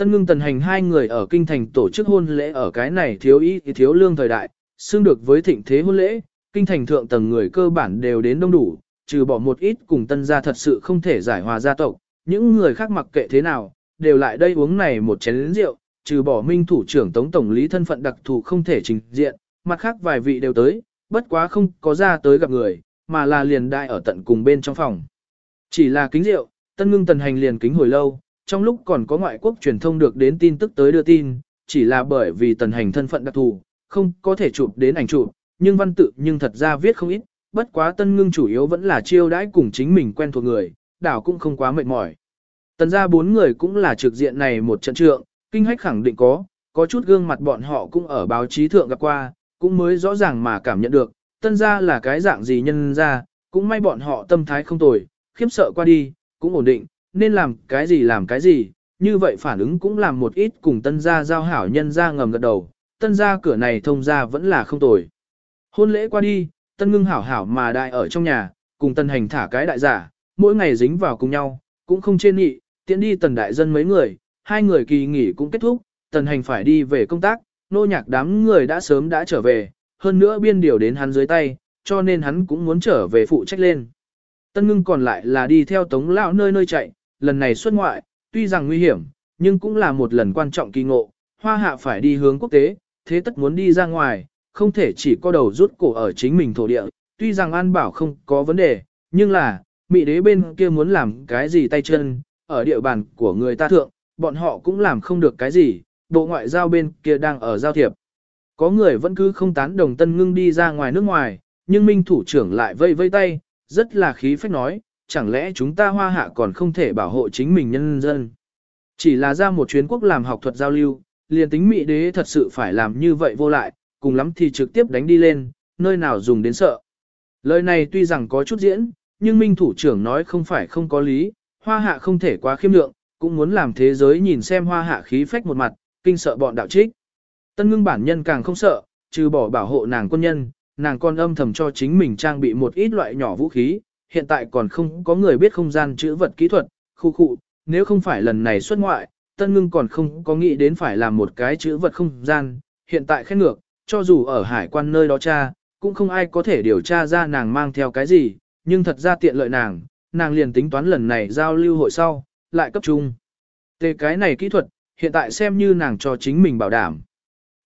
Tân ngưng tần hành hai người ở kinh thành tổ chức hôn lễ ở cái này thiếu ý thì thiếu lương thời đại, xương được với thịnh thế hôn lễ, kinh thành thượng tầng người cơ bản đều đến đông đủ, trừ bỏ một ít cùng tân gia thật sự không thể giải hòa gia tộc, những người khác mặc kệ thế nào, đều lại đây uống này một chén rượu, trừ bỏ minh thủ trưởng tống tổng lý thân phận đặc thù không thể trình diện, mặt khác vài vị đều tới, bất quá không có ra tới gặp người, mà là liền đại ở tận cùng bên trong phòng. Chỉ là kính rượu, tân ngưng tần hành liền kính hồi lâu, trong lúc còn có ngoại quốc truyền thông được đến tin tức tới đưa tin, chỉ là bởi vì tần hành thân phận đặc thù, không có thể chụp đến ảnh chụp, nhưng văn tự nhưng thật ra viết không ít, bất quá tân ngưng chủ yếu vẫn là chiêu đãi cùng chính mình quen thuộc người, đảo cũng không quá mệt mỏi. Tần ra bốn người cũng là trực diện này một trận trượng, kinh hách khẳng định có, có chút gương mặt bọn họ cũng ở báo chí thượng gặp qua, cũng mới rõ ràng mà cảm nhận được, tân ra là cái dạng gì nhân ra, cũng may bọn họ tâm thái không tồi, khiếp sợ qua đi, cũng ổn định, nên làm cái gì làm cái gì, như vậy phản ứng cũng làm một ít cùng tân gia giao hảo nhân ra ngầm gật đầu, tân gia cửa này thông ra vẫn là không tồi. Hôn lễ qua đi, tân ngưng hảo hảo mà đại ở trong nhà, cùng tân hành thả cái đại giả, mỗi ngày dính vào cùng nhau, cũng không trên nghị, tiện đi tần đại dân mấy người, hai người kỳ nghỉ cũng kết thúc, tần hành phải đi về công tác, nô nhạc đám người đã sớm đã trở về, hơn nữa biên điều đến hắn dưới tay, cho nên hắn cũng muốn trở về phụ trách lên. Tân ngưng còn lại là đi theo tống lão nơi nơi chạy, lần này xuất ngoại, tuy rằng nguy hiểm, nhưng cũng là một lần quan trọng kỳ ngộ, hoa hạ phải đi hướng quốc tế, thế tất muốn đi ra ngoài, không thể chỉ có đầu rút cổ ở chính mình thổ địa, tuy rằng an bảo không có vấn đề, nhưng là, mỹ đế bên kia muốn làm cái gì tay chân, ở địa bàn của người ta thượng, bọn họ cũng làm không được cái gì, bộ ngoại giao bên kia đang ở giao thiệp. Có người vẫn cứ không tán đồng tân ngưng đi ra ngoài nước ngoài, nhưng minh thủ trưởng lại vây vây tay, rất là khí phách nói, chẳng lẽ chúng ta hoa hạ còn không thể bảo hộ chính mình nhân dân. Chỉ là ra một chuyến quốc làm học thuật giao lưu, liền tính mỹ đế thật sự phải làm như vậy vô lại, cùng lắm thì trực tiếp đánh đi lên, nơi nào dùng đến sợ. Lời này tuy rằng có chút diễn, nhưng minh thủ trưởng nói không phải không có lý, hoa hạ không thể quá khiêm lượng, cũng muốn làm thế giới nhìn xem hoa hạ khí phách một mặt, kinh sợ bọn đạo trích. Tân ngưng bản nhân càng không sợ, trừ bỏ bảo hộ nàng quân nhân, nàng còn âm thầm cho chính mình trang bị một ít loại nhỏ vũ khí, hiện tại còn không có người biết không gian chữ vật kỹ thuật, khu khu, nếu không phải lần này xuất ngoại, tân ngưng còn không có nghĩ đến phải làm một cái chữ vật không gian, hiện tại khét ngược, cho dù ở hải quan nơi đó cha, cũng không ai có thể điều tra ra nàng mang theo cái gì, nhưng thật ra tiện lợi nàng, nàng liền tính toán lần này giao lưu hội sau, lại cấp trung. Tề cái này kỹ thuật, hiện tại xem như nàng cho chính mình bảo đảm.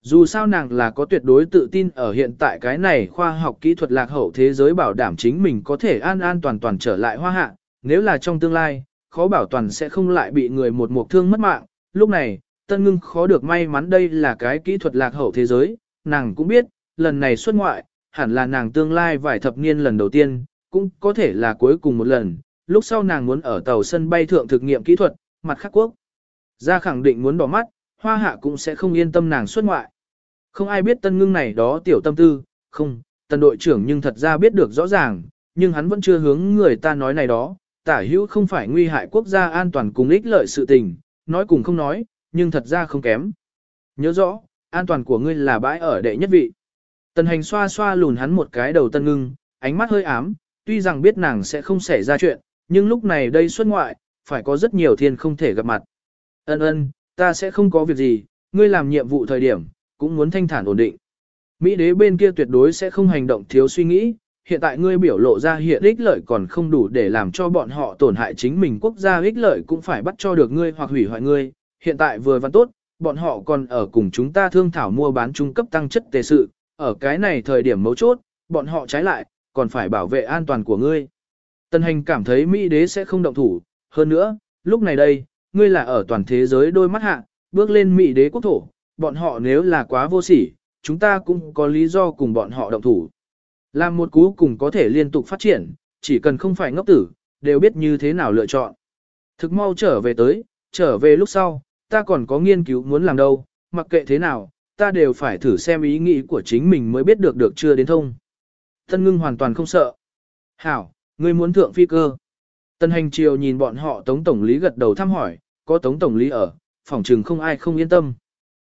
Dù sao nàng là có tuyệt đối tự tin ở hiện tại cái này khoa học kỹ thuật lạc hậu thế giới bảo đảm chính mình có thể an an toàn toàn trở lại hoa hạ, nếu là trong tương lai, khó bảo toàn sẽ không lại bị người một mục thương mất mạng. Lúc này, Tân Ngưng khó được may mắn đây là cái kỹ thuật lạc hậu thế giới, nàng cũng biết, lần này xuất ngoại, hẳn là nàng tương lai vài thập niên lần đầu tiên, cũng có thể là cuối cùng một lần, lúc sau nàng muốn ở tàu sân bay thượng thực nghiệm kỹ thuật, mặt khắc quốc. Ra khẳng định muốn bỏ mắt, hoa hạ cũng sẽ không yên tâm nàng xuất ngoại. Không ai biết tân ngưng này đó tiểu tâm tư, không, tần đội trưởng nhưng thật ra biết được rõ ràng, nhưng hắn vẫn chưa hướng người ta nói này đó, tả hữu không phải nguy hại quốc gia an toàn cùng ích lợi sự tình, nói cùng không nói, nhưng thật ra không kém. Nhớ rõ, an toàn của ngươi là bãi ở đệ nhất vị. Tần hành xoa xoa lùn hắn một cái đầu tân ngưng, ánh mắt hơi ám, tuy rằng biết nàng sẽ không xảy ra chuyện, nhưng lúc này đây xuất ngoại, phải có rất nhiều thiên không thể gặp mặt. Ân ân, ta sẽ không có việc gì, ngươi làm nhiệm vụ thời điểm, cũng muốn thanh thản ổn định. Mỹ đế bên kia tuyệt đối sẽ không hành động thiếu suy nghĩ, hiện tại ngươi biểu lộ ra hiện ích lợi còn không đủ để làm cho bọn họ tổn hại chính mình quốc gia ích lợi cũng phải bắt cho được ngươi hoặc hủy hoại ngươi, hiện tại vừa văn tốt, bọn họ còn ở cùng chúng ta thương thảo mua bán trung cấp tăng chất tề sự, ở cái này thời điểm mấu chốt, bọn họ trái lại, còn phải bảo vệ an toàn của ngươi. Tân hành cảm thấy Mỹ đế sẽ không động thủ, hơn nữa, lúc này đây, ngươi là ở toàn thế giới đôi mắt hạ, bước lên Mỹ đế quốc thổ, bọn họ nếu là quá vô sỉ, chúng ta cũng có lý do cùng bọn họ động thủ. Làm một cú cùng có thể liên tục phát triển, chỉ cần không phải ngốc tử, đều biết như thế nào lựa chọn. Thực mau trở về tới, trở về lúc sau, ta còn có nghiên cứu muốn làm đâu, mặc kệ thế nào, ta đều phải thử xem ý nghĩ của chính mình mới biết được được chưa đến thông. Tân ngưng hoàn toàn không sợ. Hảo, ngươi muốn thượng phi cơ. Tân hành triều nhìn bọn họ tống tổng lý gật đầu thăm hỏi, có tống tổng lý ở, phòng trừng không ai không yên tâm.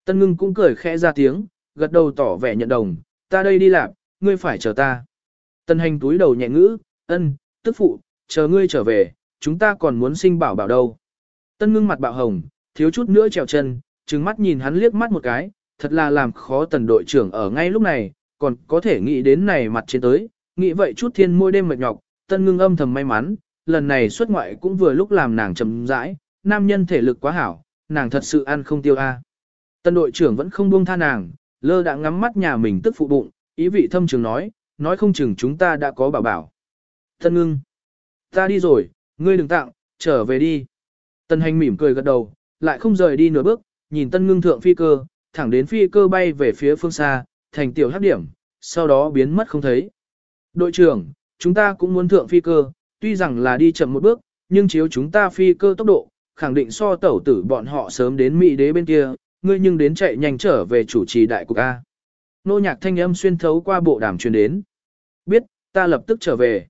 Tân ngưng cũng cười khẽ ra tiếng, gật đầu tỏ vẻ nhận đồng, ta đây đi làm, ngươi phải chờ ta. Tân hành túi đầu nhẹ ngữ, ân, tức phụ, chờ ngươi trở về, chúng ta còn muốn sinh bảo bảo đâu. Tân ngưng mặt bạo hồng, thiếu chút nữa trèo chân, trừng mắt nhìn hắn liếc mắt một cái, thật là làm khó tần đội trưởng ở ngay lúc này, còn có thể nghĩ đến này mặt trên tới, nghĩ vậy chút thiên môi đêm mệt nhọc, tân ngưng âm thầm may mắn, lần này xuất ngoại cũng vừa lúc làm nàng chậm rãi, nam nhân thể lực quá hảo, nàng thật sự ăn không tiêu a. Tân đội trưởng vẫn không buông tha nàng, lơ đã ngắm mắt nhà mình tức phụ bụng, ý vị thâm trường nói, nói không chừng chúng ta đã có bảo bảo. Tân ngưng, ta đi rồi, ngươi đừng tặng, trở về đi. Tân hành mỉm cười gật đầu, lại không rời đi nửa bước, nhìn tân ngưng thượng phi cơ, thẳng đến phi cơ bay về phía phương xa, thành tiểu hấp điểm, sau đó biến mất không thấy. Đội trưởng, chúng ta cũng muốn thượng phi cơ, tuy rằng là đi chậm một bước, nhưng chiếu chúng ta phi cơ tốc độ, khẳng định so tẩu tử bọn họ sớm đến Mỹ đế bên kia, ngươi nhưng đến chạy nhanh trở về chủ trì đại cục A. Nô nhạc thanh âm xuyên thấu qua bộ đàm truyền đến. Biết, ta lập tức trở về.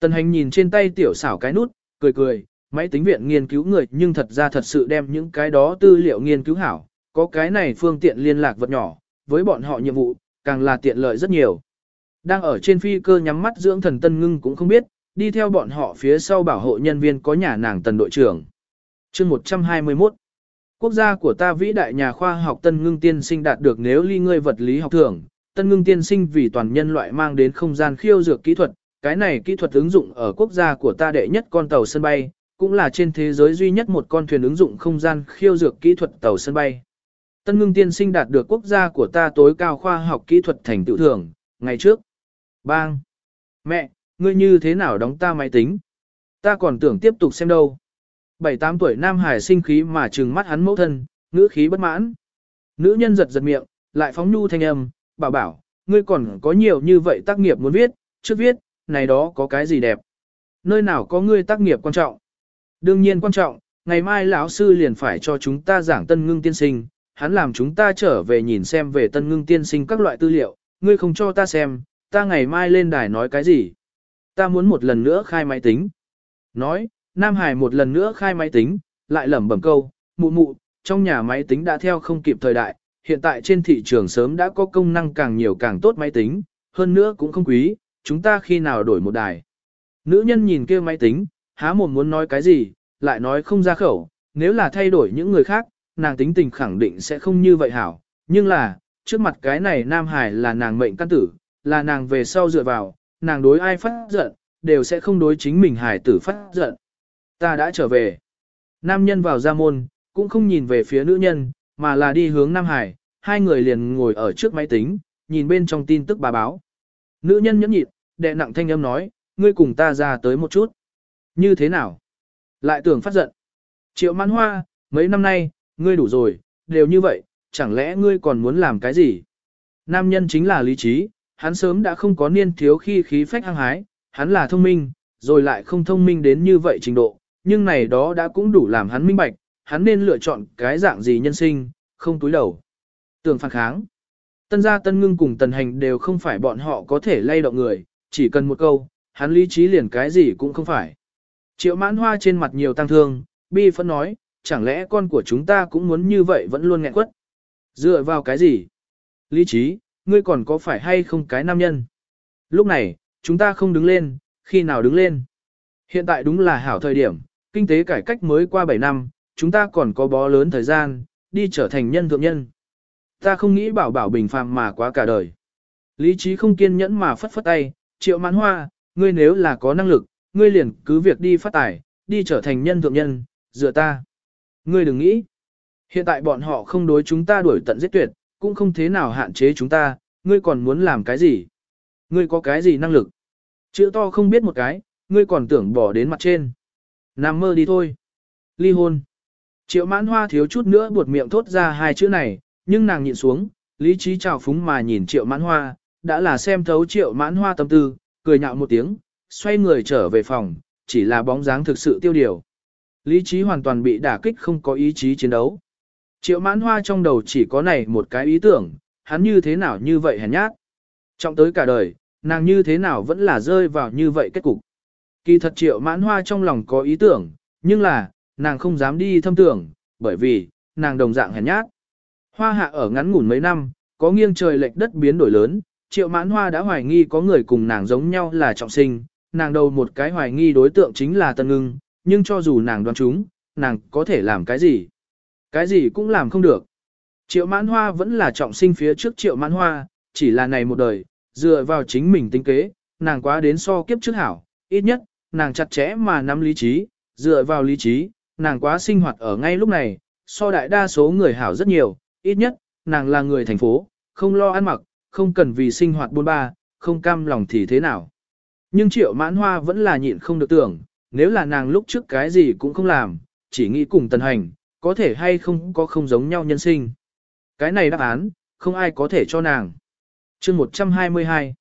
Tần hành nhìn trên tay tiểu xảo cái nút, cười cười, máy tính viện nghiên cứu người nhưng thật ra thật sự đem những cái đó tư liệu nghiên cứu hảo, có cái này phương tiện liên lạc vật nhỏ, với bọn họ nhiệm vụ, càng là tiện lợi rất nhiều. Đang ở trên phi cơ nhắm mắt dưỡng thần tân ngưng cũng không biết, đi theo bọn họ phía sau bảo hộ nhân viên có nhà nàng tần đội trưởng. chương 121 Quốc gia của ta vĩ đại nhà khoa học tân ngưng tiên sinh đạt được nếu ly ngươi vật lý học thưởng, tân ngưng tiên sinh vì toàn nhân loại mang đến không gian khiêu dược kỹ thuật, cái này kỹ thuật ứng dụng ở quốc gia của ta đệ nhất con tàu sân bay, cũng là trên thế giới duy nhất một con thuyền ứng dụng không gian khiêu dược kỹ thuật tàu sân bay. Tân ngưng tiên sinh đạt được quốc gia của ta tối cao khoa học kỹ thuật thành tựu thưởng, ngày trước. Bang! Mẹ, ngươi như thế nào đóng ta máy tính? Ta còn tưởng tiếp tục xem đâu. Bảy tám tuổi Nam Hải sinh khí mà trừng mắt hắn mẫu thân, ngữ khí bất mãn. Nữ nhân giật giật miệng, lại phóng nhu thanh âm, bảo bảo, ngươi còn có nhiều như vậy tác nghiệp muốn viết, trước viết, này đó có cái gì đẹp. Nơi nào có ngươi tác nghiệp quan trọng? Đương nhiên quan trọng, ngày mai lão sư liền phải cho chúng ta giảng tân ngưng tiên sinh, hắn làm chúng ta trở về nhìn xem về tân ngưng tiên sinh các loại tư liệu, ngươi không cho ta xem, ta ngày mai lên đài nói cái gì. Ta muốn một lần nữa khai máy tính. Nói, Nam Hải một lần nữa khai máy tính, lại lẩm bẩm câu, mụ mụ, trong nhà máy tính đã theo không kịp thời đại, hiện tại trên thị trường sớm đã có công năng càng nhiều càng tốt máy tính, hơn nữa cũng không quý, chúng ta khi nào đổi một đài. Nữ nhân nhìn kia máy tính, há mồm muốn nói cái gì, lại nói không ra khẩu, nếu là thay đổi những người khác, nàng tính tình khẳng định sẽ không như vậy hảo, nhưng là, trước mặt cái này Nam Hải là nàng mệnh căn tử, là nàng về sau dựa vào, nàng đối ai phát giận, đều sẽ không đối chính mình Hải tử phát giận. Ta đã trở về. Nam nhân vào ra môn, cũng không nhìn về phía nữ nhân, mà là đi hướng Nam Hải, hai người liền ngồi ở trước máy tính, nhìn bên trong tin tức bà báo. Nữ nhân nhẫn nhịn, đệ nặng thanh âm nói, ngươi cùng ta ra tới một chút. Như thế nào? Lại tưởng phát giận. Triệu mãn hoa, mấy năm nay, ngươi đủ rồi, đều như vậy, chẳng lẽ ngươi còn muốn làm cái gì? Nam nhân chính là lý trí, hắn sớm đã không có niên thiếu khi khí phách hăng hái, hắn là thông minh, rồi lại không thông minh đến như vậy trình độ, nhưng này đó đã cũng đủ làm hắn minh bạch, hắn nên lựa chọn cái dạng gì nhân sinh, không túi đầu. Tưởng phản kháng. Tân gia tân ngưng cùng tần hành đều không phải bọn họ có thể lay động người, chỉ cần một câu, hắn lý trí liền cái gì cũng không phải. Triệu mãn hoa trên mặt nhiều tăng thương, bi phân nói, chẳng lẽ con của chúng ta cũng muốn như vậy vẫn luôn nghẹn quất. Dựa vào cái gì? Lý trí, ngươi còn có phải hay không cái nam nhân? Lúc này, chúng ta không đứng lên, khi nào đứng lên? Hiện tại đúng là hảo thời điểm, kinh tế cải cách mới qua 7 năm, chúng ta còn có bó lớn thời gian, đi trở thành nhân thượng nhân. Ta không nghĩ bảo bảo bình phàm mà quá cả đời. Lý trí không kiên nhẫn mà phất phất tay, triệu mãn hoa, ngươi nếu là có năng lực, ngươi liền cứ việc đi phát tài, đi trở thành nhân thượng nhân, dựa ta. Ngươi đừng nghĩ. Hiện tại bọn họ không đối chúng ta đuổi tận giết tuyệt, cũng không thế nào hạn chế chúng ta, ngươi còn muốn làm cái gì? Ngươi có cái gì năng lực? Chữ to không biết một cái, ngươi còn tưởng bỏ đến mặt trên. Nằm mơ đi thôi. Ly hôn. Triệu mãn hoa thiếu chút nữa buột miệng thốt ra hai chữ này, nhưng nàng nhịn xuống, lý trí trào phúng mà nhìn triệu mãn hoa, đã là xem thấu triệu mãn hoa tâm tư, cười nhạo một tiếng, xoay người trở về phòng, chỉ là bóng dáng thực sự tiêu điều. Lý trí hoàn toàn bị đả kích không có ý chí chiến đấu. Triệu mãn hoa trong đầu chỉ có này một cái ý tưởng, hắn như thế nào như vậy hèn nhát. Trọng tới cả đời, nàng như thế nào vẫn là rơi vào như vậy kết cục. Kỳ thật triệu mãn hoa trong lòng có ý tưởng, nhưng là, nàng không dám đi thâm tưởng, bởi vì, nàng đồng dạng hèn nhát. Hoa hạ ở ngắn ngủn mấy năm, có nghiêng trời lệch đất biến đổi lớn, triệu mãn hoa đã hoài nghi có người cùng nàng giống nhau là trọng sinh, nàng đầu một cái hoài nghi đối tượng chính là tân ngưng, nhưng cho dù nàng đoán chúng, nàng có thể làm cái gì? Cái gì cũng làm không được. Triệu mãn hoa vẫn là trọng sinh phía trước triệu mãn hoa, chỉ là này một đời, dựa vào chính mình tính kế, nàng quá đến so kiếp trước hảo, ít nhất, nàng chặt chẽ mà nắm lý trí, dựa vào lý trí, nàng quá sinh hoạt ở ngay lúc này, so đại đa số người hảo rất nhiều, ít nhất, nàng là người thành phố, không lo ăn mặc, không cần vì sinh hoạt buôn ba, không cam lòng thì thế nào. Nhưng triệu mãn hoa vẫn là nhịn không được tưởng, nếu là nàng lúc trước cái gì cũng không làm, chỉ nghĩ cùng tần hành, có thể hay không có không giống nhau nhân sinh. Cái này đáp án, không ai có thể cho nàng. chương 122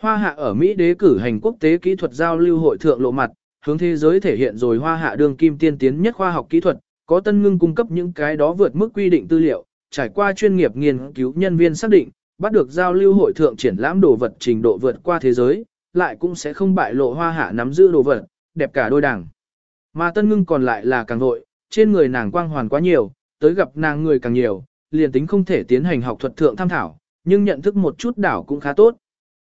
Hoa hạ ở Mỹ đế cử hành quốc tế kỹ thuật giao lưu hội thượng lộ mặt, hướng thế giới thể hiện rồi hoa hạ đương kim tiên tiến nhất khoa học kỹ thuật, có tân ngưng cung cấp những cái đó vượt mức quy định tư liệu, trải qua chuyên nghiệp nghiên cứu nhân viên xác định, bắt được giao lưu hội thượng triển lãm đồ vật trình độ vượt qua thế giới, lại cũng sẽ không bại lộ hoa hạ nắm giữ đồ vật, đẹp cả đôi đảng. Mà tân ngưng còn lại là càng vội, trên người nàng quang hoàn quá nhiều, tới gặp nàng người càng nhiều, liền tính không thể tiến hành học thuật thượng tham thảo, nhưng nhận thức một chút đảo cũng khá tốt.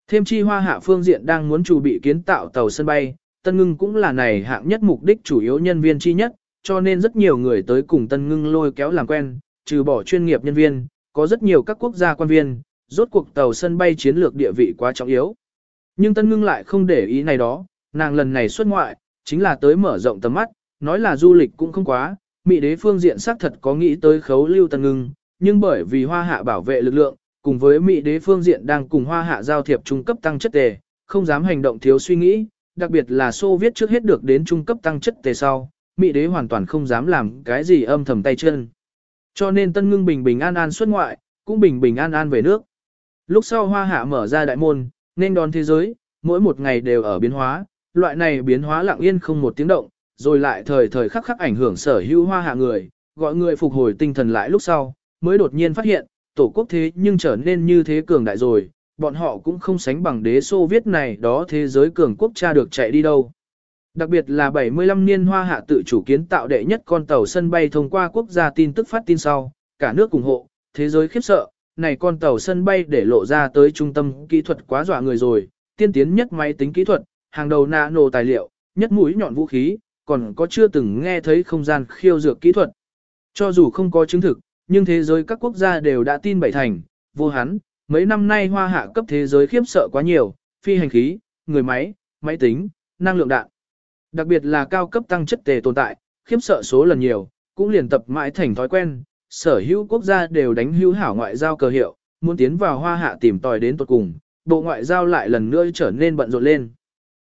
Thêm chi hoa hạ phương diện đang muốn chủ bị kiến tạo tàu sân bay, Tân Ngưng cũng là này hạng nhất mục đích chủ yếu nhân viên chi nhất, cho nên rất nhiều người tới cùng Tân Ngưng lôi kéo làm quen, trừ bỏ chuyên nghiệp nhân viên, có rất nhiều các quốc gia quan viên, rốt cuộc tàu sân bay chiến lược địa vị quá trọng yếu. Nhưng Tân Ngưng lại không để ý này đó, nàng lần này xuất ngoại, chính là tới mở rộng tầm mắt, nói là du lịch cũng không quá, Mỹ đế phương diện xác thật có nghĩ tới khấu lưu Tân Ngưng, nhưng bởi vì hoa hạ bảo vệ lực lượng, cùng với Mỹ đế phương diện đang cùng hoa hạ giao thiệp trung cấp tăng chất tề, không dám hành động thiếu suy nghĩ, đặc biệt là Xô viết trước hết được đến trung cấp tăng chất tề sau, Mỹ đế hoàn toàn không dám làm cái gì âm thầm tay chân. Cho nên tân ngưng bình bình an an xuất ngoại, cũng bình bình an an về nước. Lúc sau hoa hạ mở ra đại môn, nên đón thế giới, mỗi một ngày đều ở biến hóa, loại này biến hóa lặng yên không một tiếng động, rồi lại thời thời khắc khắc ảnh hưởng sở hữu hoa hạ người, gọi người phục hồi tinh thần lại lúc sau, mới đột nhiên phát hiện, tổ quốc thế nhưng trở nên như thế cường đại rồi, bọn họ cũng không sánh bằng đế Xô viết này đó thế giới cường quốc cha được chạy đi đâu. Đặc biệt là 75 niên hoa hạ tự chủ kiến tạo đệ nhất con tàu sân bay thông qua quốc gia tin tức phát tin sau, cả nước ủng hộ, thế giới khiếp sợ, này con tàu sân bay để lộ ra tới trung tâm kỹ thuật quá dọa người rồi, tiên tiến nhất máy tính kỹ thuật, hàng đầu nano tài liệu, nhất mũi nhọn vũ khí, còn có chưa từng nghe thấy không gian khiêu dược kỹ thuật. Cho dù không có chứng thực, nhưng thế giới các quốc gia đều đã tin bảy thành, vô hắn, mấy năm nay hoa hạ cấp thế giới khiếp sợ quá nhiều, phi hành khí, người máy, máy tính, năng lượng đạn. Đặc biệt là cao cấp tăng chất tề tồn tại, khiếp sợ số lần nhiều, cũng liền tập mãi thành thói quen, sở hữu quốc gia đều đánh hữu hảo ngoại giao cờ hiệu, muốn tiến vào hoa hạ tìm tòi đến tuột cùng, bộ ngoại giao lại lần nữa trở nên bận rộn lên.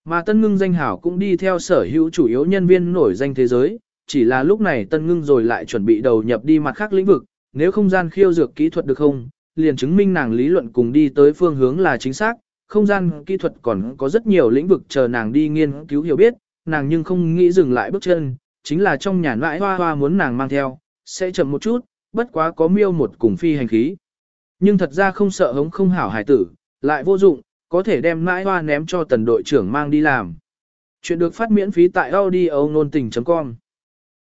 Mà Tân Ngưng danh hảo cũng đi theo sở hữu chủ yếu nhân viên nổi danh thế giới, chỉ là lúc này Tân Ngưng rồi lại chuẩn bị đầu nhập đi mặt khác lĩnh vực, nếu không gian khiêu dược kỹ thuật được không, liền chứng minh nàng lý luận cùng đi tới phương hướng là chính xác, không gian kỹ thuật còn có rất nhiều lĩnh vực chờ nàng đi nghiên cứu hiểu biết, nàng nhưng không nghĩ dừng lại bước chân, chính là trong nhà nãi hoa hoa muốn nàng mang theo, sẽ chậm một chút, bất quá có miêu một cùng phi hành khí. Nhưng thật ra không sợ hống không hảo hải tử, lại vô dụng, có thể đem nãi hoa ném cho tần đội trưởng mang đi làm. Chuyện được phát miễn phí tại audio nôn tình.com